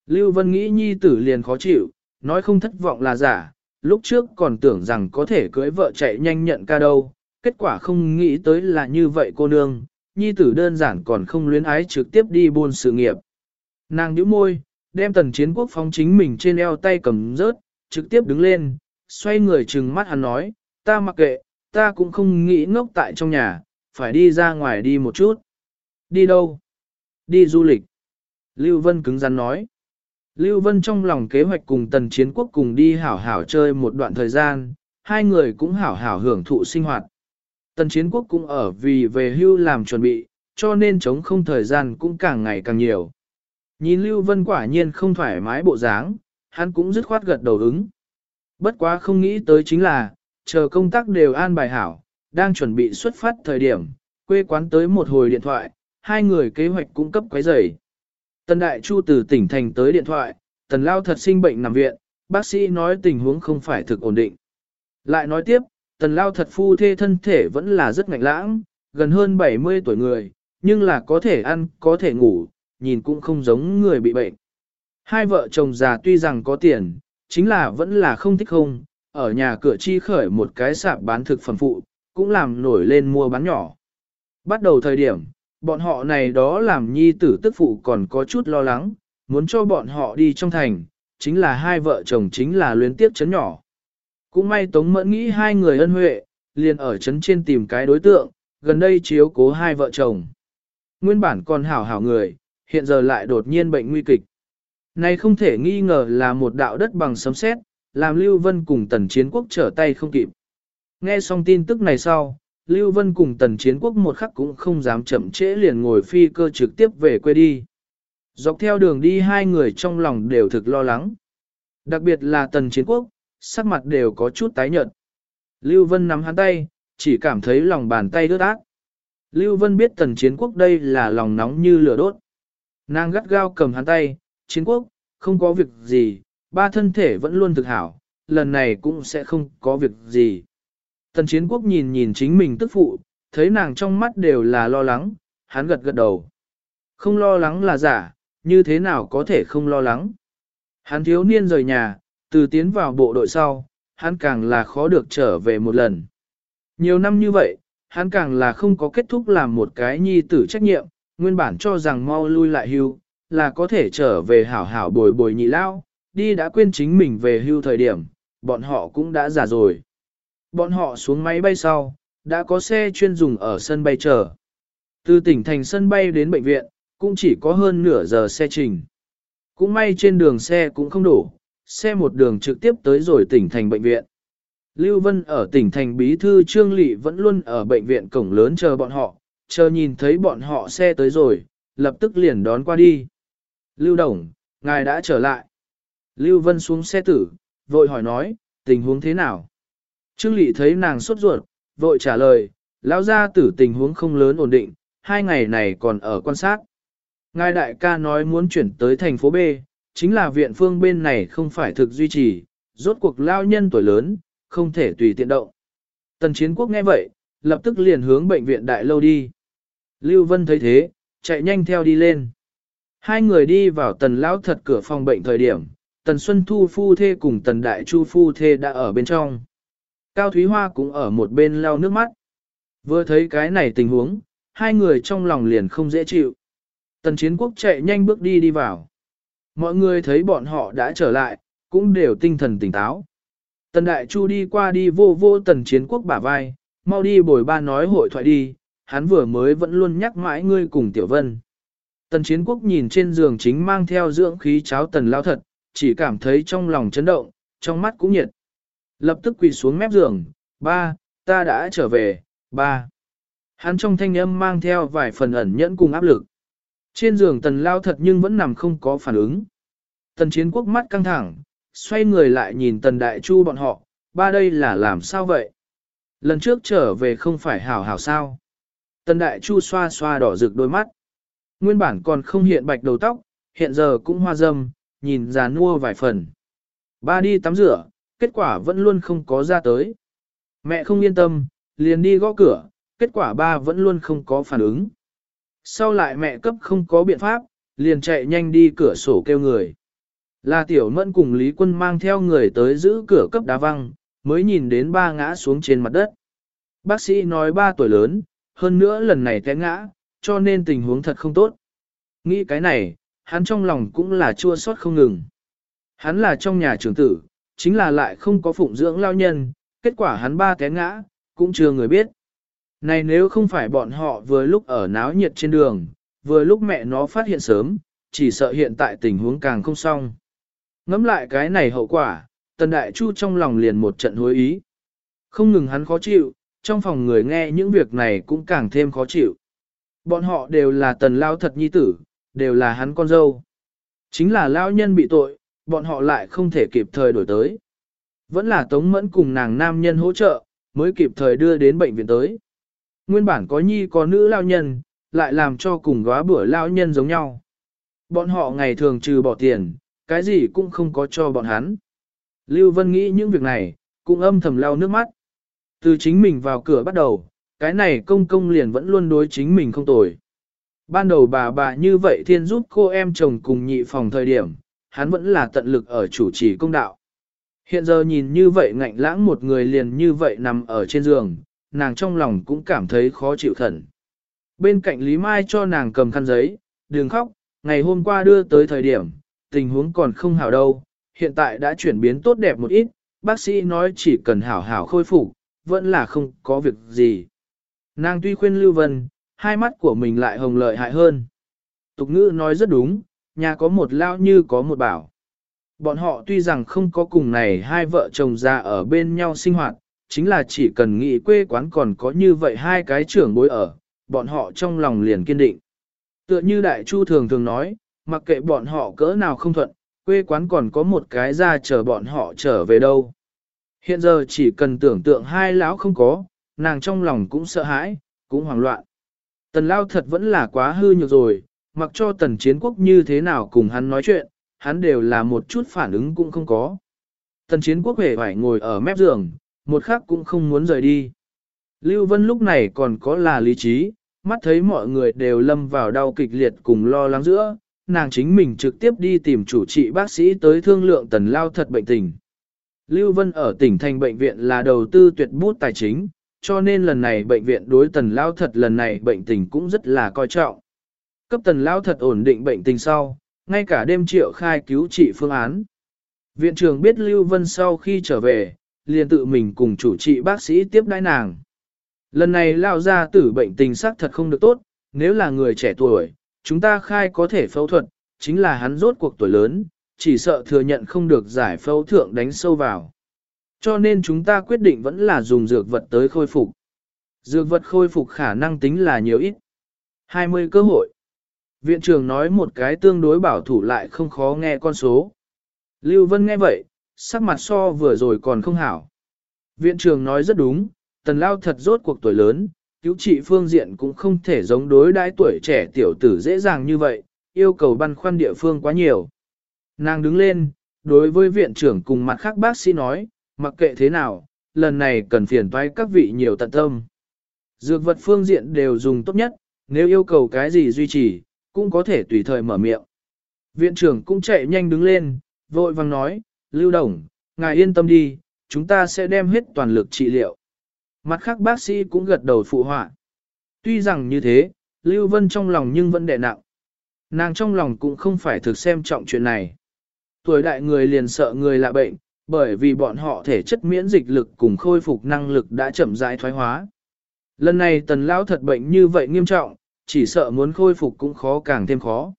Lưu Vân nghĩ nhi tử liền khó chịu, nói không thất vọng là giả, lúc trước còn tưởng rằng có thể cưới vợ chạy nhanh nhận ca đâu, kết quả không nghĩ tới là như vậy cô nương, nhi tử đơn giản còn không luyến ái trực tiếp đi buôn sự nghiệp. Nàng nhíu môi, đem tần chiến quốc phóng chính mình trên eo tay cầm rớt, trực tiếp đứng lên, xoay người trừng mắt hắn nói, ta mặc kệ, ta cũng không nghĩ ngốc tại trong nhà, phải đi ra ngoài đi một chút. Đi đâu? Đi du lịch. Lưu Vân cứng rắn nói. Lưu Vân trong lòng kế hoạch cùng tần chiến quốc cùng đi hảo hảo chơi một đoạn thời gian, hai người cũng hảo hảo hưởng thụ sinh hoạt. Tần chiến quốc cũng ở vì về hưu làm chuẩn bị, cho nên chống không thời gian cũng càng ngày càng nhiều. Nhìn Lưu Vân quả nhiên không thoải mái bộ dáng, hắn cũng dứt khoát gật đầu ứng. Bất quá không nghĩ tới chính là, chờ công tác đều an bài hảo, đang chuẩn bị xuất phát thời điểm, quê quán tới một hồi điện thoại, hai người kế hoạch cung cấp quấy rầy. Tần Đại Chu từ tỉnh thành tới điện thoại, Tần Lao thật sinh bệnh nằm viện, bác sĩ nói tình huống không phải thực ổn định. Lại nói tiếp, Tần Lao thật phu thê thân thể vẫn là rất ngạnh lãng, gần hơn 70 tuổi người, nhưng là có thể ăn, có thể ngủ, nhìn cũng không giống người bị bệnh. Hai vợ chồng già tuy rằng có tiền, chính là vẫn là không thích không, ở nhà cửa chi khởi một cái sạp bán thực phẩm phụ, cũng làm nổi lên mua bán nhỏ. Bắt đầu thời điểm, bọn họ này đó làm nhi tử tức phụ còn có chút lo lắng, muốn cho bọn họ đi trong thành, chính là hai vợ chồng chính là luyến tiếp chấn nhỏ. Cũng may Tống Mẫn nghĩ hai người ân huệ, liền ở chấn trên tìm cái đối tượng, gần đây chiếu cố hai vợ chồng. Nguyên bản còn hảo hảo người, hiện giờ lại đột nhiên bệnh nguy kịch. Này không thể nghi ngờ là một đạo đất bằng sấm sét, làm Lưu Vân cùng tần chiến quốc trở tay không kịp. Nghe xong tin tức này sau, Lưu Vân cùng tần chiến quốc một khắc cũng không dám chậm trễ liền ngồi phi cơ trực tiếp về quê đi. Dọc theo đường đi hai người trong lòng đều thực lo lắng. Đặc biệt là tần chiến quốc, sắc mặt đều có chút tái nhợt. Lưu Vân nắm hắn tay, chỉ cảm thấy lòng bàn tay ướt ác. Lưu Vân biết tần chiến quốc đây là lòng nóng như lửa đốt. Nàng gắt gao cầm hắn tay, chiến quốc, không có việc gì, ba thân thể vẫn luôn thực hảo, lần này cũng sẽ không có việc gì. Tần chiến quốc nhìn nhìn chính mình tức phụ, thấy nàng trong mắt đều là lo lắng, hắn gật gật đầu. Không lo lắng là giả, như thế nào có thể không lo lắng. Hắn thiếu niên rời nhà, từ tiến vào bộ đội sau, hắn càng là khó được trở về một lần. Nhiều năm như vậy, hắn càng là không có kết thúc làm một cái nhi tử trách nhiệm, nguyên bản cho rằng mau lui lại hưu, là có thể trở về hảo hảo bồi bồi nhị lao, đi đã quên chính mình về hưu thời điểm, bọn họ cũng đã già rồi. Bọn họ xuống máy bay sau, đã có xe chuyên dùng ở sân bay chờ. Từ tỉnh thành sân bay đến bệnh viện, cũng chỉ có hơn nửa giờ xe trình. Cũng may trên đường xe cũng không đủ, xe một đường trực tiếp tới rồi tỉnh thành bệnh viện. Lưu Vân ở tỉnh thành bí thư Trương Lị vẫn luôn ở bệnh viện cổng lớn chờ bọn họ, chờ nhìn thấy bọn họ xe tới rồi, lập tức liền đón qua đi. Lưu Đồng, ngài đã trở lại. Lưu Vân xuống xe tử, vội hỏi nói, tình huống thế nào? Trương Lị thấy nàng sốt ruột, vội trả lời, lão gia tử tình huống không lớn ổn định, hai ngày này còn ở quan sát. Ngài đại ca nói muốn chuyển tới thành phố B, chính là viện phương bên này không phải thực duy trì, rốt cuộc lao nhân tuổi lớn, không thể tùy tiện động. Tần chiến quốc nghe vậy, lập tức liền hướng bệnh viện đại lâu đi. Lưu Vân thấy thế, chạy nhanh theo đi lên. Hai người đi vào tần lão thật cửa phòng bệnh thời điểm, tần Xuân Thu phu thê cùng tần Đại Chu phu thê đã ở bên trong. Cao Thúy Hoa cũng ở một bên lau nước mắt. Vừa thấy cái này tình huống, hai người trong lòng liền không dễ chịu. Tần chiến quốc chạy nhanh bước đi đi vào. Mọi người thấy bọn họ đã trở lại, cũng đều tinh thần tỉnh táo. Tần Đại Chu đi qua đi vô vô tần chiến quốc bả vai, mau đi bồi ba nói hội thoại đi, hắn vừa mới vẫn luôn nhắc mãi ngươi cùng Tiểu Vân. Tần chiến quốc nhìn trên giường chính mang theo dưỡng khí cháo tần lao thật, chỉ cảm thấy trong lòng chấn động, trong mắt cũng nhiệt. Lập tức quỳ xuống mép giường, ba, ta đã trở về, ba. Hắn trong thanh âm mang theo vài phần ẩn nhẫn cùng áp lực. Trên giường tần lao thật nhưng vẫn nằm không có phản ứng. Tần chiến quốc mắt căng thẳng, xoay người lại nhìn tần đại chu bọn họ, ba đây là làm sao vậy? Lần trước trở về không phải hảo hảo sao? Tần đại chu xoa xoa đỏ rực đôi mắt. Nguyên bản còn không hiện bạch đầu tóc, hiện giờ cũng hoa dâm, nhìn già nua vài phần. Ba đi tắm rửa, kết quả vẫn luôn không có ra tới. Mẹ không yên tâm, liền đi gõ cửa, kết quả ba vẫn luôn không có phản ứng. Sau lại mẹ cấp không có biện pháp, liền chạy nhanh đi cửa sổ kêu người. Là tiểu mẫn cùng Lý Quân mang theo người tới giữ cửa cấp đá văng, mới nhìn đến ba ngã xuống trên mặt đất. Bác sĩ nói ba tuổi lớn, hơn nữa lần này té ngã, cho nên tình huống thật không tốt. Nghĩ cái này, hắn trong lòng cũng là chua xót không ngừng. Hắn là trong nhà trưởng tử, chính là lại không có phụng dưỡng lao nhân, kết quả hắn ba té ngã, cũng chưa người biết. Này nếu không phải bọn họ vừa lúc ở náo nhiệt trên đường, vừa lúc mẹ nó phát hiện sớm, chỉ sợ hiện tại tình huống càng không xong. Ngắm lại cái này hậu quả, Tần Đại Chu trong lòng liền một trận hối ý. Không ngừng hắn khó chịu, trong phòng người nghe những việc này cũng càng thêm khó chịu. Bọn họ đều là Tần Lao thật nhi tử, đều là hắn con dâu. Chính là lao nhân bị tội, bọn họ lại không thể kịp thời đổi tới. Vẫn là Tống Mẫn cùng nàng nam nhân hỗ trợ, mới kịp thời đưa đến bệnh viện tới. Nguyên bản có nhi có nữ lao nhân, lại làm cho cùng góa bữa lao nhân giống nhau. Bọn họ ngày thường trừ bỏ tiền, cái gì cũng không có cho bọn hắn. Lưu Vân nghĩ những việc này, cũng âm thầm lau nước mắt. Từ chính mình vào cửa bắt đầu, cái này công công liền vẫn luôn đối chính mình không tồi. Ban đầu bà bà như vậy thiên giúp cô em chồng cùng nhị phòng thời điểm, hắn vẫn là tận lực ở chủ trì công đạo. Hiện giờ nhìn như vậy ngạnh lãng một người liền như vậy nằm ở trên giường, nàng trong lòng cũng cảm thấy khó chịu khẩn. Bên cạnh Lý Mai cho nàng cầm khăn giấy, đừng khóc, ngày hôm qua đưa tới thời điểm, tình huống còn không hảo đâu, hiện tại đã chuyển biến tốt đẹp một ít, bác sĩ nói chỉ cần hảo hảo khôi phục, vẫn là không có việc gì. Nàng tuy khuyên Lưu Vân, hai mắt của mình lại hồng lợi hại hơn. Tục ngữ nói rất đúng, nhà có một lao như có một bảo. Bọn họ tuy rằng không có cùng này hai vợ chồng già ở bên nhau sinh hoạt, chính là chỉ cần nghĩ quê quán còn có như vậy hai cái trưởng bối ở, bọn họ trong lòng liền kiên định. Tựa như Đại Chu thường thường nói, mặc kệ bọn họ cỡ nào không thuận, quê quán còn có một cái ra chờ bọn họ trở về đâu. Hiện giờ chỉ cần tưởng tượng hai lão không có, nàng trong lòng cũng sợ hãi, cũng hoảng loạn. Tần lao thật vẫn là quá hư nhược rồi, mặc cho tần chiến quốc như thế nào cùng hắn nói chuyện, hắn đều là một chút phản ứng cũng không có. Tần chiến quốc hề phải ngồi ở mép giường, một khắc cũng không muốn rời đi. Lưu Vân lúc này còn có là lý trí, mắt thấy mọi người đều lâm vào đau kịch liệt cùng lo lắng giữa, nàng chính mình trực tiếp đi tìm chủ trị bác sĩ tới thương lượng tần lao thật bệnh tình. Lưu Vân ở tỉnh thành bệnh viện là đầu tư tuyệt bút tài chính, cho nên lần này bệnh viện đối tần lao thật lần này bệnh tình cũng rất là coi trọng. Cấp tần lao thật ổn định bệnh tình sau, ngay cả đêm triệu khai cứu trị phương án. Viện trưởng biết Lưu Vân sau khi trở về, liền tự mình cùng chủ trị bác sĩ tiếp đãi nàng. Lần này lao ra tử bệnh tình xác thật không được tốt, nếu là người trẻ tuổi, chúng ta khai có thể phẫu thuật, chính là hắn rốt cuộc tuổi lớn, chỉ sợ thừa nhận không được giải phẫu thượng đánh sâu vào. Cho nên chúng ta quyết định vẫn là dùng dược vật tới khôi phục. Dược vật khôi phục khả năng tính là nhiều ít. 20 cơ hội. Viện trưởng nói một cái tương đối bảo thủ lại không khó nghe con số. Lưu Vân nghe vậy, sắc mặt so vừa rồi còn không hảo. Viện trưởng nói rất đúng, tần lao thật rốt cuộc tuổi lớn, cứu trị phương diện cũng không thể giống đối đãi tuổi trẻ tiểu tử dễ dàng như vậy, yêu cầu băn khoăn địa phương quá nhiều. Nàng đứng lên, đối với viện trưởng cùng mặt khác bác sĩ nói, mặc kệ thế nào, lần này cần phiền toái các vị nhiều tận tâm. Dược vật phương diện đều dùng tốt nhất, nếu yêu cầu cái gì duy trì, cũng có thể tùy thời mở miệng. Viện trưởng cũng chạy nhanh đứng lên, vội vang nói, Lưu Đồng, ngài yên tâm đi, chúng ta sẽ đem hết toàn lực trị liệu. Mặt khác bác sĩ cũng gật đầu phụ họa. Tuy rằng như thế, Lưu Vân trong lòng nhưng vẫn đè nặng. Nàng trong lòng cũng không phải thực xem trọng chuyện này. Tuổi đại người liền sợ người lạ bệnh, bởi vì bọn họ thể chất miễn dịch lực cùng khôi phục năng lực đã chậm rãi thoái hóa. Lần này tần lão thật bệnh như vậy nghiêm trọng, chỉ sợ muốn khôi phục cũng khó càng thêm khó.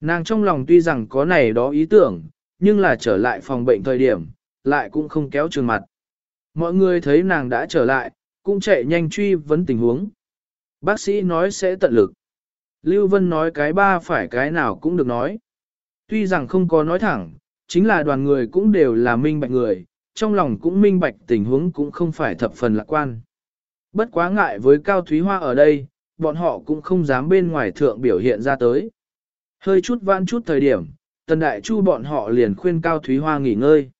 Nàng trong lòng tuy rằng có này đó ý tưởng, nhưng là trở lại phòng bệnh thời điểm, lại cũng không kéo trường mặt. Mọi người thấy nàng đã trở lại, cũng chạy nhanh truy vấn tình huống. Bác sĩ nói sẽ tận lực. Lưu Vân nói cái ba phải cái nào cũng được nói. Tuy rằng không có nói thẳng, chính là đoàn người cũng đều là minh bạch người, trong lòng cũng minh bạch tình huống cũng không phải thập phần lạc quan. Bất quá ngại với Cao Thúy Hoa ở đây, bọn họ cũng không dám bên ngoài thượng biểu hiện ra tới. Hơi chút vãn chút thời điểm, Tần Đại Chu bọn họ liền khuyên Cao Thúy Hoa nghỉ ngơi.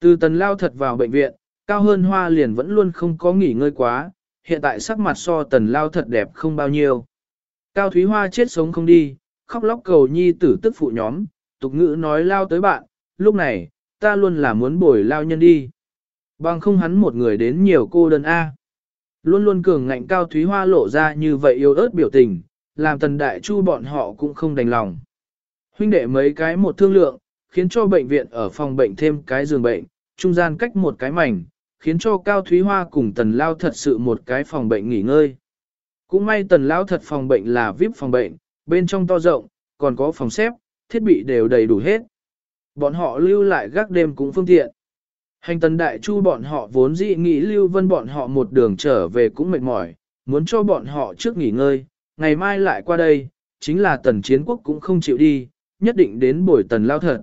Từ Tần Lao thật vào bệnh viện, Cao Hơn Hoa liền vẫn luôn không có nghỉ ngơi quá, hiện tại sắc mặt so Tần Lao thật đẹp không bao nhiêu. Cao Thúy Hoa chết sống không đi, khóc lóc cầu nhi tử tức phụ nhóm, tục ngữ nói Lao tới bạn, lúc này, ta luôn là muốn bồi Lao nhân đi. Bằng không hắn một người đến nhiều cô đơn A. Luôn luôn cường ngạnh Cao Thúy Hoa lộ ra như vậy yêu ớt biểu tình, làm Tần Đại Chu bọn họ cũng không đành lòng. Huynh đệ mấy cái một thương lượng, khiến cho bệnh viện ở phòng bệnh thêm cái giường bệnh, trung gian cách một cái mảnh, khiến cho Cao Thúy Hoa cùng Tần Lao thật sự một cái phòng bệnh nghỉ ngơi. Cũng may Tần Lao thật phòng bệnh là VIP phòng bệnh, bên trong to rộng, còn có phòng xếp, thiết bị đều đầy đủ hết. Bọn họ lưu lại gác đêm cũng phương tiện. Hành tần đại chu bọn họ vốn dĩ nghĩ lưu vân bọn họ một đường trở về cũng mệt mỏi, muốn cho bọn họ trước nghỉ ngơi, ngày mai lại qua đây, chính là tần chiến quốc cũng không chịu đi, nhất định đến bồi tần lao thật.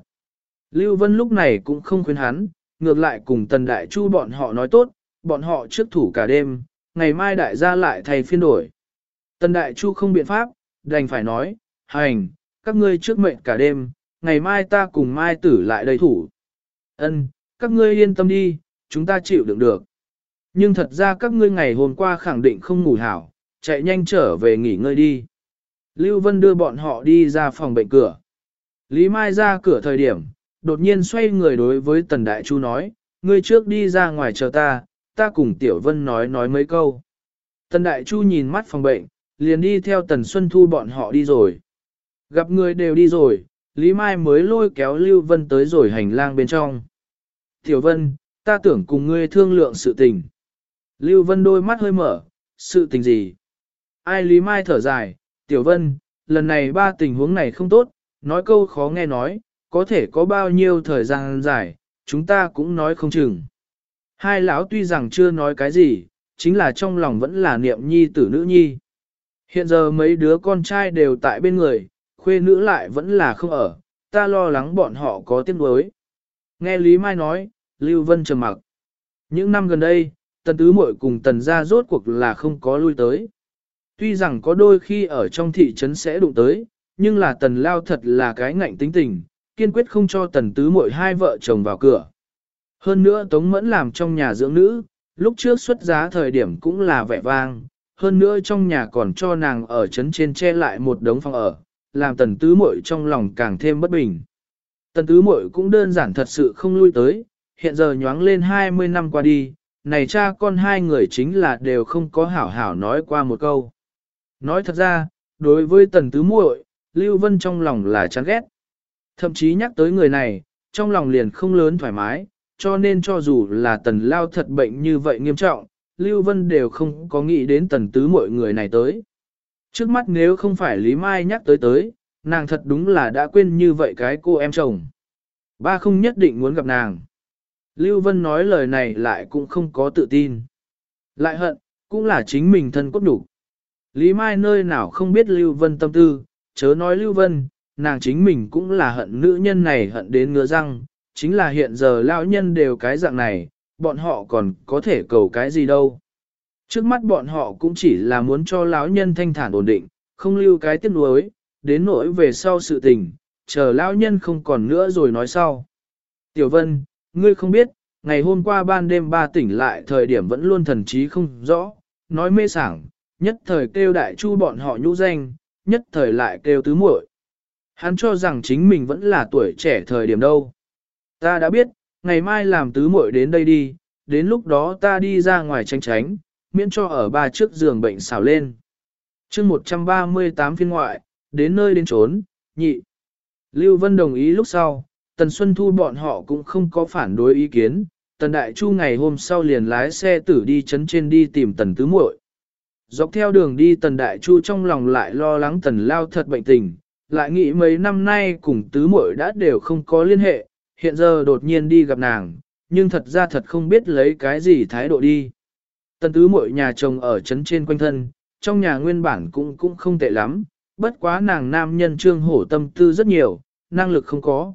Lưu Vân lúc này cũng không khuyên hắn, ngược lại cùng tần đại chu bọn họ nói tốt, bọn họ trước thủ cả đêm, ngày mai đại gia lại thay phiên đổi. Tần đại chu không biện pháp, đành phải nói, hành, các ngươi trước mệnh cả đêm, ngày mai ta cùng mai tử lại đầy thủ. Ân, các ngươi yên tâm đi, chúng ta chịu đựng được. Nhưng thật ra các ngươi ngày hôm qua khẳng định không ngủ hảo, chạy nhanh trở về nghỉ ngơi đi. Lưu Vân đưa bọn họ đi ra phòng bệnh cửa. Lý Mai ra cửa thời điểm, đột nhiên xoay người đối với Tần Đại Chu nói, ngươi trước đi ra ngoài chờ ta, ta cùng Tiểu Vân nói nói mấy câu. Tần Đại Chu nhìn mắt phòng bệnh, liền đi theo Tần Xuân Thu bọn họ đi rồi. Gặp người đều đi rồi, Lý Mai mới lôi kéo Lưu Vân tới rồi hành lang bên trong. Tiểu Vân, ta tưởng cùng ngươi thương lượng sự tình. Lưu Vân đôi mắt hơi mở, sự tình gì? Ai Lý Mai thở dài, Tiểu Vân, lần này ba tình huống này không tốt, nói câu khó nghe nói, có thể có bao nhiêu thời gian dài, chúng ta cũng nói không chừng. Hai lão tuy rằng chưa nói cái gì, chính là trong lòng vẫn là niệm nhi tử nữ nhi. Hiện giờ mấy đứa con trai đều tại bên người, khuê nữ lại vẫn là không ở, ta lo lắng bọn họ có tiếng đối. Nghe Lý Mai nói, Lưu Vân trầm mặc. Những năm gần đây, tần tứ muội cùng tần gia rốt cuộc là không có lui tới. Tuy rằng có đôi khi ở trong thị trấn sẽ đụng tới, nhưng là tần lao thật là cái ngạnh tính tình, kiên quyết không cho tần tứ muội hai vợ chồng vào cửa. Hơn nữa Tống Mẫn làm trong nhà dưỡng nữ, lúc trước xuất giá thời điểm cũng là vẻ vang, hơn nữa trong nhà còn cho nàng ở trấn trên che lại một đống phòng ở, làm tần tứ muội trong lòng càng thêm bất bình. Tần tứ muội cũng đơn giản thật sự không lui tới, hiện giờ nhoáng lên 20 năm qua đi, này cha con hai người chính là đều không có hảo hảo nói qua một câu. Nói thật ra, đối với tần tứ muội, Lưu Vân trong lòng là chán ghét. Thậm chí nhắc tới người này, trong lòng liền không lớn thoải mái, cho nên cho dù là tần lao thật bệnh như vậy nghiêm trọng, Lưu Vân đều không có nghĩ đến tần tứ mọi người này tới. Trước mắt nếu không phải Lý Mai nhắc tới tới, nàng thật đúng là đã quên như vậy cái cô em chồng. Ba không nhất định muốn gặp nàng. Lưu Vân nói lời này lại cũng không có tự tin. Lại hận, cũng là chính mình thân cốt đủ. Lý Mai nơi nào không biết Lưu Vân tâm tư, chớ nói Lưu Vân, nàng chính mình cũng là hận nữ nhân này hận đến ngứa răng, chính là hiện giờ lão nhân đều cái dạng này, bọn họ còn có thể cầu cái gì đâu. Trước mắt bọn họ cũng chỉ là muốn cho lão nhân thanh thản ổn định, không lưu cái tiếc nuối, đến nỗi về sau sự tình, chờ lão nhân không còn nữa rồi nói sau. Tiểu Vân, ngươi không biết, ngày hôm qua ban đêm ba tỉnh lại thời điểm vẫn luôn thần trí không rõ, nói mê sảng, nhất thời kêu đại chu bọn họ nhũ danh, nhất thời lại kêu tứ muội. Hắn cho rằng chính mình vẫn là tuổi trẻ thời điểm đâu. Ta đã biết, ngày mai làm tứ muội đến đây đi, đến lúc đó ta đi ra ngoài tranh tránh, miễn cho ở ba trước giường bệnh xào lên. chương 138 phiên ngoại, đến nơi đến trốn, nhị. Lưu Vân đồng ý lúc sau, Tần Xuân Thu bọn họ cũng không có phản đối ý kiến, Tần Đại Chu ngày hôm sau liền lái xe tử đi chấn trên đi tìm Tần Tứ muội. Dọc theo đường đi Tần Đại Chu trong lòng lại lo lắng Tần Lao thật bệnh tình, lại nghĩ mấy năm nay cùng Tứ muội đã đều không có liên hệ, hiện giờ đột nhiên đi gặp nàng, nhưng thật ra thật không biết lấy cái gì thái độ đi. Tần Tứ muội nhà chồng ở chấn trên quanh thân, trong nhà nguyên bản cũng cũng không tệ lắm, bất quá nàng nam nhân trương hổ tâm tư rất nhiều, năng lực không có.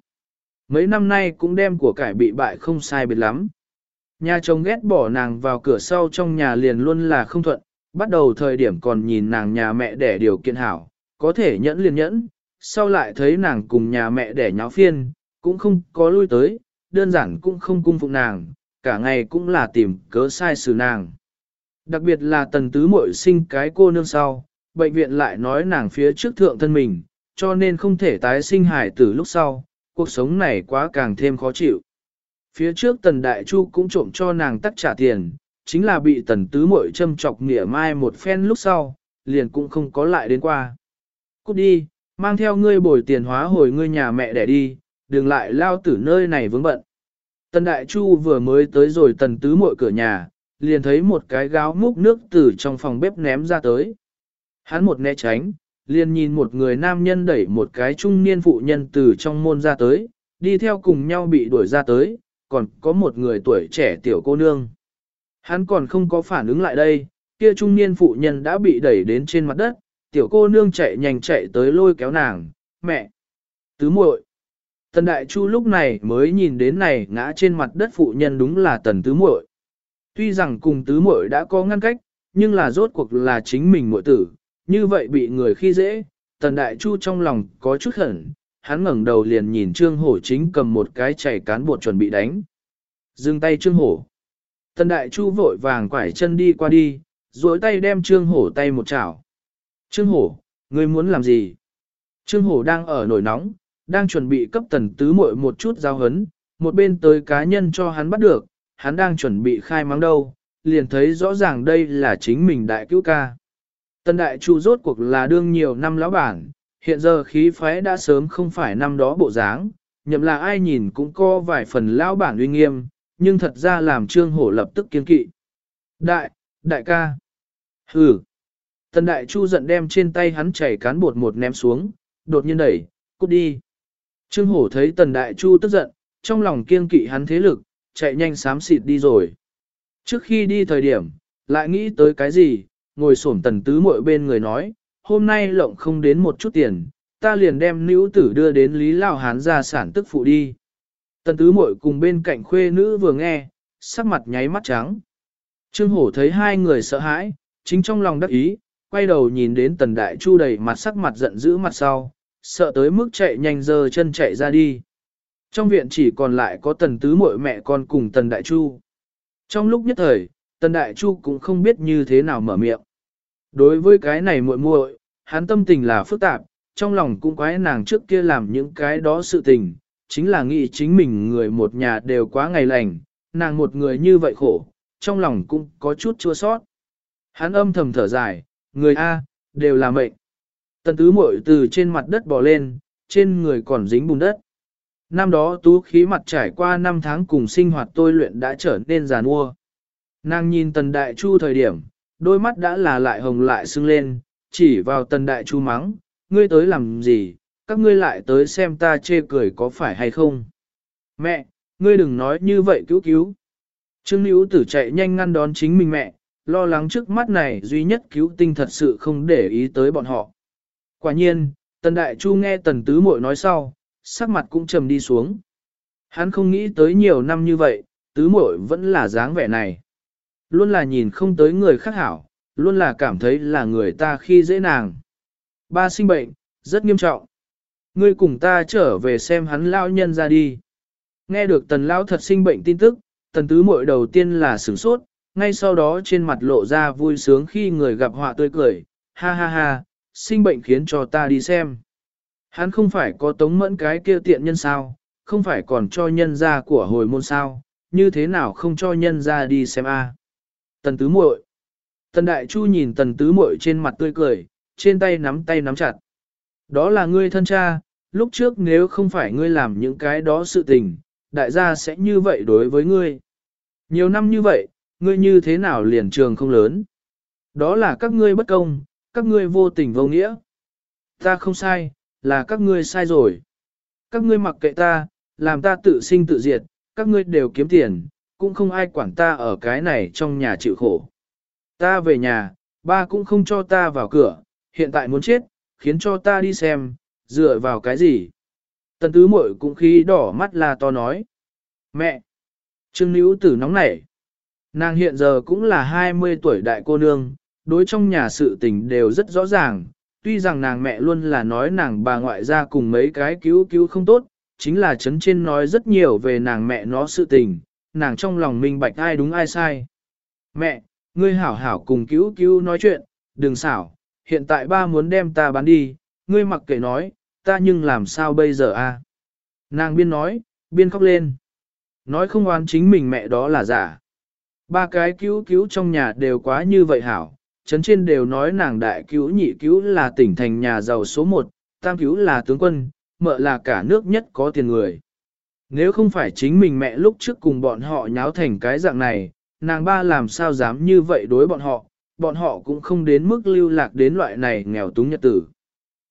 Mấy năm nay cũng đem của cải bị bại không sai biệt lắm. Nhà chồng ghét bỏ nàng vào cửa sau trong nhà liền luôn là không thuận, bắt đầu thời điểm còn nhìn nàng nhà mẹ đẻ điều kiện hảo, có thể nhẫn liền nhẫn, sau lại thấy nàng cùng nhà mẹ đẻ nháo phiên, cũng không có lui tới, đơn giản cũng không cung phụng nàng, cả ngày cũng là tìm cớ sai xử nàng. Đặc biệt là tần tứ muội sinh cái cô nương sau, bệnh viện lại nói nàng phía trước thượng thân mình, cho nên không thể tái sinh hải tử lúc sau, cuộc sống này quá càng thêm khó chịu. Phía trước tần đại chu cũng trộm cho nàng tắc trả tiền, chính là bị tần tứ muội châm chọc nghĩa mai một phen lúc sau, liền cũng không có lại đến qua. Cút đi, mang theo ngươi bồi tiền hóa hồi ngươi nhà mẹ để đi, đừng lại lao tử nơi này vướng bận. Tần đại chu vừa mới tới rồi tần tứ muội cửa nhà, liền thấy một cái gáo múc nước từ trong phòng bếp ném ra tới. Hắn một né tránh, liền nhìn một người nam nhân đẩy một cái trung niên phụ nhân từ trong môn ra tới, đi theo cùng nhau bị đuổi ra tới, còn có một người tuổi trẻ tiểu cô nương. Hắn còn không có phản ứng lại đây, kia trung niên phụ nhân đã bị đẩy đến trên mặt đất, tiểu cô nương chạy nhanh chạy tới lôi kéo nàng, mẹ. tứ muội. Tần Đại Chu lúc này mới nhìn đến này ngã trên mặt đất phụ nhân đúng là tần tứ muội. Tuy rằng cùng tứ muội đã có ngăn cách, nhưng là rốt cuộc là chính mình muội tử, như vậy bị người khi dễ, tần Đại Chu trong lòng có chút hẩn, hắn ngẩng đầu liền nhìn Trương Hổ chính cầm một cái chảy cán bột chuẩn bị đánh. Dừng tay Trương Hổ. Tần Đại Chu vội vàng quải chân đi qua đi, duỗi tay đem Trương Hổ tay một chảo. Trương Hổ, ngươi muốn làm gì? Trương Hổ đang ở nổi nóng, đang chuẩn bị cấp tần tứ muội một chút giao hấn, một bên tới cá nhân cho hắn bắt được, hắn đang chuẩn bị khai mắng đâu, liền thấy rõ ràng đây là chính mình đại cứu ca. Tần đại chu rốt cuộc là đương nhiều năm lão bản, hiện giờ khí phái đã sớm không phải năm đó bộ dáng, nhậm là ai nhìn cũng có vài phần lão bản uy nghiêm, nhưng thật ra làm trương hổ lập tức kiên kỵ. Đại, đại ca. Hừ. Tần đại chu giận đem trên tay hắn chảy cán bột một ném xuống, đột nhiên đẩy, cút đi. Trương hổ thấy tần đại chu tức giận, trong lòng kiên kỵ hắn thế lực, chạy nhanh xám xịt đi rồi. Trước khi đi thời điểm, lại nghĩ tới cái gì, ngồi xổm tần tứ muội bên người nói, hôm nay lộng không đến một chút tiền, ta liền đem nữ tử đưa đến Lý Lao Hán ra sản tức phụ đi. Tần tứ muội cùng bên cạnh khuê nữ vừa nghe, sắc mặt nháy mắt trắng. Trương hổ thấy hai người sợ hãi, chính trong lòng đắc ý, quay đầu nhìn đến tần đại chu đầy mặt sắc mặt giận dữ mặt sau, sợ tới mức chạy nhanh dơ chân chạy ra đi. Trong viện chỉ còn lại có tần tứ muội mẹ con cùng tần đại chu. Trong lúc nhất thời, tần đại chu cũng không biết như thế nào mở miệng. Đối với cái này muội muội, hắn tâm tình là phức tạp, trong lòng cũng quái nàng trước kia làm những cái đó sự tình, chính là nghĩ chính mình người một nhà đều quá ngày lành, nàng một người như vậy khổ, trong lòng cũng có chút chua sót. Hắn âm thầm thở dài, người A, đều là mệnh. Tần tứ muội từ trên mặt đất bò lên, trên người còn dính bùn đất. Năm đó tú khí mặt trải qua năm tháng cùng sinh hoạt tôi luyện đã trở nên già nua. Nàng nhìn tần đại chu thời điểm, đôi mắt đã là lại hồng lại sưng lên, chỉ vào tần đại chu mắng, ngươi tới làm gì, các ngươi lại tới xem ta chê cười có phải hay không. Mẹ, ngươi đừng nói như vậy cứu cứu. Trương Nữ tử chạy nhanh ngăn đón chính mình mẹ, lo lắng trước mắt này duy nhất cứu tinh thật sự không để ý tới bọn họ. Quả nhiên, tần đại chu nghe tần tứ muội nói sau, sắc mặt cũng trầm đi xuống. Hắn không nghĩ tới nhiều năm như vậy, tứ muội vẫn là dáng vẻ này. Luôn là nhìn không tới người khác hảo, luôn là cảm thấy là người ta khi dễ nàng. Ba sinh bệnh, rất nghiêm trọng. Ngươi cùng ta trở về xem hắn lão nhân ra đi. Nghe được tần lão thật sinh bệnh tin tức, tần tứ muội đầu tiên là sửng sốt, ngay sau đó trên mặt lộ ra vui sướng khi người gặp họa tươi cười, ha ha ha, sinh bệnh khiến cho ta đi xem. Hắn không phải có tống mẫn cái kia tiện nhân sao, không phải còn cho nhân gia của hồi môn sao, như thế nào không cho nhân gia đi xem a? Tần tứ muội. Tần đại chu nhìn tần tứ muội trên mặt tươi cười, trên tay nắm tay nắm chặt. Đó là ngươi thân cha, lúc trước nếu không phải ngươi làm những cái đó sự tình, đại gia sẽ như vậy đối với ngươi. Nhiều năm như vậy, ngươi như thế nào liền trường không lớn. Đó là các ngươi bất công, các ngươi vô tình vô nghĩa. Ta không sai, là các ngươi sai rồi. Các ngươi mặc kệ ta, làm ta tự sinh tự diệt, các ngươi đều kiếm tiền, cũng không ai quản ta ở cái này trong nhà chịu khổ. Ta về nhà, ba cũng không cho ta vào cửa, hiện tại muốn chết, khiến cho ta đi xem, dựa vào cái gì. Tần tứ muội cũng khí đỏ mắt là to nói. Mẹ! Trương Nữ tử nóng nảy. Nàng hiện giờ cũng là 20 tuổi đại cô nương, đối trong nhà sự tình đều rất rõ ràng, tuy rằng nàng mẹ luôn là nói nàng bà ngoại ra cùng mấy cái cứu cứu không tốt, chính là chấn trên nói rất nhiều về nàng mẹ nó sự tình, nàng trong lòng minh bạch ai đúng ai sai. Mẹ, ngươi hảo hảo cùng cứu cứu nói chuyện, đừng xảo, hiện tại ba muốn đem ta bán đi, ngươi mặc kệ nói, ta nhưng làm sao bây giờ a? Nàng biên nói, biên khóc lên. Nói không oán chính mình mẹ đó là giả. Ba cái cứu cứu trong nhà đều quá như vậy hảo, chấn trên đều nói nàng đại cứu nhị cứu là tỉnh thành nhà giàu số một, tam cứu là tướng quân, mợ là cả nước nhất có tiền người. Nếu không phải chính mình mẹ lúc trước cùng bọn họ nháo thành cái dạng này, nàng ba làm sao dám như vậy đối bọn họ, bọn họ cũng không đến mức lưu lạc đến loại này nghèo túng nhật tử.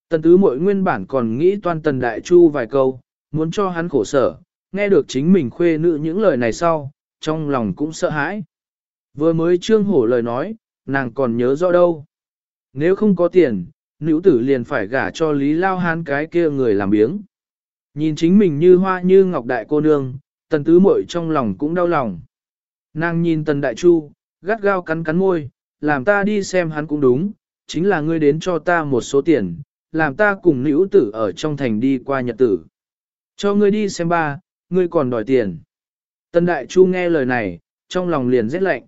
Tần tứ mỗi nguyên bản còn nghĩ toan tần đại chu vài câu, muốn cho hắn khổ sở, nghe được chính mình khuê nữ những lời này sau, trong lòng cũng sợ hãi. Vừa mới trương hổ lời nói, nàng còn nhớ rõ đâu. Nếu không có tiền, nữ tử liền phải gả cho Lý Lao Hán cái kia người làm biếng. Nhìn chính mình như hoa như ngọc đại cô nương, tần tứ muội trong lòng cũng đau lòng. Nàng nhìn tần đại chu, gắt gao cắn cắn môi, làm ta đi xem hắn cũng đúng, chính là ngươi đến cho ta một số tiền, làm ta cùng nữ tử ở trong thành đi qua nhật tử. Cho ngươi đi xem ba, ngươi còn đòi tiền. Tần đại chu nghe lời này, trong lòng liền rét lạnh.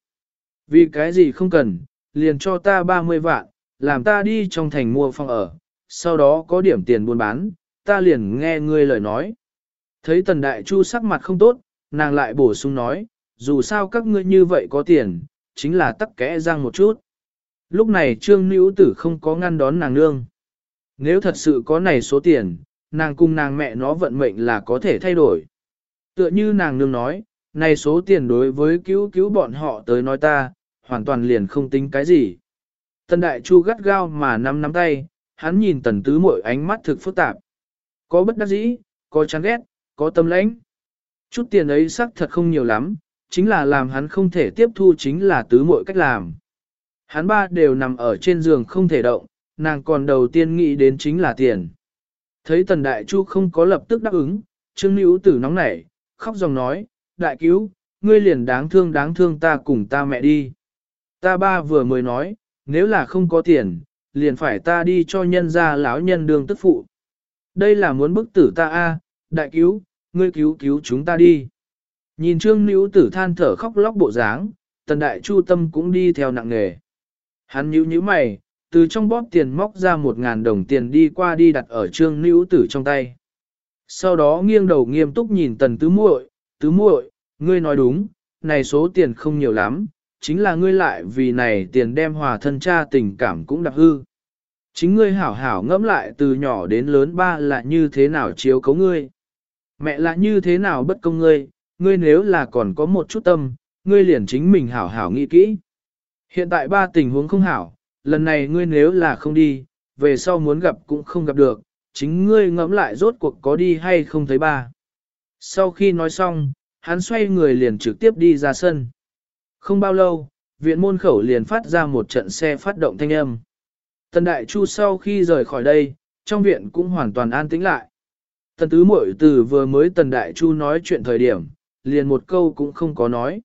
Vì cái gì không cần, liền cho ta 30 vạn, làm ta đi trong thành mua phòng ở, sau đó có điểm tiền buôn bán, ta liền nghe ngươi lời nói. Thấy tần đại chu sắc mặt không tốt, nàng lại bổ sung nói, dù sao các ngươi như vậy có tiền, chính là tắc kẽ răng một chút. Lúc này trương nữ tử không có ngăn đón nàng nương. Nếu thật sự có này số tiền, nàng cùng nàng mẹ nó vận mệnh là có thể thay đổi. Tựa như nàng nương nói, này số tiền đối với cứu cứu bọn họ tới nói ta, hoàn toàn liền không tính cái gì. Tần đại chu gắt gao mà nắm nắm tay, hắn nhìn tần tứ mội ánh mắt thực phức tạp. Có bất đắc dĩ, có chán ghét, có tâm lãnh. Chút tiền ấy xác thật không nhiều lắm, chính là làm hắn không thể tiếp thu chính là tứ mọi cách làm. Hắn ba đều nằm ở trên giường không thể động, nàng còn đầu tiên nghĩ đến chính là tiền. Thấy tần đại chu không có lập tức đáp ứng, trương nữ tử nóng nảy, khóc dòng nói, đại cứu, ngươi liền đáng thương đáng thương ta cùng ta mẹ đi. Ta ba vừa mới nói, nếu là không có tiền, liền phải ta đi cho nhân gia lão nhân đường tức phụ. Đây là muốn bức tử ta a, đại cứu, ngươi cứu cứu chúng ta đi. Nhìn trương nữ tử than thở khóc lóc bộ dáng, tần đại chu tâm cũng đi theo nặng nghề. Hắn nhíu nhíu mày, từ trong bóp tiền móc ra một ngàn đồng tiền đi qua đi đặt ở trương nữ tử trong tay. Sau đó nghiêng đầu nghiêm túc nhìn tần tứ muội, tứ muội, ngươi nói đúng, này số tiền không nhiều lắm, chính là ngươi lại vì này tiền đem hòa thân cha tình cảm cũng đặc hư. Chính ngươi hảo hảo ngẫm lại từ nhỏ đến lớn ba là như thế nào chiếu cấu ngươi. Mẹ là như thế nào bất công ngươi, ngươi nếu là còn có một chút tâm, ngươi liền chính mình hảo hảo nghĩ kỹ. Hiện tại ba tình huống không hảo, lần này ngươi nếu là không đi, về sau muốn gặp cũng không gặp được, chính ngươi ngẫm lại rốt cuộc có đi hay không thấy ba. Sau khi nói xong, hắn xoay người liền trực tiếp đi ra sân. Không bao lâu, viện môn khẩu liền phát ra một trận xe phát động thanh âm. Tần Đại Chu sau khi rời khỏi đây, trong viện cũng hoàn toàn an tĩnh lại. Tần Tứ Mội từ vừa mới Tần Đại Chu nói chuyện thời điểm, liền một câu cũng không có nói.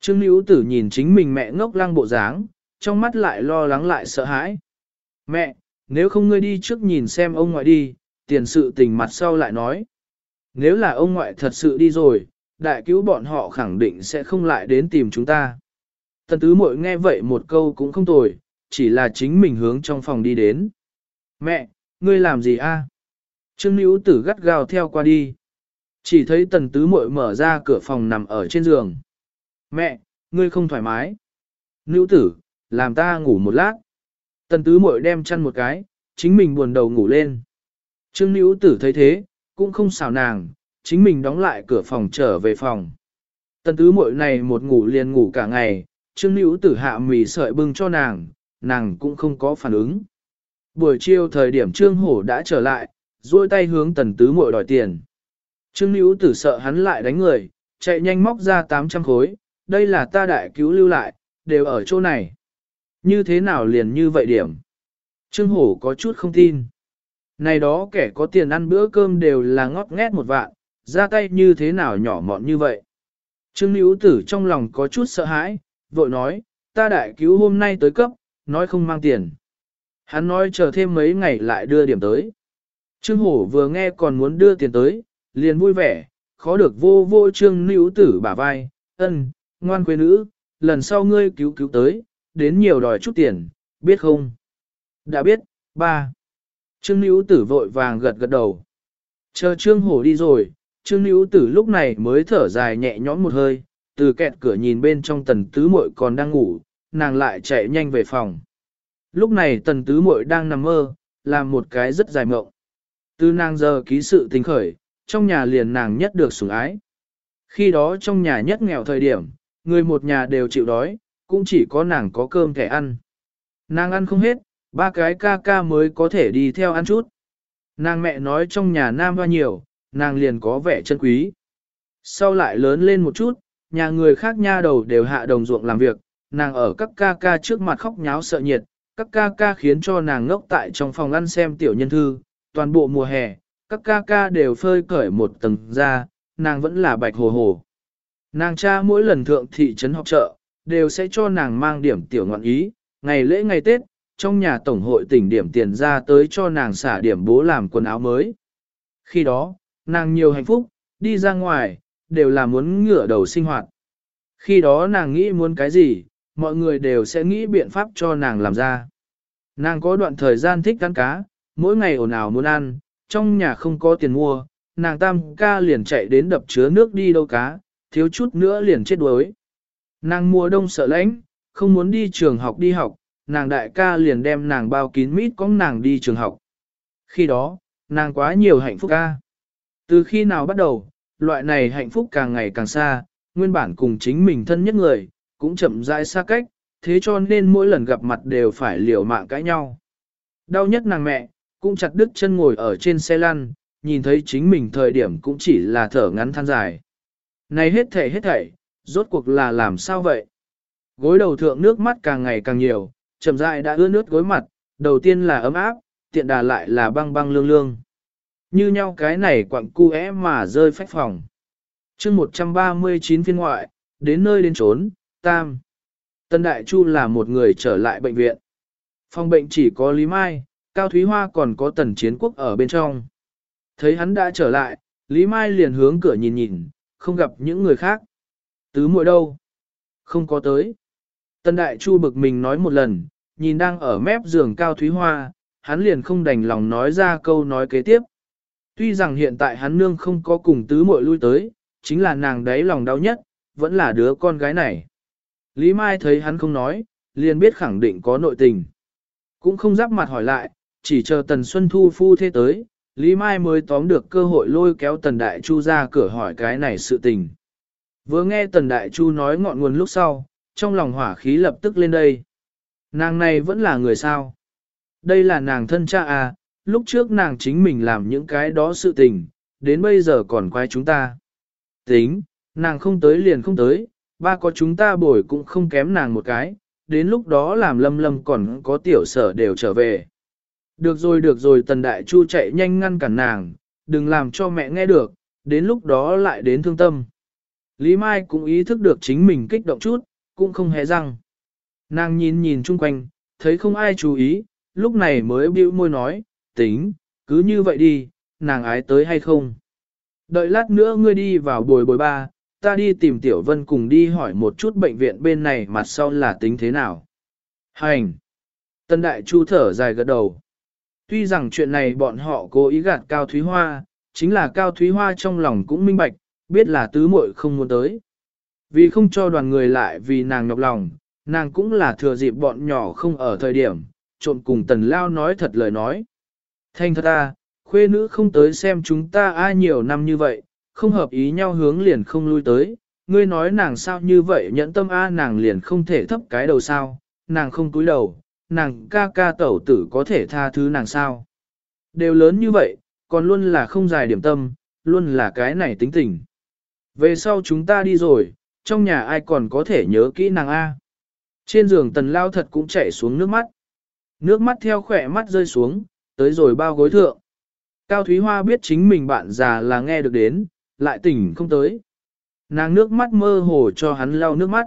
Trương Nữ Tử nhìn chính mình mẹ ngốc lăng bộ dáng, trong mắt lại lo lắng lại sợ hãi. Mẹ, nếu không ngươi đi trước nhìn xem ông ngoại đi, tiền sự tình mặt sau lại nói. Nếu là ông ngoại thật sự đi rồi, đại cứu bọn họ khẳng định sẽ không lại đến tìm chúng ta. Tần tứ mội nghe vậy một câu cũng không tồi, chỉ là chính mình hướng trong phòng đi đến. Mẹ, ngươi làm gì a? Trương Nữ tử gắt gao theo qua đi. Chỉ thấy tần tứ muội mở ra cửa phòng nằm ở trên giường. Mẹ, ngươi không thoải mái. Nữ tử, làm ta ngủ một lát. Tần tứ muội đem chăn một cái, chính mình buồn đầu ngủ lên. Trương Nữ tử thấy thế, cũng không xào nàng, chính mình đóng lại cửa phòng trở về phòng. Tần tứ muội này một ngủ liền ngủ cả ngày, Trương Nữ tử hạ mì sợi bưng cho nàng, nàng cũng không có phản ứng. Buổi chiều thời điểm Trương Hổ đã trở lại, duỗi tay hướng tần tứ muội đòi tiền. Trương Nữ tử sợ hắn lại đánh người, chạy nhanh móc ra 800 khối, đây là ta đại cứu lưu lại, đều ở chỗ này. Như thế nào liền như vậy điểm? Trương Hổ có chút không tin. Này đó kẻ có tiền ăn bữa cơm đều là ngót nghét một vạn, ra tay như thế nào nhỏ mọn như vậy. Trương Nữ tử trong lòng có chút sợ hãi, vội nói, ta đại cứu hôm nay tới cấp, nói không mang tiền. Hắn nói chờ thêm mấy ngày lại đưa điểm tới. Trương Hổ vừa nghe còn muốn đưa tiền tới, liền vui vẻ, khó được vô vô trương nữ tử bả vai, ân, ngoan quê nữ, lần sau ngươi cứu cứu tới, đến nhiều đòi chút tiền, biết không? Đã biết, ba. Trương nữ tử vội vàng gật gật đầu. Chờ trương hổ đi rồi, trương nữ tử lúc này mới thở dài nhẹ nhõm một hơi, từ kẹt cửa nhìn bên trong tần tứ muội còn đang ngủ, nàng lại chạy nhanh về phòng. Lúc này tần tứ muội đang nằm mơ, làm một cái rất dài mộng. Từ nàng giờ ký sự tình khởi, trong nhà liền nàng nhất được sủng ái. Khi đó trong nhà nhất nghèo thời điểm, người một nhà đều chịu đói, cũng chỉ có nàng có cơm thể ăn. Nàng ăn không hết, ba cái ca ca mới có thể đi theo ăn chút. Nàng mẹ nói trong nhà nam hoa nhiều, nàng liền có vẻ chân quý. Sau lại lớn lên một chút, nhà người khác nha đầu đều hạ đồng ruộng làm việc, nàng ở các ca ca trước mặt khóc nháo sợ nhiệt, các ca ca khiến cho nàng ngốc tại trong phòng ăn xem tiểu nhân thư, toàn bộ mùa hè, các ca ca đều phơi cởi một tầng ra, nàng vẫn là bạch hồ hồ. Nàng cha mỗi lần thượng thị trấn học chợ, đều sẽ cho nàng mang điểm tiểu ngọn ý, ngày lễ ngày Tết, trong nhà tổng hội tỉnh điểm tiền ra tới cho nàng xả điểm bố làm quần áo mới. Khi đó, nàng nhiều hạnh phúc, đi ra ngoài, đều là muốn ngửa đầu sinh hoạt. Khi đó nàng nghĩ muốn cái gì, mọi người đều sẽ nghĩ biện pháp cho nàng làm ra. Nàng có đoạn thời gian thích ăn cá, mỗi ngày ồn ào muốn ăn, trong nhà không có tiền mua, nàng tam ca liền chạy đến đập chứa nước đi đâu cá, thiếu chút nữa liền chết đuối. Nàng mùa đông sợ lạnh, không muốn đi trường học đi học, nàng đại ca liền đem nàng bao kín mít có nàng đi trường học. Khi đó, nàng quá nhiều hạnh phúc ca. Từ khi nào bắt đầu, loại này hạnh phúc càng ngày càng xa, nguyên bản cùng chính mình thân nhất người, cũng chậm rãi xa cách, thế cho nên mỗi lần gặp mặt đều phải liều mạng cãi nhau. Đau nhất nàng mẹ, cũng chặt đứt chân ngồi ở trên xe lăn, nhìn thấy chính mình thời điểm cũng chỉ là thở ngắn than dài. Này hết thảy hết thảy, rốt cuộc là làm sao vậy? Gối đầu thượng nước mắt càng ngày càng nhiều, chậm rãi đã ướt nước gối mặt, đầu tiên là ấm áp, tiện đà lại là băng băng lương lương. Như nhau cái này quặng cu é mà rơi phách phòng. chương 139 phiên ngoại, đến nơi đến trốn, tam. Tân Đại Chu là một người trở lại bệnh viện. Phòng bệnh chỉ có Lý Mai, Cao Thúy Hoa còn có tần chiến quốc ở bên trong. Thấy hắn đã trở lại, Lý Mai liền hướng cửa nhìn nhìn, không gặp những người khác. Tứ muội đâu? Không có tới. Tân Đại Chu bực mình nói một lần, nhìn đang ở mép giường Cao Thúy Hoa, hắn liền không đành lòng nói ra câu nói kế tiếp. Tuy rằng hiện tại hắn nương không có cùng tứ muội lui tới, chính là nàng đấy lòng đau nhất, vẫn là đứa con gái này. Lý Mai thấy hắn không nói, liền biết khẳng định có nội tình. Cũng không giáp mặt hỏi lại, chỉ chờ Tần Xuân Thu phu thế tới, Lý Mai mới tóm được cơ hội lôi kéo Tần Đại Chu ra cửa hỏi cái này sự tình. Vừa nghe Tần Đại Chu nói ngọn nguồn lúc sau, trong lòng hỏa khí lập tức lên đây. Nàng này vẫn là người sao? Đây là nàng thân cha à, lúc trước nàng chính mình làm những cái đó sự tình, đến bây giờ còn quay chúng ta. Tính, nàng không tới liền không tới, ba có chúng ta bồi cũng không kém nàng một cái, đến lúc đó làm lâm lâm còn có tiểu sở đều trở về. Được rồi được rồi tần đại chu chạy nhanh ngăn cản nàng, đừng làm cho mẹ nghe được, đến lúc đó lại đến thương tâm. Lý Mai cũng ý thức được chính mình kích động chút, cũng không hề răng. Nàng nhìn nhìn chung quanh, thấy không ai chú ý, lúc này mới bĩu môi nói, tính, cứ như vậy đi, nàng ái tới hay không. Đợi lát nữa ngươi đi vào bồi bồi ba, ta đi tìm Tiểu Vân cùng đi hỏi một chút bệnh viện bên này mặt sau là tính thế nào. Hành! Tân Đại Chu thở dài gật đầu. Tuy rằng chuyện này bọn họ cố ý gạt Cao Thúy Hoa, chính là Cao Thúy Hoa trong lòng cũng minh bạch, biết là tứ muội không muốn tới. Vì không cho đoàn người lại vì nàng nhọc lòng, nàng cũng là thừa dịp bọn nhỏ không ở thời điểm, trộn cùng tần lao nói thật lời nói. Thanh thật ta, khuê nữ không tới xem chúng ta ai nhiều năm như vậy, không hợp ý nhau hướng liền không lui tới, ngươi nói nàng sao như vậy nhẫn tâm A nàng liền không thể thấp cái đầu sao, nàng không cúi đầu, nàng ca ca tẩu tử có thể tha thứ nàng sao. Đều lớn như vậy, còn luôn là không dài điểm tâm, luôn là cái này tính tình. Về sau chúng ta đi rồi, trong nhà ai còn có thể nhớ kỹ nàng A. Trên giường tần lao thật cũng chảy xuống nước mắt. Nước mắt theo khỏe mắt rơi xuống, tới rồi bao gối thượng. Cao Thúy Hoa biết chính mình bạn già là nghe được đến, lại tỉnh không tới. Nàng nước mắt mơ hồ cho hắn lau nước mắt.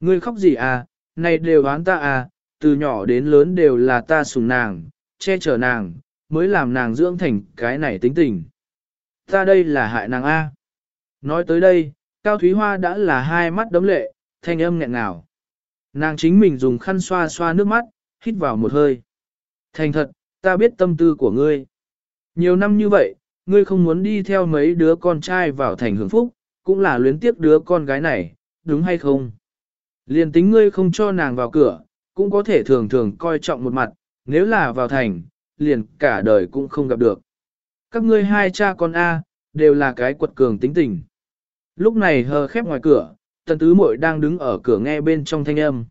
Ngươi khóc gì à, này đều oán ta à, từ nhỏ đến lớn đều là ta sủng nàng, che chở nàng, mới làm nàng dưỡng thành cái này tính tình. Ta đây là hại nàng A. Nói tới đây, Cao Thúy Hoa đã là hai mắt đấm lệ, thanh âm nghẹn ngào. Nàng chính mình dùng khăn xoa xoa nước mắt, hít vào một hơi. Thành thật, ta biết tâm tư của ngươi. Nhiều năm như vậy, ngươi không muốn đi theo mấy đứa con trai vào thành hưởng phúc, cũng là luyến tiếc đứa con gái này, đúng hay không? Liên tính ngươi không cho nàng vào cửa, cũng có thể thường thường coi trọng một mặt, nếu là vào thành, liền cả đời cũng không gặp được. Các ngươi hai cha con A, đều là cái quật cường tính tình. Lúc này hờ khép ngoài cửa, tần tứ muội đang đứng ở cửa nghe bên trong thanh âm.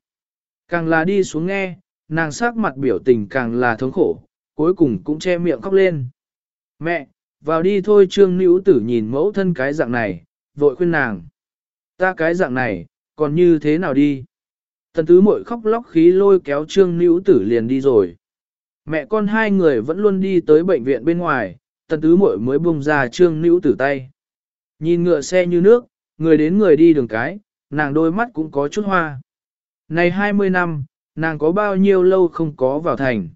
Càng là đi xuống nghe, nàng sắc mặt biểu tình càng là thống khổ, cuối cùng cũng che miệng khóc lên. Mẹ, vào đi thôi trương nữ tử nhìn mẫu thân cái dạng này, vội khuyên nàng. Ta cái dạng này, còn như thế nào đi? Tần tứ mội khóc lóc khí lôi kéo trương nữ tử liền đi rồi. Mẹ con hai người vẫn luôn đi tới bệnh viện bên ngoài, tần tứ muội mới bung ra trương nữ tử tay. Nhìn ngựa xe như nước, người đến người đi đường cái, nàng đôi mắt cũng có chút hoa. Này 20 năm, nàng có bao nhiêu lâu không có vào thành.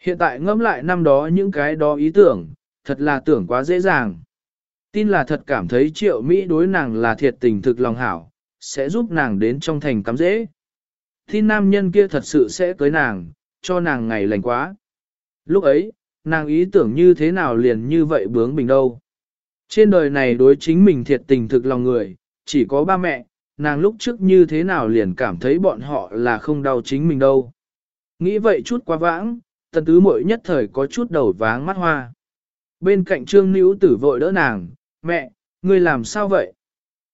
Hiện tại ngẫm lại năm đó những cái đó ý tưởng, thật là tưởng quá dễ dàng. Tin là thật cảm thấy triệu Mỹ đối nàng là thiệt tình thực lòng hảo, sẽ giúp nàng đến trong thành cắm dễ. Tin nam nhân kia thật sự sẽ cưới nàng, cho nàng ngày lành quá. Lúc ấy, nàng ý tưởng như thế nào liền như vậy bướng bình đâu. Trên đời này đối chính mình thiệt tình thực lòng người, chỉ có ba mẹ, nàng lúc trước như thế nào liền cảm thấy bọn họ là không đau chính mình đâu. Nghĩ vậy chút quá vãng, tần tứ mội nhất thời có chút đầu váng mắt hoa. Bên cạnh trương nữ tử vội đỡ nàng, mẹ, ngươi làm sao vậy?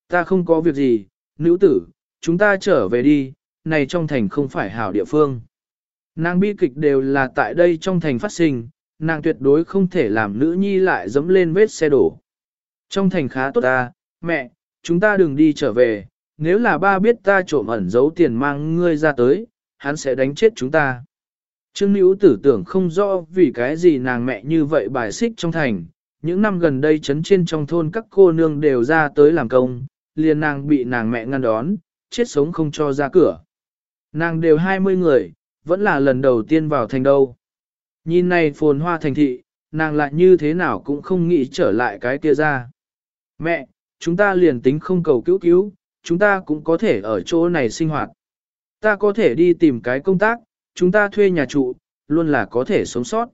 Ta không có việc gì, nữ tử, chúng ta trở về đi, này trong thành không phải hảo địa phương. Nàng bi kịch đều là tại đây trong thành phát sinh, nàng tuyệt đối không thể làm nữ nhi lại dẫm lên vết xe đổ. Trong thành khá tốt ta, mẹ, chúng ta đừng đi trở về, nếu là ba biết ta trộm ẩn giấu tiền mang ngươi ra tới, hắn sẽ đánh chết chúng ta. Trương Nữ tử tưởng không rõ vì cái gì nàng mẹ như vậy bài xích trong thành, những năm gần đây chấn trên trong thôn các cô nương đều ra tới làm công, liền nàng bị nàng mẹ ngăn đón, chết sống không cho ra cửa. Nàng đều 20 người, vẫn là lần đầu tiên vào thành đâu. Nhìn này phồn hoa thành thị, nàng lại như thế nào cũng không nghĩ trở lại cái kia ra. Mẹ, chúng ta liền tính không cầu cứu cứu, chúng ta cũng có thể ở chỗ này sinh hoạt. Ta có thể đi tìm cái công tác, chúng ta thuê nhà trụ, luôn là có thể sống sót.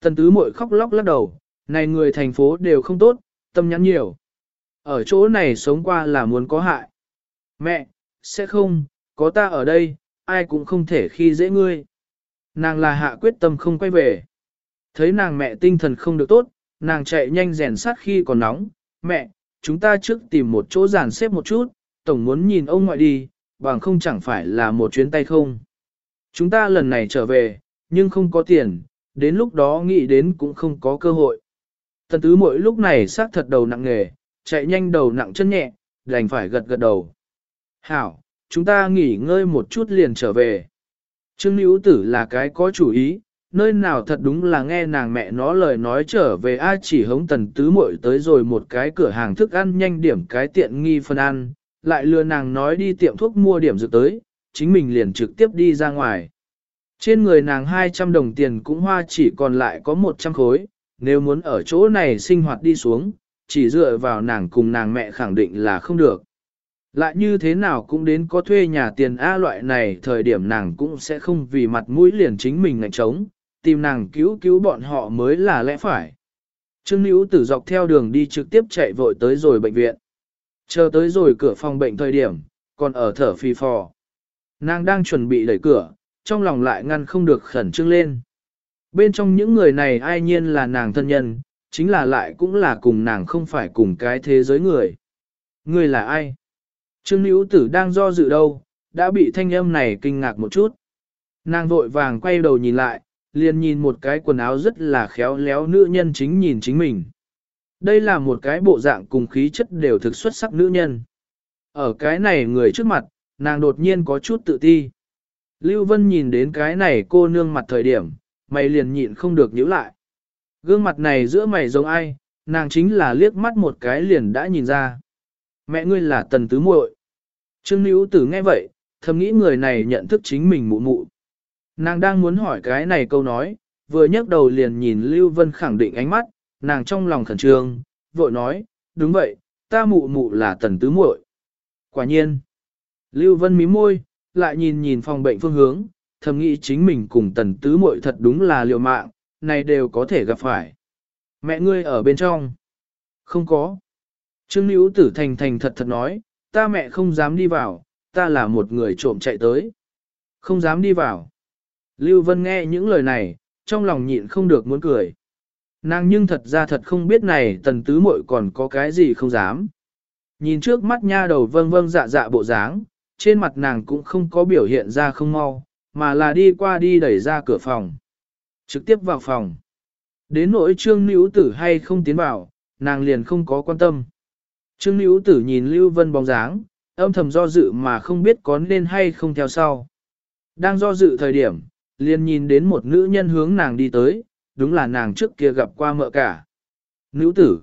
Tần tứ mội khóc lóc lắc đầu, này người thành phố đều không tốt, tâm nhắn nhiều. Ở chỗ này sống qua là muốn có hại. Mẹ, sẽ không, có ta ở đây, ai cũng không thể khi dễ ngươi. Nàng là hạ quyết tâm không quay về. Thấy nàng mẹ tinh thần không được tốt, nàng chạy nhanh rèn sát khi còn nóng. Mẹ, chúng ta trước tìm một chỗ giàn xếp một chút, tổng muốn nhìn ông ngoại đi, bằng không chẳng phải là một chuyến tay không. Chúng ta lần này trở về, nhưng không có tiền, đến lúc đó nghĩ đến cũng không có cơ hội. Tần tứ mỗi lúc này xác thật đầu nặng nghề, chạy nhanh đầu nặng chân nhẹ, đành phải gật gật đầu. Hảo, chúng ta nghỉ ngơi một chút liền trở về. Trương Nữ Tử là cái có chủ ý, nơi nào thật đúng là nghe nàng mẹ nó lời nói trở về ai chỉ hống tần tứ muội tới rồi một cái cửa hàng thức ăn nhanh điểm cái tiện nghi phân ăn, lại lừa nàng nói đi tiệm thuốc mua điểm dược tới, chính mình liền trực tiếp đi ra ngoài. Trên người nàng 200 đồng tiền cũng hoa chỉ còn lại có 100 khối, nếu muốn ở chỗ này sinh hoạt đi xuống, chỉ dựa vào nàng cùng nàng mẹ khẳng định là không được. Lại như thế nào cũng đến có thuê nhà tiền A loại này thời điểm nàng cũng sẽ không vì mặt mũi liền chính mình ngạch trống, tìm nàng cứu cứu bọn họ mới là lẽ phải. Trương Nữ tử dọc theo đường đi trực tiếp chạy vội tới rồi bệnh viện. Chờ tới rồi cửa phòng bệnh thời điểm, còn ở thở phì phò. Nàng đang chuẩn bị đẩy cửa, trong lòng lại ngăn không được khẩn trương lên. Bên trong những người này ai nhiên là nàng thân nhân, chính là lại cũng là cùng nàng không phải cùng cái thế giới người. Người là ai? Trương Nữ Tử đang do dự đâu, đã bị thanh âm này kinh ngạc một chút. Nàng vội vàng quay đầu nhìn lại, liền nhìn một cái quần áo rất là khéo léo nữ nhân chính nhìn chính mình. Đây là một cái bộ dạng cùng khí chất đều thực xuất sắc nữ nhân. Ở cái này người trước mặt, nàng đột nhiên có chút tự ti. Lưu Vân nhìn đến cái này cô nương mặt thời điểm, mày liền nhịn không được nhíu lại. Gương mặt này giữa mày giống ai, nàng chính là liếc mắt một cái liền đã nhìn ra. Mẹ ngươi là tần tứ muội. Trương Nữ Tử nghe vậy, thầm nghĩ người này nhận thức chính mình mụ mụ. Nàng đang muốn hỏi cái này câu nói, vừa nhấc đầu liền nhìn Lưu Vân khẳng định ánh mắt, nàng trong lòng khẩn trương, vội nói, đúng vậy, ta mụ mụ là tần tứ muội. Quả nhiên, Lưu Vân mím môi, lại nhìn nhìn phòng bệnh phương hướng, thầm nghĩ chính mình cùng tần tứ muội thật đúng là liều mạng, này đều có thể gặp phải. Mẹ ngươi ở bên trong. Không có. Trương Lưu Tử thành thành thật thật nói, ta mẹ không dám đi vào, ta là một người trộm chạy tới. Không dám đi vào. Lưu Vân nghe những lời này, trong lòng nhịn không được muốn cười. Nàng nhưng thật ra thật không biết này tần tứ muội còn có cái gì không dám. Nhìn trước mắt nha đầu vâng vâng dạ dạ bộ dáng, trên mặt nàng cũng không có biểu hiện ra không mau, mà là đi qua đi đẩy ra cửa phòng. Trực tiếp vào phòng. Đến nỗi trương nữ tử hay không tiến vào, nàng liền không có quan tâm. Trương nữ tử nhìn Lưu Vân bóng dáng, âm thầm do dự mà không biết có nên hay không theo sau. Đang do dự thời điểm, liền nhìn đến một nữ nhân hướng nàng đi tới, đúng là nàng trước kia gặp qua mợ cả. Nữ tử.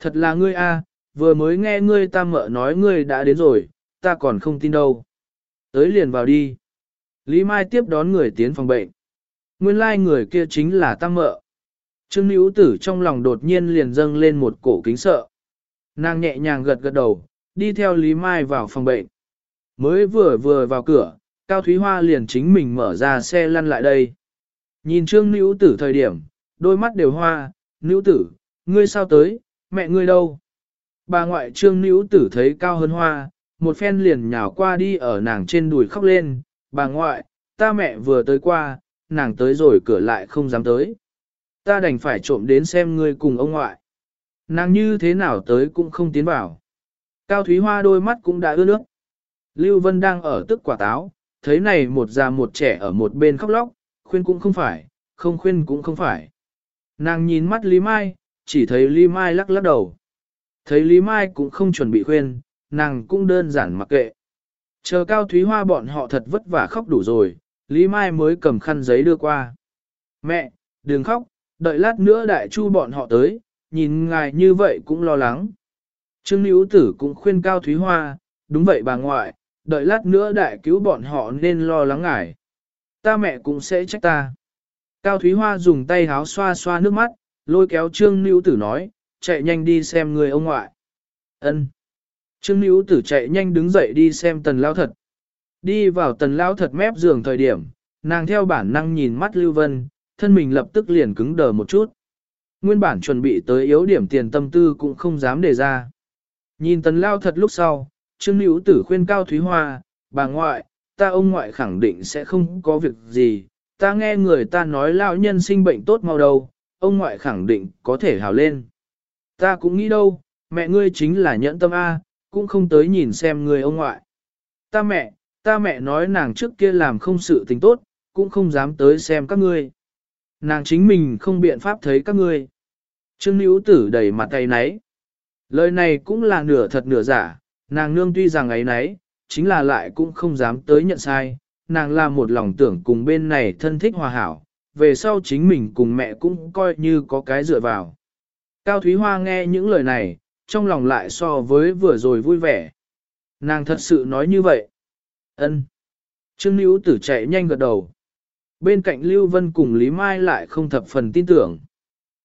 Thật là ngươi a, vừa mới nghe ngươi ta mợ nói ngươi đã đến rồi, ta còn không tin đâu. Tới liền vào đi. Lý Mai tiếp đón người tiến phòng bệnh. Nguyên lai like người kia chính là tăng mợ. Trương Nữ tử trong lòng đột nhiên liền dâng lên một cổ kính sợ. Nàng nhẹ nhàng gật gật đầu, đi theo Lý Mai vào phòng bệnh. Mới vừa vừa vào cửa, Cao Thúy Hoa liền chính mình mở ra xe lăn lại đây. Nhìn Trương Nữ tử thời điểm, đôi mắt đều hoa, Nữ tử, ngươi sao tới, mẹ ngươi đâu? Bà ngoại Trương Nữ tử thấy Cao hơn hoa, một phen liền nhào qua đi ở nàng trên đùi khóc lên, bà ngoại, ta mẹ vừa tới qua, nàng tới rồi cửa lại không dám tới. Ta đành phải trộm đến xem ngươi cùng ông ngoại. Nàng như thế nào tới cũng không tiến vào. Cao Thúy Hoa đôi mắt cũng đã ướt nước. Lưu Vân đang ở tức quả táo, thấy này một già một trẻ ở một bên khóc lóc, khuyên cũng không phải, không khuyên cũng không phải. Nàng nhìn mắt Lý Mai, chỉ thấy Lý Mai lắc lắc đầu. Thấy Lý Mai cũng không chuẩn bị khuyên, nàng cũng đơn giản mặc kệ. Chờ Cao Thúy Hoa bọn họ thật vất vả khóc đủ rồi, Lý Mai mới cầm khăn giấy đưa qua. Mẹ, đừng khóc, đợi lát nữa đại chu bọn họ tới, nhìn ngài như vậy cũng lo lắng. Trương Nữ Tử cũng khuyên Cao Thúy Hoa, đúng vậy bà ngoại, đợi lát nữa đại cứu bọn họ nên lo lắng ngài. Ta mẹ cũng sẽ trách ta. Cao Thúy Hoa dùng tay háo xoa xoa nước mắt, lôi kéo Trương Nữ Tử nói, chạy nhanh đi xem người ông ngoại. Ân. Trương Nữ Tử chạy nhanh đứng dậy đi xem tần lao thật. Đi vào tần lao thật mép giường thời điểm, nàng theo bản năng nhìn mắt Lưu Vân, thân mình lập tức liền cứng đờ một chút. Nguyên bản chuẩn bị tới yếu điểm tiền tâm tư cũng không dám đề ra. Nhìn tần lao thật lúc sau, Trương Nữ Tử khuyên Cao Thúy Hoa, bà ngoại, ta ông ngoại khẳng định sẽ không có việc gì, ta nghe người ta nói lao nhân sinh bệnh tốt mau đâu, ông ngoại khẳng định có thể hào lên. Ta cũng nghĩ đâu, mẹ ngươi chính là nhẫn tâm A, cũng không tới nhìn xem người ông ngoại. Ta mẹ, ta mẹ nói nàng trước kia làm không sự tình tốt, cũng không dám tới xem các ngươi. Nàng chính mình không biện pháp thấy các ngươi. Trương Nữ Tử đầy mặt tay náy. Lời này cũng là nửa thật nửa giả, nàng nương tuy rằng ấy nấy, chính là lại cũng không dám tới nhận sai, nàng là một lòng tưởng cùng bên này thân thích hòa hảo, về sau chính mình cùng mẹ cũng coi như có cái dựa vào. Cao Thúy Hoa nghe những lời này, trong lòng lại so với vừa rồi vui vẻ. Nàng thật sự nói như vậy. ân Trương Nữ Tử chạy nhanh gật đầu. Bên cạnh Lưu Vân cùng Lý Mai lại không thập phần tin tưởng.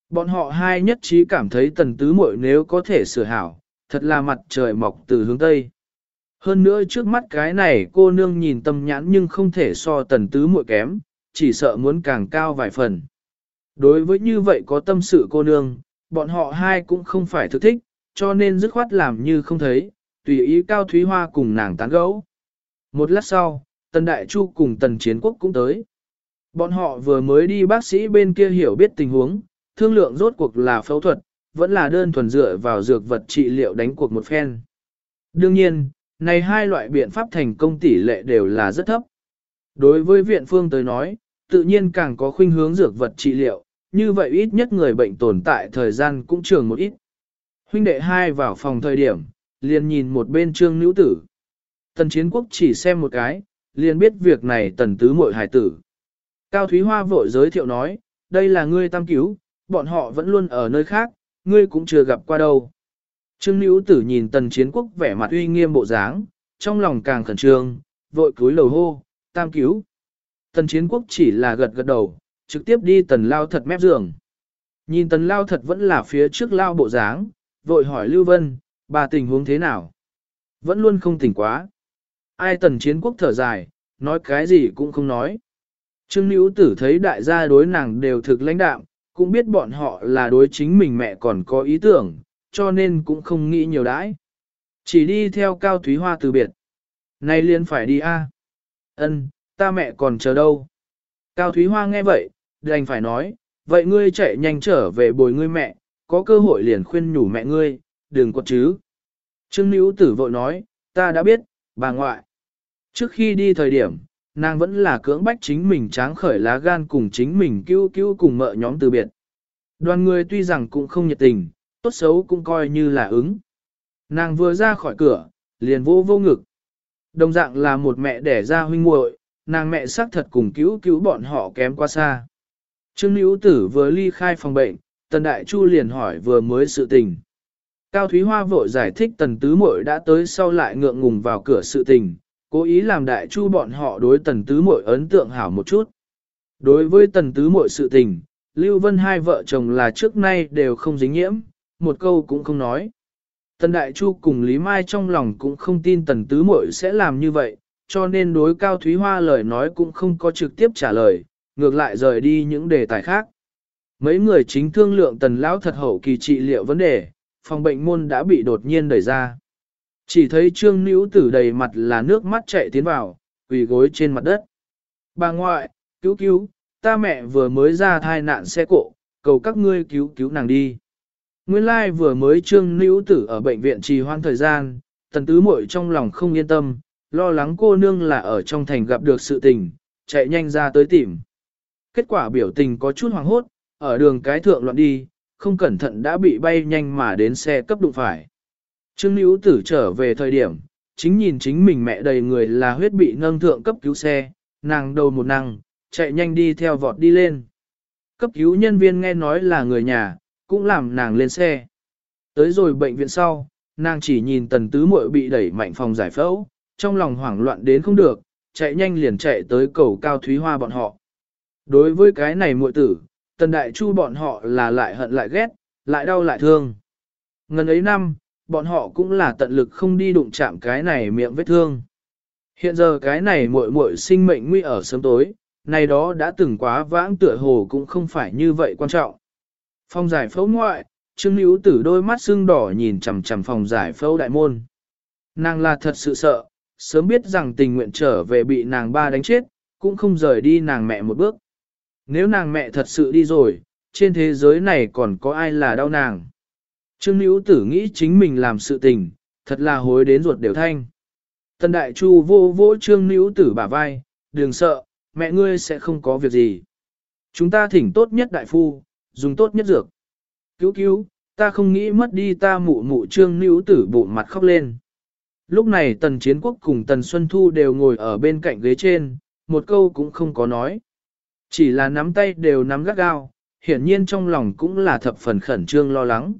Bọn họ hai nhất trí cảm thấy tần tứ muội nếu có thể sửa hảo, thật là mặt trời mọc từ hướng Tây. Hơn nữa trước mắt cái này cô nương nhìn tâm nhãn nhưng không thể so tần tứ muội kém, chỉ sợ muốn càng cao vài phần. Đối với như vậy có tâm sự cô nương, bọn họ hai cũng không phải thực thích, cho nên dứt khoát làm như không thấy, tùy ý Cao Thúy Hoa cùng nàng tán gẫu. Một lát sau, Tần Đại Chu cùng Tần Chiến Quốc cũng tới. Bọn họ vừa mới đi bác sĩ bên kia hiểu biết tình huống, thương lượng rốt cuộc là phẫu thuật, vẫn là đơn thuần dựa vào dược vật trị liệu đánh cuộc một phen. Đương nhiên, này hai loại biện pháp thành công tỷ lệ đều là rất thấp. Đối với viện phương tới nói, tự nhiên càng có khuynh hướng dược vật trị liệu, như vậy ít nhất người bệnh tồn tại thời gian cũng trường một ít. Huynh đệ hai vào phòng thời điểm, liền nhìn một bên trương nữ tử. Tần chiến quốc chỉ xem một cái, liền biết việc này tần tứ muội hải tử. Cao Thúy Hoa vội giới thiệu nói, đây là ngươi tam cứu, bọn họ vẫn luôn ở nơi khác, ngươi cũng chưa gặp qua đâu. Trương Nữ Tử nhìn Tần Chiến Quốc vẻ mặt uy nghiêm bộ dáng, trong lòng càng khẩn trương, vội cúi lầu hô, tam cứu. Tần Chiến Quốc chỉ là gật gật đầu, trực tiếp đi Tần Lao thật mép giường. Nhìn Tần Lao thật vẫn là phía trước Lao bộ dáng, vội hỏi Lưu Vân, bà tình huống thế nào? Vẫn luôn không tỉnh quá. Ai Tần Chiến Quốc thở dài, nói cái gì cũng không nói. Trương Nữ Tử thấy đại gia đối nàng đều thực lãnh đạm, cũng biết bọn họ là đối chính mình mẹ còn có ý tưởng, cho nên cũng không nghĩ nhiều đãi. Chỉ đi theo Cao Thúy Hoa từ biệt. Nay liền phải đi a. À? Ân, ta mẹ còn chờ đâu. Cao Thúy Hoa nghe vậy, đành phải nói, vậy ngươi chạy nhanh trở về bồi ngươi mẹ, có cơ hội liền khuyên nhủ mẹ ngươi, đừng có chứ. Trương Nữ Tử vội nói, ta đã biết, bà ngoại. Trước khi đi thời điểm, nàng vẫn là cưỡng bách chính mình tráng khởi lá gan cùng chính mình cứu cứu cùng mợ nhóm từ biệt. Đoàn người tuy rằng cũng không nhiệt tình, tốt xấu cũng coi như là ứng. Nàng vừa ra khỏi cửa, liền vô vô ngực. Đồng dạng là một mẹ đẻ ra huynh muội, nàng mẹ xác thật cùng cứu cứu bọn họ kém quá xa. Trương Nữ Tử vừa ly khai phòng bệnh, Tần Đại Chu liền hỏi vừa mới sự tình. Cao Thúy Hoa vội giải thích Tần Tứ Muội đã tới sau lại ngượng ngùng vào cửa sự tình, cố ý làm Đại Chu bọn họ đối Tần Tứ Muội ấn tượng hảo một chút. Đối với Tần Tứ Muội sự tình, Lưu Vân hai vợ chồng là trước nay đều không dính nhiễm, một câu cũng không nói. Tần Đại Chu cùng Lý Mai trong lòng cũng không tin Tần Tứ Muội sẽ làm như vậy, cho nên đối Cao Thúy Hoa lời nói cũng không có trực tiếp trả lời, ngược lại rời đi những đề tài khác. Mấy người chính thương lượng Tần Lão thật hậu kỳ trị liệu vấn đề, phòng bệnh môn đã bị đột nhiên đẩy ra. Chỉ thấy Trương Nữ Tử đầy mặt là nước mắt chạy tiến vào, quỳ gối trên mặt đất. Bà ngoại, cứu cứu, ta mẹ vừa mới ra thai nạn xe cộ, cầu các ngươi cứu cứu nàng đi. Nguyên lai vừa mới trương nữ tử ở bệnh viện trì hoãn thời gian, tần tứ muội trong lòng không yên tâm, lo lắng cô nương là ở trong thành gặp được sự tình, chạy nhanh ra tới tìm. Kết quả biểu tình có chút hoàng hốt, ở đường cái thượng loạn đi, không cẩn thận đã bị bay nhanh mà đến xe cấp đụng phải. Trương nữ tử trở về thời điểm, chính nhìn chính mình mẹ đầy người là huyết bị nâng thượng cấp cứu xe, nàng đầu một năng, chạy nhanh đi theo vọt đi lên. Cấp cứu nhân viên nghe nói là người nhà, cũng làm nàng lên xe. Tới rồi bệnh viện sau, nàng chỉ nhìn tần tứ muội bị đẩy mạnh phòng giải phẫu, trong lòng hoảng loạn đến không được, chạy nhanh liền chạy tới cầu cao thúy hoa bọn họ. Đối với cái này muội tử, tần đại chu bọn họ là lại hận lại ghét, lại đau lại thương. Ngần ấy năm, bọn họ cũng là tận lực không đi đụng chạm cái này miệng vết thương. Hiện giờ cái này muội muội sinh mệnh nguy ở sớm tối, này đó đã từng quá vãng tựa hồ cũng không phải như vậy quan trọng. Phòng giải phẫu ngoại, Trương Hữu Tử đôi mắt sưng đỏ nhìn chằm chằm phòng giải phẫu đại môn. Nàng là thật sự sợ, sớm biết rằng tình nguyện trở về bị nàng ba đánh chết, cũng không rời đi nàng mẹ một bước. Nếu nàng mẹ thật sự đi rồi, trên thế giới này còn có ai là đau nàng. Trương Nữ Tử nghĩ chính mình làm sự tình, thật là hối đến ruột đều thanh. Tân Đại Chu vô vỗ Trương Nữ Tử bả vai, đừng sợ, mẹ ngươi sẽ không có việc gì. Chúng ta thỉnh tốt nhất đại phu, dùng tốt nhất dược. Cứu cứu, ta không nghĩ mất đi ta mụ mụ trương nữ tử bụng mặt khóc lên. Lúc này tần chiến quốc cùng tần Xuân Thu đều ngồi ở bên cạnh ghế trên, một câu cũng không có nói. Chỉ là nắm tay đều nắm gắt gao, hiển nhiên trong lòng cũng là thập phần khẩn trương lo lắng.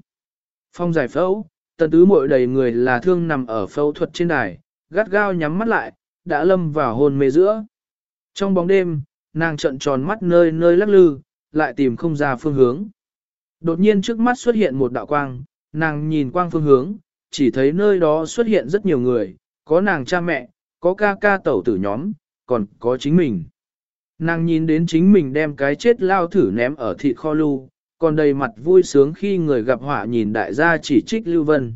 Phong giải phẫu, tần tứ mội đầy người là thương nằm ở phẫu thuật trên đài, gắt gao nhắm mắt lại, đã lâm vào hôn mê giữa. Trong bóng đêm, nàng trận tròn mắt nơi nơi lắc lư, lại tìm không ra phương hướng. Đột nhiên trước mắt xuất hiện một đạo quang, nàng nhìn quang phương hướng, chỉ thấy nơi đó xuất hiện rất nhiều người, có nàng cha mẹ, có ca ca tẩu tử nhóm, còn có chính mình. Nàng nhìn đến chính mình đem cái chết lao thử ném ở thịt kho lưu, còn đầy mặt vui sướng khi người gặp họa nhìn đại gia chỉ trích Lưu Vân.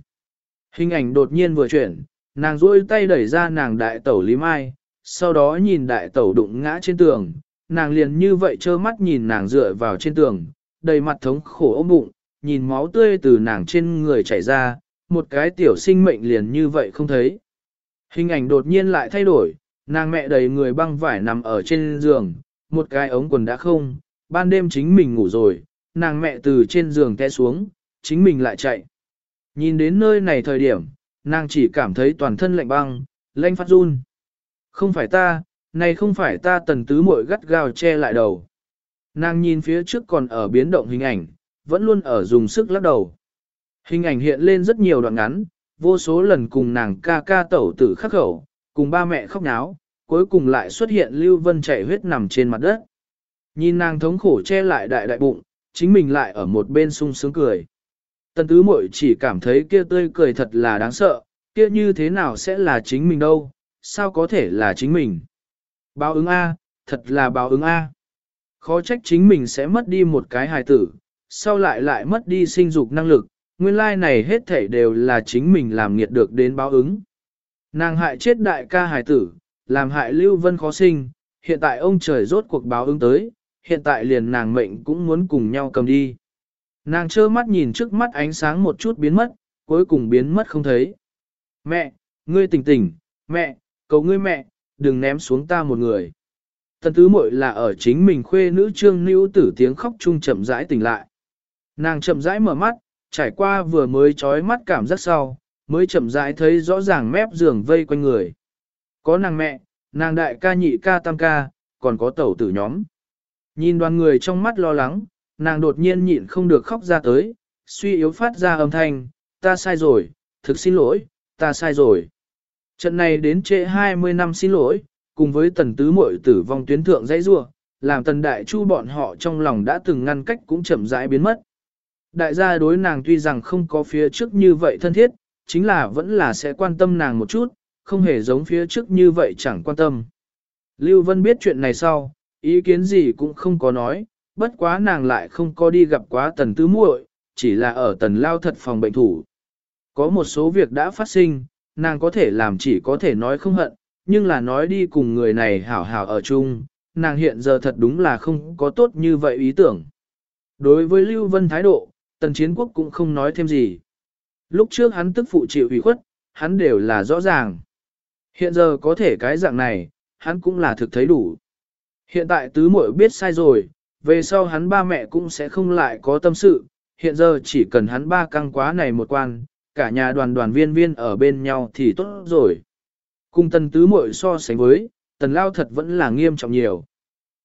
Hình ảnh đột nhiên vừa chuyển, nàng duỗi tay đẩy ra nàng đại tẩu Lý Mai, sau đó nhìn đại tẩu đụng ngã trên tường, nàng liền như vậy trơ mắt nhìn nàng dựa vào trên tường, đầy mặt thống khổ ôm bụng, nhìn máu tươi từ nàng trên người chảy ra, một cái tiểu sinh mệnh liền như vậy không thấy. Hình ảnh đột nhiên lại thay đổi, nàng mẹ đầy người băng vải nằm ở trên giường, một cái ống quần đã không, ban đêm chính mình ngủ rồi, nàng mẹ từ trên giường té xuống, chính mình lại chạy. Nhìn đến nơi này thời điểm, nàng chỉ cảm thấy toàn thân lạnh băng, lạnh phát run. Không phải ta, này không phải ta tần tứ muội gắt gao che lại đầu. Nàng nhìn phía trước còn ở biến động hình ảnh, vẫn luôn ở dùng sức lắc đầu. Hình ảnh hiện lên rất nhiều đoạn ngắn, vô số lần cùng nàng ca ca tẩu tử khắc khẩu, cùng ba mẹ khóc náo, cuối cùng lại xuất hiện Lưu Vân chảy huyết nằm trên mặt đất. Nhìn nàng thống khổ che lại đại đại bụng, chính mình lại ở một bên sung sướng cười. Tần tứ muội chỉ cảm thấy kia tươi cười thật là đáng sợ, kia như thế nào sẽ là chính mình đâu, sao có thể là chính mình. Báo ứng A, thật là báo ứng A. Khó trách chính mình sẽ mất đi một cái hài tử, sau lại lại mất đi sinh dục năng lực, nguyên lai này hết thể đều là chính mình làm nghiệt được đến báo ứng. Nàng hại chết đại ca Hải tử, làm hại Lưu Vân khó sinh, hiện tại ông trời rốt cuộc báo ứng tới, hiện tại liền nàng mệnh cũng muốn cùng nhau cầm đi. Nàng trơ mắt nhìn trước mắt ánh sáng một chút biến mất, cuối cùng biến mất không thấy. Mẹ, ngươi tỉnh tỉnh, mẹ, cầu ngươi mẹ, đừng ném xuống ta một người. Tần tứ muội là ở chính mình khuê nữ trương nữ tử tiếng khóc chung chậm rãi tỉnh lại. Nàng chậm rãi mở mắt, trải qua vừa mới trói mắt cảm giác sau, mới chậm rãi thấy rõ ràng mép giường vây quanh người. Có nàng mẹ, nàng đại ca nhị ca tam ca, còn có tẩu tử nhóm. Nhìn đoàn người trong mắt lo lắng, nàng đột nhiên nhịn không được khóc ra tới, suy yếu phát ra âm thanh, ta sai rồi, thực xin lỗi, ta sai rồi. Trận này đến trễ 20 năm xin lỗi, cùng với tần tứ muội tử vong tuyến thượng dãy rua, làm tần đại chu bọn họ trong lòng đã từng ngăn cách cũng chậm rãi biến mất. Đại gia đối nàng tuy rằng không có phía trước như vậy thân thiết, chính là vẫn là sẽ quan tâm nàng một chút, không hề giống phía trước như vậy chẳng quan tâm. Lưu Vân biết chuyện này sau, ý kiến gì cũng không có nói, bất quá nàng lại không có đi gặp quá tần tứ muội, chỉ là ở tần lao thật phòng bệnh thủ. Có một số việc đã phát sinh, nàng có thể làm chỉ có thể nói không hận, nhưng là nói đi cùng người này hảo hảo ở chung, nàng hiện giờ thật đúng là không có tốt như vậy ý tưởng. Đối với Lưu Vân thái độ, tần chiến quốc cũng không nói thêm gì. Lúc trước hắn tức phụ chịu ủy khuất, hắn đều là rõ ràng. Hiện giờ có thể cái dạng này, hắn cũng là thực thấy đủ. Hiện tại tứ muội biết sai rồi, về sau hắn ba mẹ cũng sẽ không lại có tâm sự, hiện giờ chỉ cần hắn ba căng quá này một quan, cả nhà đoàn đoàn viên viên ở bên nhau thì tốt rồi. Cùng tần tứ muội so sánh với, tần lao thật vẫn là nghiêm trọng nhiều.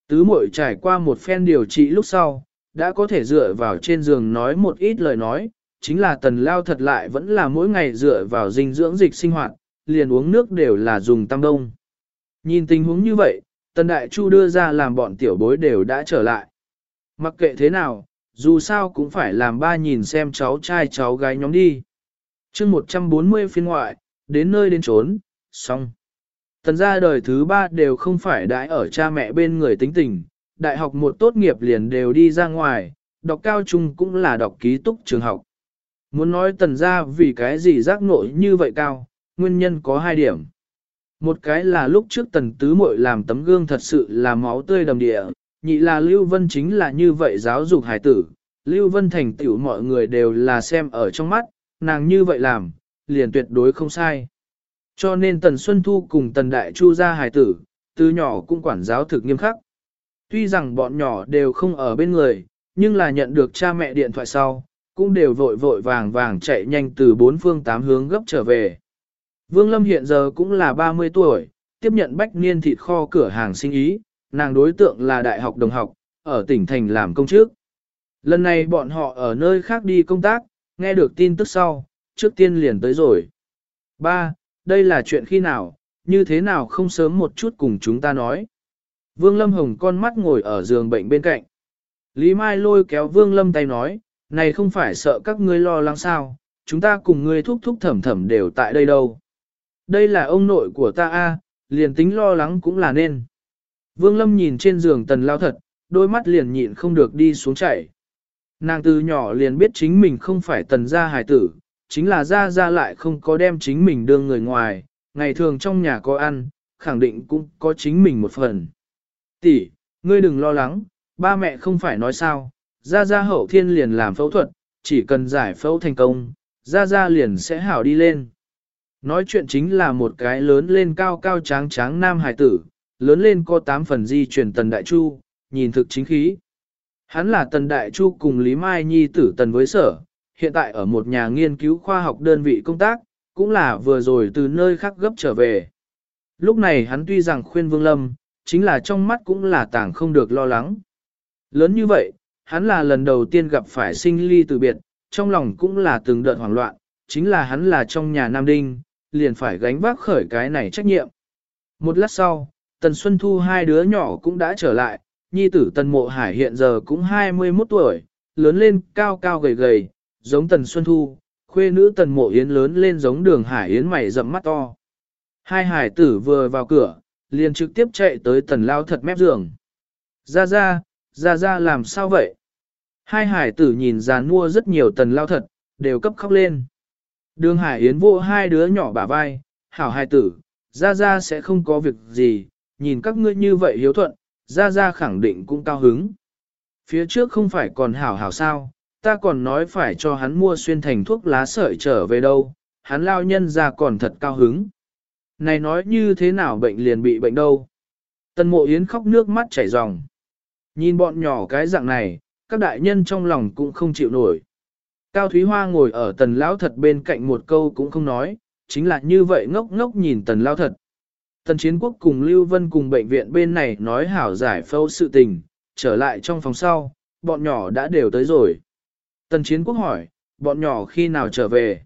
Tứ muội trải qua một phen điều trị lúc sau, đã có thể dựa vào trên giường nói một ít lời nói, chính là tần lao thật lại vẫn là mỗi ngày dựa vào dinh dưỡng dịch sinh hoạt, liền uống nước đều là dùng tam đông. Nhìn tình huống như vậy, tần đại chu đưa ra làm bọn tiểu bối đều đã trở lại. Mặc kệ thế nào, dù sao cũng phải làm ba nhìn xem cháu trai cháu gái nhóm đi. chương 140 phiên ngoại, đến nơi đến trốn, xong. Tần ra đời thứ ba đều không phải đãi ở cha mẹ bên người tính tình, đại học một tốt nghiệp liền đều đi ra ngoài, đọc cao trung cũng là đọc ký túc trường học. Muốn nói tần ra vì cái gì giác nội như vậy cao, nguyên nhân có hai điểm. Một cái là lúc trước tần tứ muội làm tấm gương thật sự là máu tươi đầm địa, nhị là Lưu Vân chính là như vậy giáo dục hải tử, Lưu Vân thành tiểu mọi người đều là xem ở trong mắt, nàng như vậy làm, liền tuyệt đối không sai. Cho nên Tần Xuân Thu cùng Tần Đại Chu ra hải tử, từ nhỏ cũng quản giáo thực nghiêm khắc. Tuy rằng bọn nhỏ đều không ở bên người, nhưng là nhận được cha mẹ điện thoại sau, cũng đều vội vội vàng vàng chạy nhanh từ bốn phương tám hướng gấp trở về. Vương Lâm hiện giờ cũng là 30 tuổi, tiếp nhận bách niên thịt kho cửa hàng sinh ý, nàng đối tượng là đại học đồng học, ở tỉnh thành làm công chức. Lần này bọn họ ở nơi khác đi công tác, nghe được tin tức sau, trước tiên liền tới rồi. Ba, đây là chuyện khi nào, như thế nào không sớm một chút cùng chúng ta nói. Vương Lâm Hồng con mắt ngồi ở giường bệnh bên cạnh. Lý Mai lôi kéo Vương Lâm tay nói, này không phải sợ các ngươi lo lắng sao, chúng ta cùng ngươi thúc thúc thẩm thẩm đều tại đây đâu. Đây là ông nội của ta a, liền tính lo lắng cũng là nên. Vương Lâm nhìn trên giường tần lao thật, đôi mắt liền nhịn không được đi xuống chảy. Nàng từ nhỏ liền biết chính mình không phải tần gia hài tử, chính là gia gia lại không có đem chính mình đưa người ngoài, ngày thường trong nhà có ăn, khẳng định cũng có chính mình một phần. Tỷ, ngươi đừng lo lắng, ba mẹ không phải nói sao, gia gia hậu thiên liền làm phẫu thuật, chỉ cần giải phẫu thành công, gia gia liền sẽ hảo đi lên. Nói chuyện chính là một cái lớn lên cao cao tráng tráng nam Hải tử, lớn lên có 8 phần di truyền tần đại chu, nhìn thực chính khí. Hắn là tần đại chu cùng Lý Mai Nhi tử tần với sở, hiện tại ở một nhà nghiên cứu khoa học đơn vị công tác, cũng là vừa rồi từ nơi khác gấp trở về. Lúc này hắn tuy rằng khuyên Vương Lâm, chính là trong mắt cũng là tảng không được lo lắng. Lớn như vậy, hắn là lần đầu tiên gặp phải sinh ly từ biệt, trong lòng cũng là từng đợt hoảng loạn, chính là hắn là trong nhà Nam Đinh, liền phải gánh vác khởi cái này trách nhiệm. Một lát sau, Tần Xuân Thu hai đứa nhỏ cũng đã trở lại, nhi tử Tần Mộ Hải hiện giờ cũng 21 tuổi, lớn lên cao cao gầy gầy, giống Tần Xuân Thu, khuê nữ Tần Mộ Yến lớn lên giống đường Hải Yến mày rậm mắt to. Hai hải tử vừa vào cửa, liền trực tiếp chạy tới Tần Lao thật mép giường. Ra ra, ra ra làm sao vậy? Hai hải tử nhìn dàn mua rất nhiều Tần Lao thật, đều cấp khóc lên. Đường Hải Yến vô hai đứa nhỏ bả vai, hảo hải tử, ra ra sẽ không có việc gì, nhìn các ngươi như vậy hiếu thuận, ra ra khẳng định cũng cao hứng. Phía trước không phải còn hảo hảo sao, ta còn nói phải cho hắn mua xuyên thành thuốc lá sợi trở về đâu, hắn lao nhân ra còn thật cao hứng. Này nói như thế nào bệnh liền bị bệnh đâu. Tân mộ yến khóc nước mắt chảy ròng. Nhìn bọn nhỏ cái dạng này, các đại nhân trong lòng cũng không chịu nổi. Cao Thúy Hoa ngồi ở tần lão thật bên cạnh một câu cũng không nói, chính là như vậy ngốc ngốc nhìn tần lão thật. Tần chiến quốc cùng Lưu Vân cùng bệnh viện bên này nói hảo giải phẫu sự tình, trở lại trong phòng sau, bọn nhỏ đã đều tới rồi. Tần chiến quốc hỏi, bọn nhỏ khi nào trở về?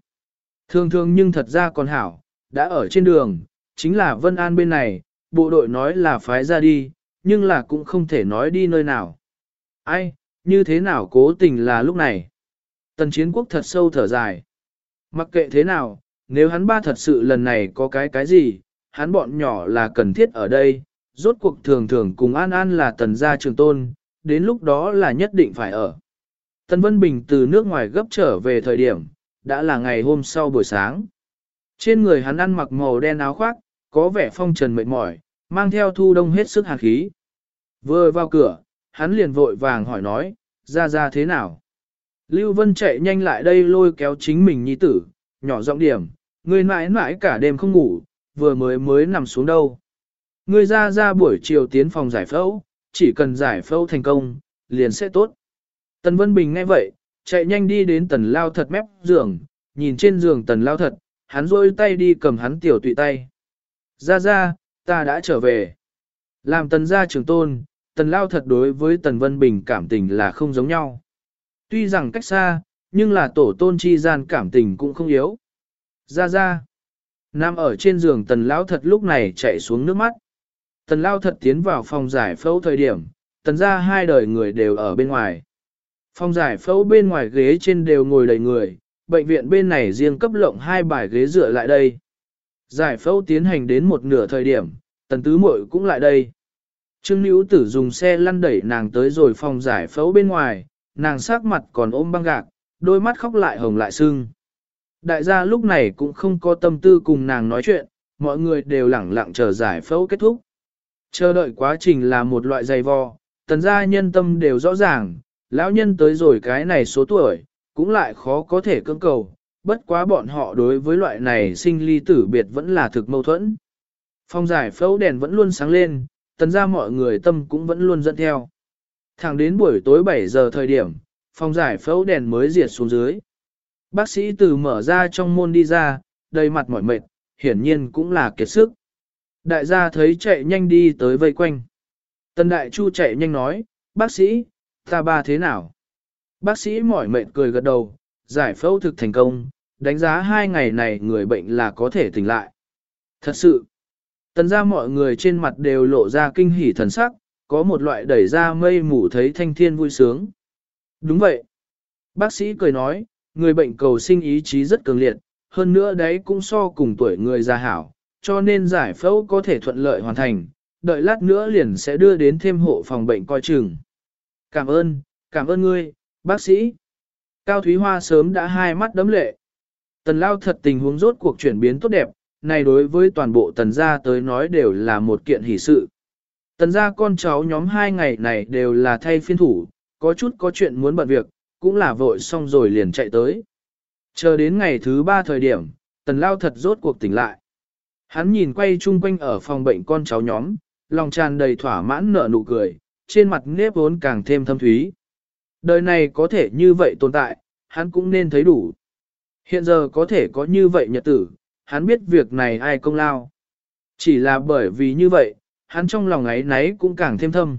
Thường thường nhưng thật ra còn hảo, đã ở trên đường, chính là Vân An bên này, bộ đội nói là phái ra đi, nhưng là cũng không thể nói đi nơi nào. Ai, như thế nào cố tình là lúc này? Tần chiến quốc thật sâu thở dài. Mặc kệ thế nào, nếu hắn ba thật sự lần này có cái cái gì, hắn bọn nhỏ là cần thiết ở đây, rốt cuộc thường thường cùng An An là tần gia trường tôn, đến lúc đó là nhất định phải ở. Tần Vân Bình từ nước ngoài gấp trở về thời điểm, đã là ngày hôm sau buổi sáng. Trên người hắn ăn mặc màu đen áo khoác, có vẻ phong trần mệt mỏi, mang theo thu đông hết sức hàn khí. Vừa vào cửa, hắn liền vội vàng hỏi nói, ra ra thế nào? Lưu Vân chạy nhanh lại đây lôi kéo chính mình nhi tử, nhỏ giọng điểm, người mãi mãi cả đêm không ngủ, vừa mới mới nằm xuống đâu. Người ra ra buổi chiều tiến phòng giải phẫu, chỉ cần giải phẫu thành công, liền sẽ tốt. Tần Vân Bình nghe vậy, chạy nhanh đi đến tần lao thật mép giường, nhìn trên giường tần lao thật, hắn rôi tay đi cầm hắn tiểu tụy tay. Ra ra, ta đã trở về. Làm tần gia trưởng tôn, tần lao thật đối với tần Vân Bình cảm tình là không giống nhau. Tuy rằng cách xa, nhưng là tổ tôn chi gian cảm tình cũng không yếu. Ra ra. Nam ở trên giường tần lão thật lúc này chạy xuống nước mắt. Tần lao thật tiến vào phòng giải phẫu thời điểm, tần ra hai đời người đều ở bên ngoài. Phòng giải phẫu bên ngoài ghế trên đều ngồi đầy người, bệnh viện bên này riêng cấp lộng hai bài ghế dựa lại đây. Giải phẫu tiến hành đến một nửa thời điểm, tần tứ muội cũng lại đây. Trương Nữ Tử dùng xe lăn đẩy nàng tới rồi phòng giải phẫu bên ngoài, nàng sắc mặt còn ôm băng gạc, đôi mắt khóc lại hồng lại sưng. Đại gia lúc này cũng không có tâm tư cùng nàng nói chuyện, mọi người đều lẳng lặng chờ giải phẫu kết thúc. Chờ đợi quá trình là một loại dày vò, tần gia nhân tâm đều rõ ràng, lão nhân tới rồi cái này số tuổi, cũng lại khó có thể cưỡng cầu, bất quá bọn họ đối với loại này sinh ly tử biệt vẫn là thực mâu thuẫn. Phong giải phẫu đèn vẫn luôn sáng lên, tần ra mọi người tâm cũng vẫn luôn dẫn theo. Thẳng đến buổi tối 7 giờ thời điểm, phòng giải phẫu đèn mới diệt xuống dưới. Bác sĩ từ mở ra trong môn đi ra, đầy mặt mỏi mệt, hiển nhiên cũng là kiệt sức. Đại gia thấy chạy nhanh đi tới vây quanh. Tần đại chu chạy nhanh nói, bác sĩ, ta ba thế nào? Bác sĩ mỏi mệt cười gật đầu, giải phẫu thực thành công, đánh giá hai ngày này người bệnh là có thể tỉnh lại. Thật sự, tần ra mọi người trên mặt đều lộ ra kinh hỉ thần sắc, có một loại đẩy ra mây mù thấy thanh thiên vui sướng. Đúng vậy. Bác sĩ cười nói, người bệnh cầu sinh ý chí rất cường liệt, hơn nữa đấy cũng so cùng tuổi người già hảo, cho nên giải phẫu có thể thuận lợi hoàn thành, đợi lát nữa liền sẽ đưa đến thêm hộ phòng bệnh coi chừng. Cảm ơn, cảm ơn ngươi, bác sĩ. Cao Thúy Hoa sớm đã hai mắt đấm lệ. Tần lao thật tình huống rốt cuộc chuyển biến tốt đẹp, này đối với toàn bộ tần gia tới nói đều là một kiện hỷ sự. Tần gia con cháu nhóm hai ngày này đều là thay phiên thủ, có chút có chuyện muốn bận việc, cũng là vội xong rồi liền chạy tới. Chờ đến ngày thứ ba thời điểm, tần lao thật rốt cuộc tỉnh lại. Hắn nhìn quay chung quanh ở phòng bệnh con cháu nhóm, lòng tràn đầy thỏa mãn nở nụ cười, trên mặt nếp vốn càng thêm thâm thúy. Đời này có thể như vậy tồn tại, hắn cũng nên thấy đủ. Hiện giờ có thể có như vậy nhật tử, hắn biết việc này ai công lao. Chỉ là bởi vì như vậy, hắn trong lòng ấy nấy cũng càng thêm thâm.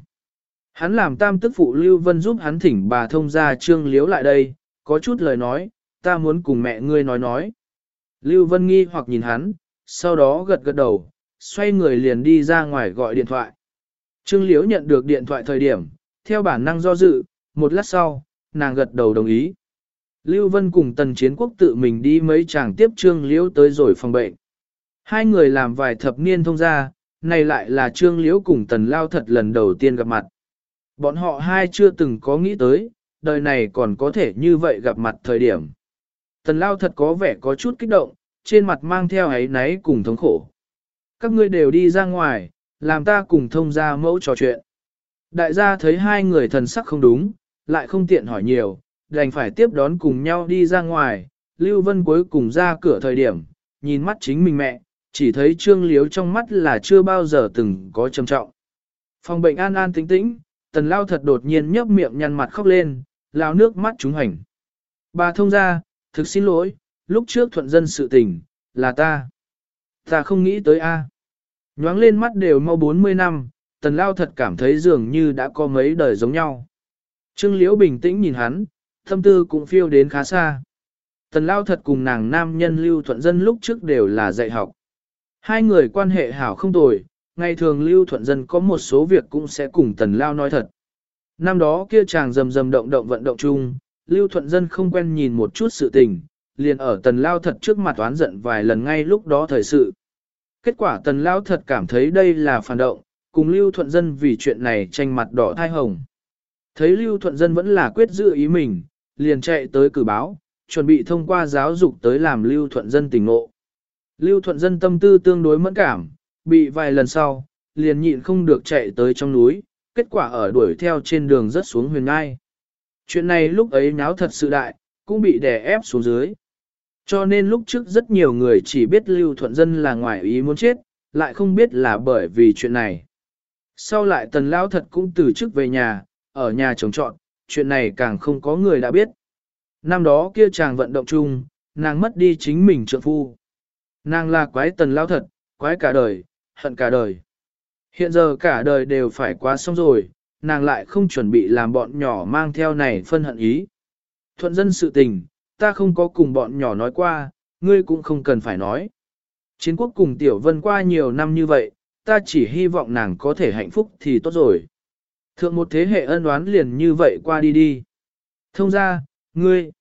Hắn làm tam tức phụ Lưu Vân giúp hắn thỉnh bà thông ra trương liếu lại đây, có chút lời nói, ta muốn cùng mẹ ngươi nói nói. Lưu Vân nghi hoặc nhìn hắn, sau đó gật gật đầu, xoay người liền đi ra ngoài gọi điện thoại. Trương Liễu nhận được điện thoại thời điểm, theo bản năng do dự, một lát sau, nàng gật đầu đồng ý. Lưu Vân cùng Tần Chiến Quốc tự mình đi mấy chàng tiếp Trương Liễu tới rồi phòng bệnh. Hai người làm vài thập niên thông gia, này lại là Trương Liễu cùng Tần Lao thật lần đầu tiên gặp mặt. Bọn họ hai chưa từng có nghĩ tới, đời này còn có thể như vậy gặp mặt thời điểm. Tần Lao thật có vẻ có chút kích động, trên mặt mang theo ấy náy cùng thống khổ. Các ngươi đều đi ra ngoài, làm ta cùng thông gia mẫu trò chuyện. Đại gia thấy hai người thần sắc không đúng, lại không tiện hỏi nhiều, đành phải tiếp đón cùng nhau đi ra ngoài. Lưu Vân cuối cùng ra cửa thời điểm, nhìn mắt chính mình mẹ, chỉ thấy trương liếu trong mắt là chưa bao giờ từng có trầm trọng. Phòng bệnh an an tĩnh tĩnh, tần lao thật đột nhiên nhấp miệng nhăn mặt khóc lên, lao nước mắt trúng hành. Bà thông ra, thực xin lỗi, lúc trước thuận dân sự tình, là ta. Ta không nghĩ tới a. Nhoáng lên mắt đều mau 40 năm, tần lao thật cảm thấy dường như đã có mấy đời giống nhau. Trương Liễu bình tĩnh nhìn hắn, thâm tư cũng phiêu đến khá xa. Tần Lao thật cùng nàng nam nhân Lưu Thuận Dân lúc trước đều là dạy học. Hai người quan hệ hảo không tồi, ngày thường Lưu Thuận Dân có một số việc cũng sẽ cùng Tần Lao nói thật. Năm đó kia chàng rầm rầm động động vận động chung, Lưu Thuận Dân không quen nhìn một chút sự tình, liền ở Tần Lao thật trước mặt oán giận vài lần ngay lúc đó thời sự. Kết quả Tần Lao thật cảm thấy đây là phản động, cùng Lưu Thuận Dân vì chuyện này tranh mặt đỏ thai hồng. Thấy Lưu Thuận Dân vẫn là quyết giữ ý mình, liền chạy tới cử báo, chuẩn bị thông qua giáo dục tới làm Lưu Thuận Dân tỉnh ngộ. Lưu Thuận Dân tâm tư tương đối mẫn cảm, bị vài lần sau, liền nhịn không được chạy tới trong núi, kết quả ở đuổi theo trên đường rất xuống huyền ngai. Chuyện này lúc ấy nháo thật sự đại, cũng bị đè ép xuống dưới. Cho nên lúc trước rất nhiều người chỉ biết Lưu Thuận Dân là ngoài ý muốn chết, lại không biết là bởi vì chuyện này. Sau lại tần lao thật cũng từ chức về nhà, ở nhà trồng trọn, chuyện này càng không có người đã biết. Năm đó kia chàng vận động chung, nàng mất đi chính mình trượng phu. Nàng là quái tần lao thật, quái cả đời, hận cả đời. Hiện giờ cả đời đều phải qua xong rồi, nàng lại không chuẩn bị làm bọn nhỏ mang theo này phân hận ý. Thuận dân sự tình, ta không có cùng bọn nhỏ nói qua, ngươi cũng không cần phải nói. Chiến quốc cùng Tiểu Vân qua nhiều năm như vậy, ta chỉ hy vọng nàng có thể hạnh phúc thì tốt rồi. Thượng một thế hệ ân đoán liền như vậy qua đi đi. Thông ra, ngươi.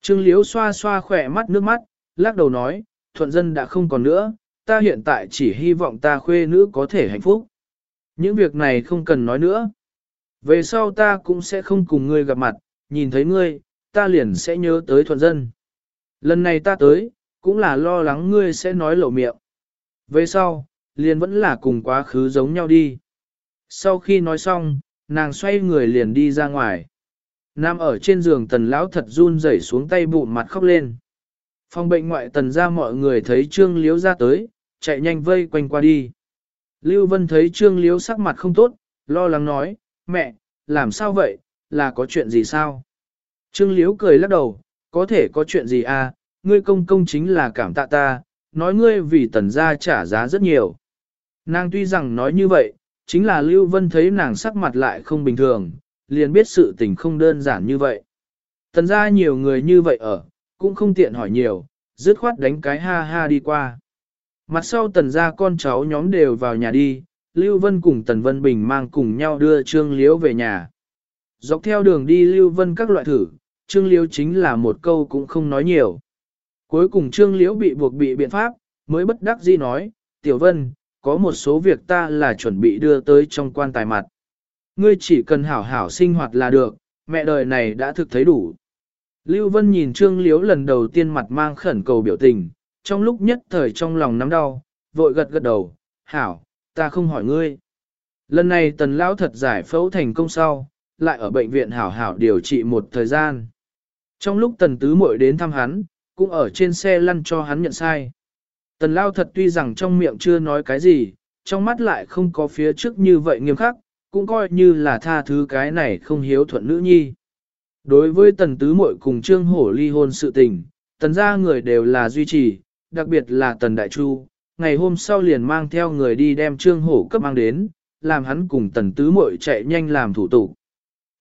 Trương Liễu xoa xoa khỏe mắt nước mắt, lắc đầu nói, thuận dân đã không còn nữa, ta hiện tại chỉ hy vọng ta khuê nữ có thể hạnh phúc. Những việc này không cần nói nữa. Về sau ta cũng sẽ không cùng ngươi gặp mặt, nhìn thấy ngươi, ta liền sẽ nhớ tới thuận dân. Lần này ta tới, cũng là lo lắng ngươi sẽ nói lộ miệng. Về sau, liền vẫn là cùng quá khứ giống nhau đi. Sau khi nói xong, nàng xoay người liền đi ra ngoài. Nam ở trên giường tần lão thật run rẩy xuống tay bụng mặt khóc lên. Phòng bệnh ngoại tần ra mọi người thấy trương liếu ra tới, chạy nhanh vây quanh qua đi. Lưu Vân thấy trương liếu sắc mặt không tốt, lo lắng nói, mẹ, làm sao vậy, là có chuyện gì sao? Trương liếu cười lắc đầu, có thể có chuyện gì à, ngươi công công chính là cảm tạ ta, nói ngươi vì tần gia trả giá rất nhiều. Nàng tuy rằng nói như vậy, chính là Lưu Vân thấy nàng sắc mặt lại không bình thường, liền biết sự tình không đơn giản như vậy. Tần gia nhiều người như vậy ở, cũng không tiện hỏi nhiều, dứt khoát đánh cái ha ha đi qua. Mặt sau tần gia con cháu nhóm đều vào nhà đi, Lưu Vân cùng Tần Vân Bình mang cùng nhau đưa Trương Liễu về nhà. Dọc theo đường đi Lưu Vân các loại thử, Trương Liễu chính là một câu cũng không nói nhiều. Cuối cùng Trương Liễu bị buộc bị biện pháp, mới bất đắc dĩ nói, Tiểu Vân, có một số việc ta là chuẩn bị đưa tới trong quan tài mặt. Ngươi chỉ cần hảo hảo sinh hoạt là được, mẹ đời này đã thực thấy đủ. Lưu Vân nhìn Trương Liễu lần đầu tiên mặt mang khẩn cầu biểu tình, trong lúc nhất thời trong lòng nắm đau, vội gật gật đầu, hảo, ta không hỏi ngươi. Lần này tần lão thật giải phẫu thành công sau, lại ở bệnh viện hảo hảo điều trị một thời gian. Trong lúc tần tứ muội đến thăm hắn, cũng ở trên xe lăn cho hắn nhận sai. Tần lao thật tuy rằng trong miệng chưa nói cái gì, trong mắt lại không có phía trước như vậy nghiêm khắc, cũng coi như là tha thứ cái này không hiếu thuận nữ nhi. Đối với tần tứ muội cùng trương hổ ly hôn sự tình, tần gia người đều là duy trì, đặc biệt là tần đại chu, ngày hôm sau liền mang theo người đi đem trương hổ cấp mang đến, làm hắn cùng tần tứ muội chạy nhanh làm thủ tục.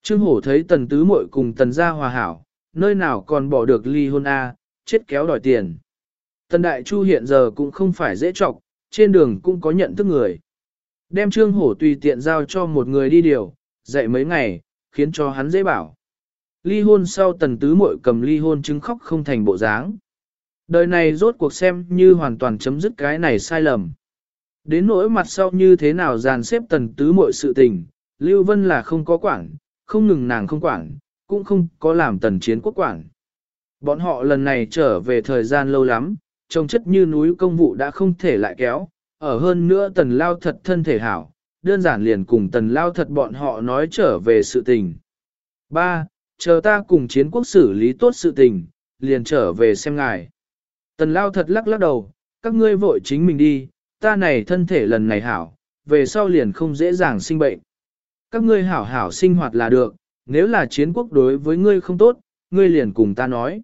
Trương hổ thấy tần tứ muội cùng tần gia hòa hảo, nơi nào còn bỏ được ly hôn A, chết kéo đòi tiền. Tần Đại Chu hiện giờ cũng không phải dễ trọc, trên đường cũng có nhận thức người. Đem Trương Hổ tùy tiện giao cho một người đi điều, dạy mấy ngày, khiến cho hắn dễ bảo. Ly hôn sau tần tứ muội cầm ly hôn chứng khóc không thành bộ dáng. Đời này rốt cuộc xem như hoàn toàn chấm dứt cái này sai lầm. Đến nỗi mặt sau như thế nào dàn xếp tần tứ muội sự tình, Lưu Vân là không có quản, không ngừng nàng không quản, cũng không có làm tần chiến quốc quản. Bọn họ lần này trở về thời gian lâu lắm, trông chất như núi công vụ đã không thể lại kéo, ở hơn nữa tần lao thật thân thể hảo, đơn giản liền cùng tần lao thật bọn họ nói trở về sự tình. 3. Chờ ta cùng chiến quốc xử lý tốt sự tình, liền trở về xem ngài. Tần lao thật lắc lắc đầu, các ngươi vội chính mình đi, ta này thân thể lần này hảo, về sau liền không dễ dàng sinh bệnh. Các ngươi hảo hảo sinh hoạt là được, nếu là chiến quốc đối với ngươi không tốt, ngươi liền cùng ta nói.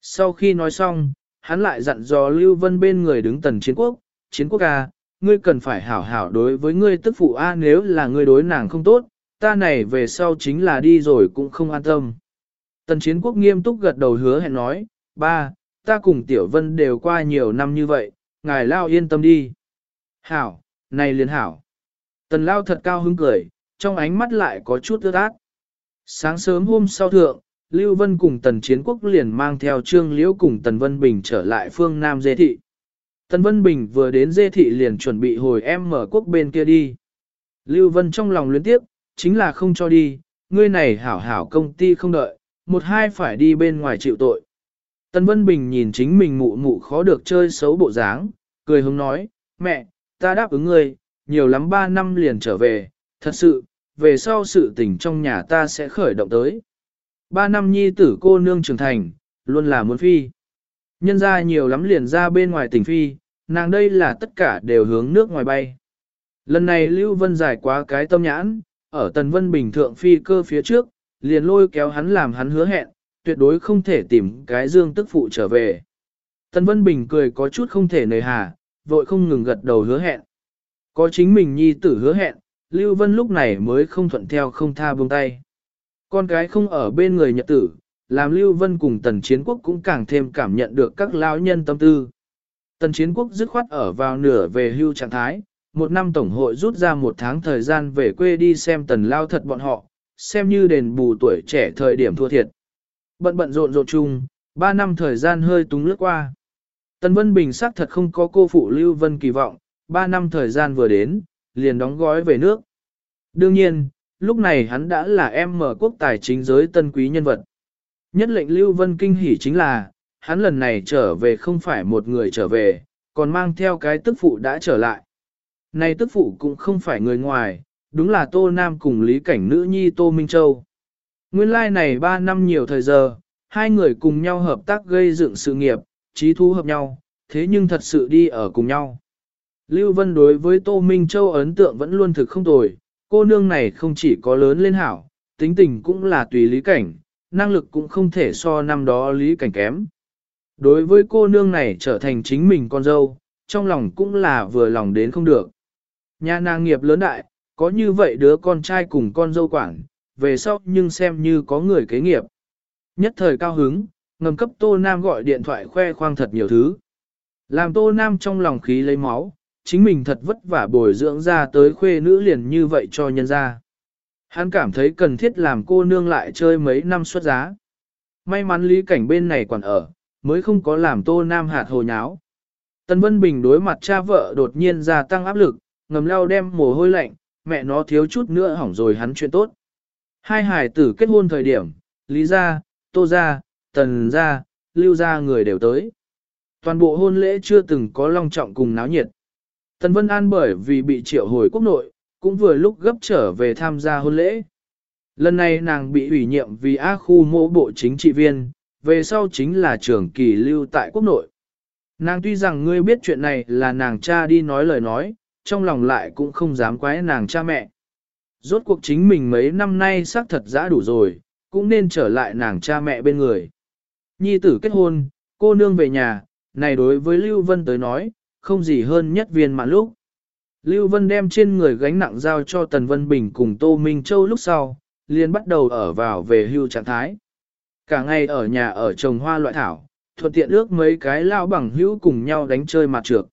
Sau khi nói xong, hắn lại dặn dò Lưu Vân bên người đứng tần chiến quốc, chiến quốc ca ngươi cần phải hảo hảo đối với ngươi tức phụ A nếu là ngươi đối nàng không tốt, ta này về sau chính là đi rồi cũng không an tâm. Tần chiến quốc nghiêm túc gật đầu hứa hẹn nói, ba, ta cùng Tiểu Vân đều qua nhiều năm như vậy, ngài lao yên tâm đi. Hảo, này liền hảo. Tần lao thật cao hứng cười, trong ánh mắt lại có chút ướt át. Sáng sớm hôm sau thượng, Lưu Vân cùng Tần Chiến Quốc liền mang theo Trương Liễu cùng Tần Vân Bình trở lại phương Nam Dê Thị. Tần Vân Bình vừa đến Dê Thị liền chuẩn bị hồi em mở quốc bên kia đi. Lưu Vân trong lòng luyến tiếp, chính là không cho đi, ngươi này hảo hảo công ty không đợi, một hai phải đi bên ngoài chịu tội. Tần Vân Bình nhìn chính mình mụ mụ khó được chơi xấu bộ dáng, cười hứng nói, mẹ, ta đáp ứng ngươi, nhiều lắm ba năm liền trở về, thật sự, về sau sự tình trong nhà ta sẽ khởi động tới. Ba năm nhi tử cô nương trưởng thành, luôn là muốn phi. Nhân ra nhiều lắm liền ra bên ngoài tỉnh phi, nàng đây là tất cả đều hướng nước ngoài bay. Lần này Lưu Vân giải quá cái tâm nhãn, ở Tần Vân Bình thượng phi cơ phía trước, liền lôi kéo hắn làm hắn hứa hẹn, tuyệt đối không thể tìm cái dương tức phụ trở về. Tần Vân Bình cười có chút không thể nề hà, vội không ngừng gật đầu hứa hẹn. Có chính mình nhi tử hứa hẹn, Lưu Vân lúc này mới không thuận theo không tha buông tay. Con cái không ở bên người nhật tử, làm Lưu Vân cùng Tần Chiến Quốc cũng càng thêm cảm nhận được các lão nhân tâm tư. Tần Chiến Quốc dứt khoát ở vào nửa về hưu trạng thái, một năm tổng hội rút ra một tháng thời gian về quê đi xem Tần Lao thật bọn họ, xem như đền bù tuổi trẻ thời điểm thua thiệt. Bận bận rộn rộn chung, ba năm thời gian hơi túng lướt qua. Tần Vân Bình xác thật không có cô phụ Lưu Vân kỳ vọng, ba năm thời gian vừa đến, liền đóng gói về nước. Đương nhiên, lúc này hắn đã là em mở quốc tài chính giới tân quý nhân vật. Nhất lệnh Lưu Vân kinh hỉ chính là, hắn lần này trở về không phải một người trở về, còn mang theo cái tức phụ đã trở lại. Này tức phụ cũng không phải người ngoài, đúng là Tô Nam cùng Lý Cảnh Nữ Nhi Tô Minh Châu. Nguyên lai like này 3 năm nhiều thời giờ, hai người cùng nhau hợp tác gây dựng sự nghiệp, trí thu hợp nhau, thế nhưng thật sự đi ở cùng nhau. Lưu Vân đối với Tô Minh Châu ấn tượng vẫn luôn thực không tồi, cô nương này không chỉ có lớn lên hảo, tính tình cũng là tùy lý cảnh, năng lực cũng không thể so năm đó lý cảnh kém. Đối với cô nương này trở thành chính mình con dâu, trong lòng cũng là vừa lòng đến không được. Nhà nàng nghiệp lớn đại, có như vậy đứa con trai cùng con dâu quản, về sau nhưng xem như có người kế nghiệp. Nhất thời cao hứng, ngầm cấp Tô Nam gọi điện thoại khoe khoang thật nhiều thứ. Làm Tô Nam trong lòng khí lấy máu, chính mình thật vất vả bồi dưỡng ra tới khuê nữ liền như vậy cho nhân ra. Hắn cảm thấy cần thiết làm cô nương lại chơi mấy năm xuất giá. May mắn lý cảnh bên này còn ở, mới không có làm tô nam hạt hồ nháo. Tân Vân Bình đối mặt cha vợ đột nhiên gia tăng áp lực, ngầm lao đem mồ hôi lạnh, mẹ nó thiếu chút nữa hỏng rồi hắn chuyện tốt. Hai hải tử kết hôn thời điểm, Lý gia, Tô gia, Tần gia, Lưu gia người đều tới. Toàn bộ hôn lễ chưa từng có long trọng cùng náo nhiệt. Tần Vân An bởi vì bị triệu hồi quốc nội, cũng vừa lúc gấp trở về tham gia hôn lễ. Lần này nàng bị ủy nhiệm vì A khu mô bộ chính trị viên, về sau chính là trưởng kỳ lưu tại quốc nội. Nàng tuy rằng ngươi biết chuyện này là nàng cha đi nói lời nói, trong lòng lại cũng không dám quái nàng cha mẹ. Rốt cuộc chính mình mấy năm nay xác thật đã đủ rồi, cũng nên trở lại nàng cha mẹ bên người. Nhi tử kết hôn, cô nương về nhà, này đối với Lưu Vân tới nói, không gì hơn nhất viên mãn lúc. Lưu Vân đem trên người gánh nặng giao cho Tần Vân Bình cùng Tô Minh Châu lúc sau, liền bắt đầu ở vào về hưu trạng thái. Cả ngày ở nhà ở trồng hoa loại thảo, thuận tiện ước mấy cái lao bằng hữu cùng nhau đánh chơi mặt trược.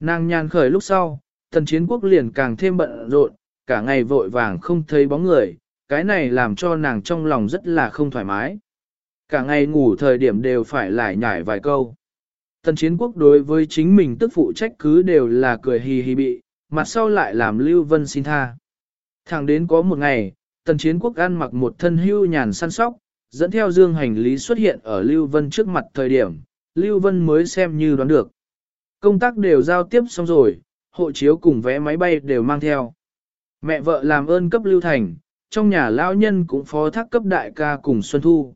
Nàng nhàn khởi lúc sau, tần chiến quốc liền càng thêm bận rộn, cả ngày vội vàng không thấy bóng người, cái này làm cho nàng trong lòng rất là không thoải mái. Cả ngày ngủ thời điểm đều phải lại nhải vài câu. Tần chiến quốc đối với chính mình tức phụ trách cứ đều là cười hì hì bị, mặt sau lại làm Lưu Vân xin tha. Thẳng đến có một ngày, tần chiến quốc ăn mặc một thân hưu nhàn săn sóc, dẫn theo dương hành lý xuất hiện ở Lưu Vân trước mặt thời điểm, Lưu Vân mới xem như đoán được. Công tác đều giao tiếp xong rồi, hộ chiếu cùng vé máy bay đều mang theo. Mẹ vợ làm ơn cấp Lưu Thành, trong nhà lão nhân cũng phó thác cấp đại ca cùng Xuân Thu.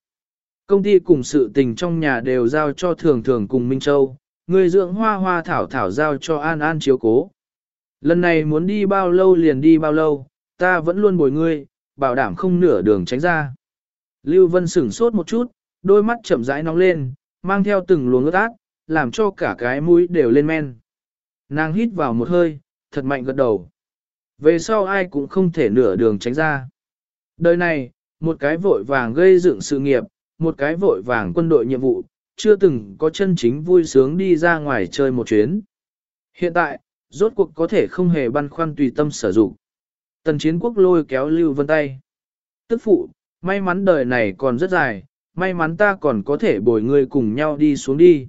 Công ty cùng sự tình trong nhà đều giao cho thường thường cùng Minh Châu, người dưỡng hoa hoa thảo thảo giao cho An An chiếu cố. Lần này muốn đi bao lâu liền đi bao lâu, ta vẫn luôn bồi ngươi, bảo đảm không nửa đường tránh ra. Lưu Vân sửng sốt một chút, đôi mắt chậm rãi nóng lên, mang theo từng luồng ướt át, làm cho cả cái mũi đều lên men. Nàng hít vào một hơi, thật mạnh gật đầu. Về sau ai cũng không thể nửa đường tránh ra. Đời này, một cái vội vàng gây dựng sự nghiệp, một cái vội vàng quân đội nhiệm vụ, chưa từng có chân chính vui sướng đi ra ngoài chơi một chuyến. Hiện tại, rốt cuộc có thể không hề băn khoăn tùy tâm sử dụng. Tần chiến quốc lôi kéo Lưu Vân tay. Tức phụ, may mắn đời này còn rất dài, may mắn ta còn có thể bồi ngươi cùng nhau đi xuống đi.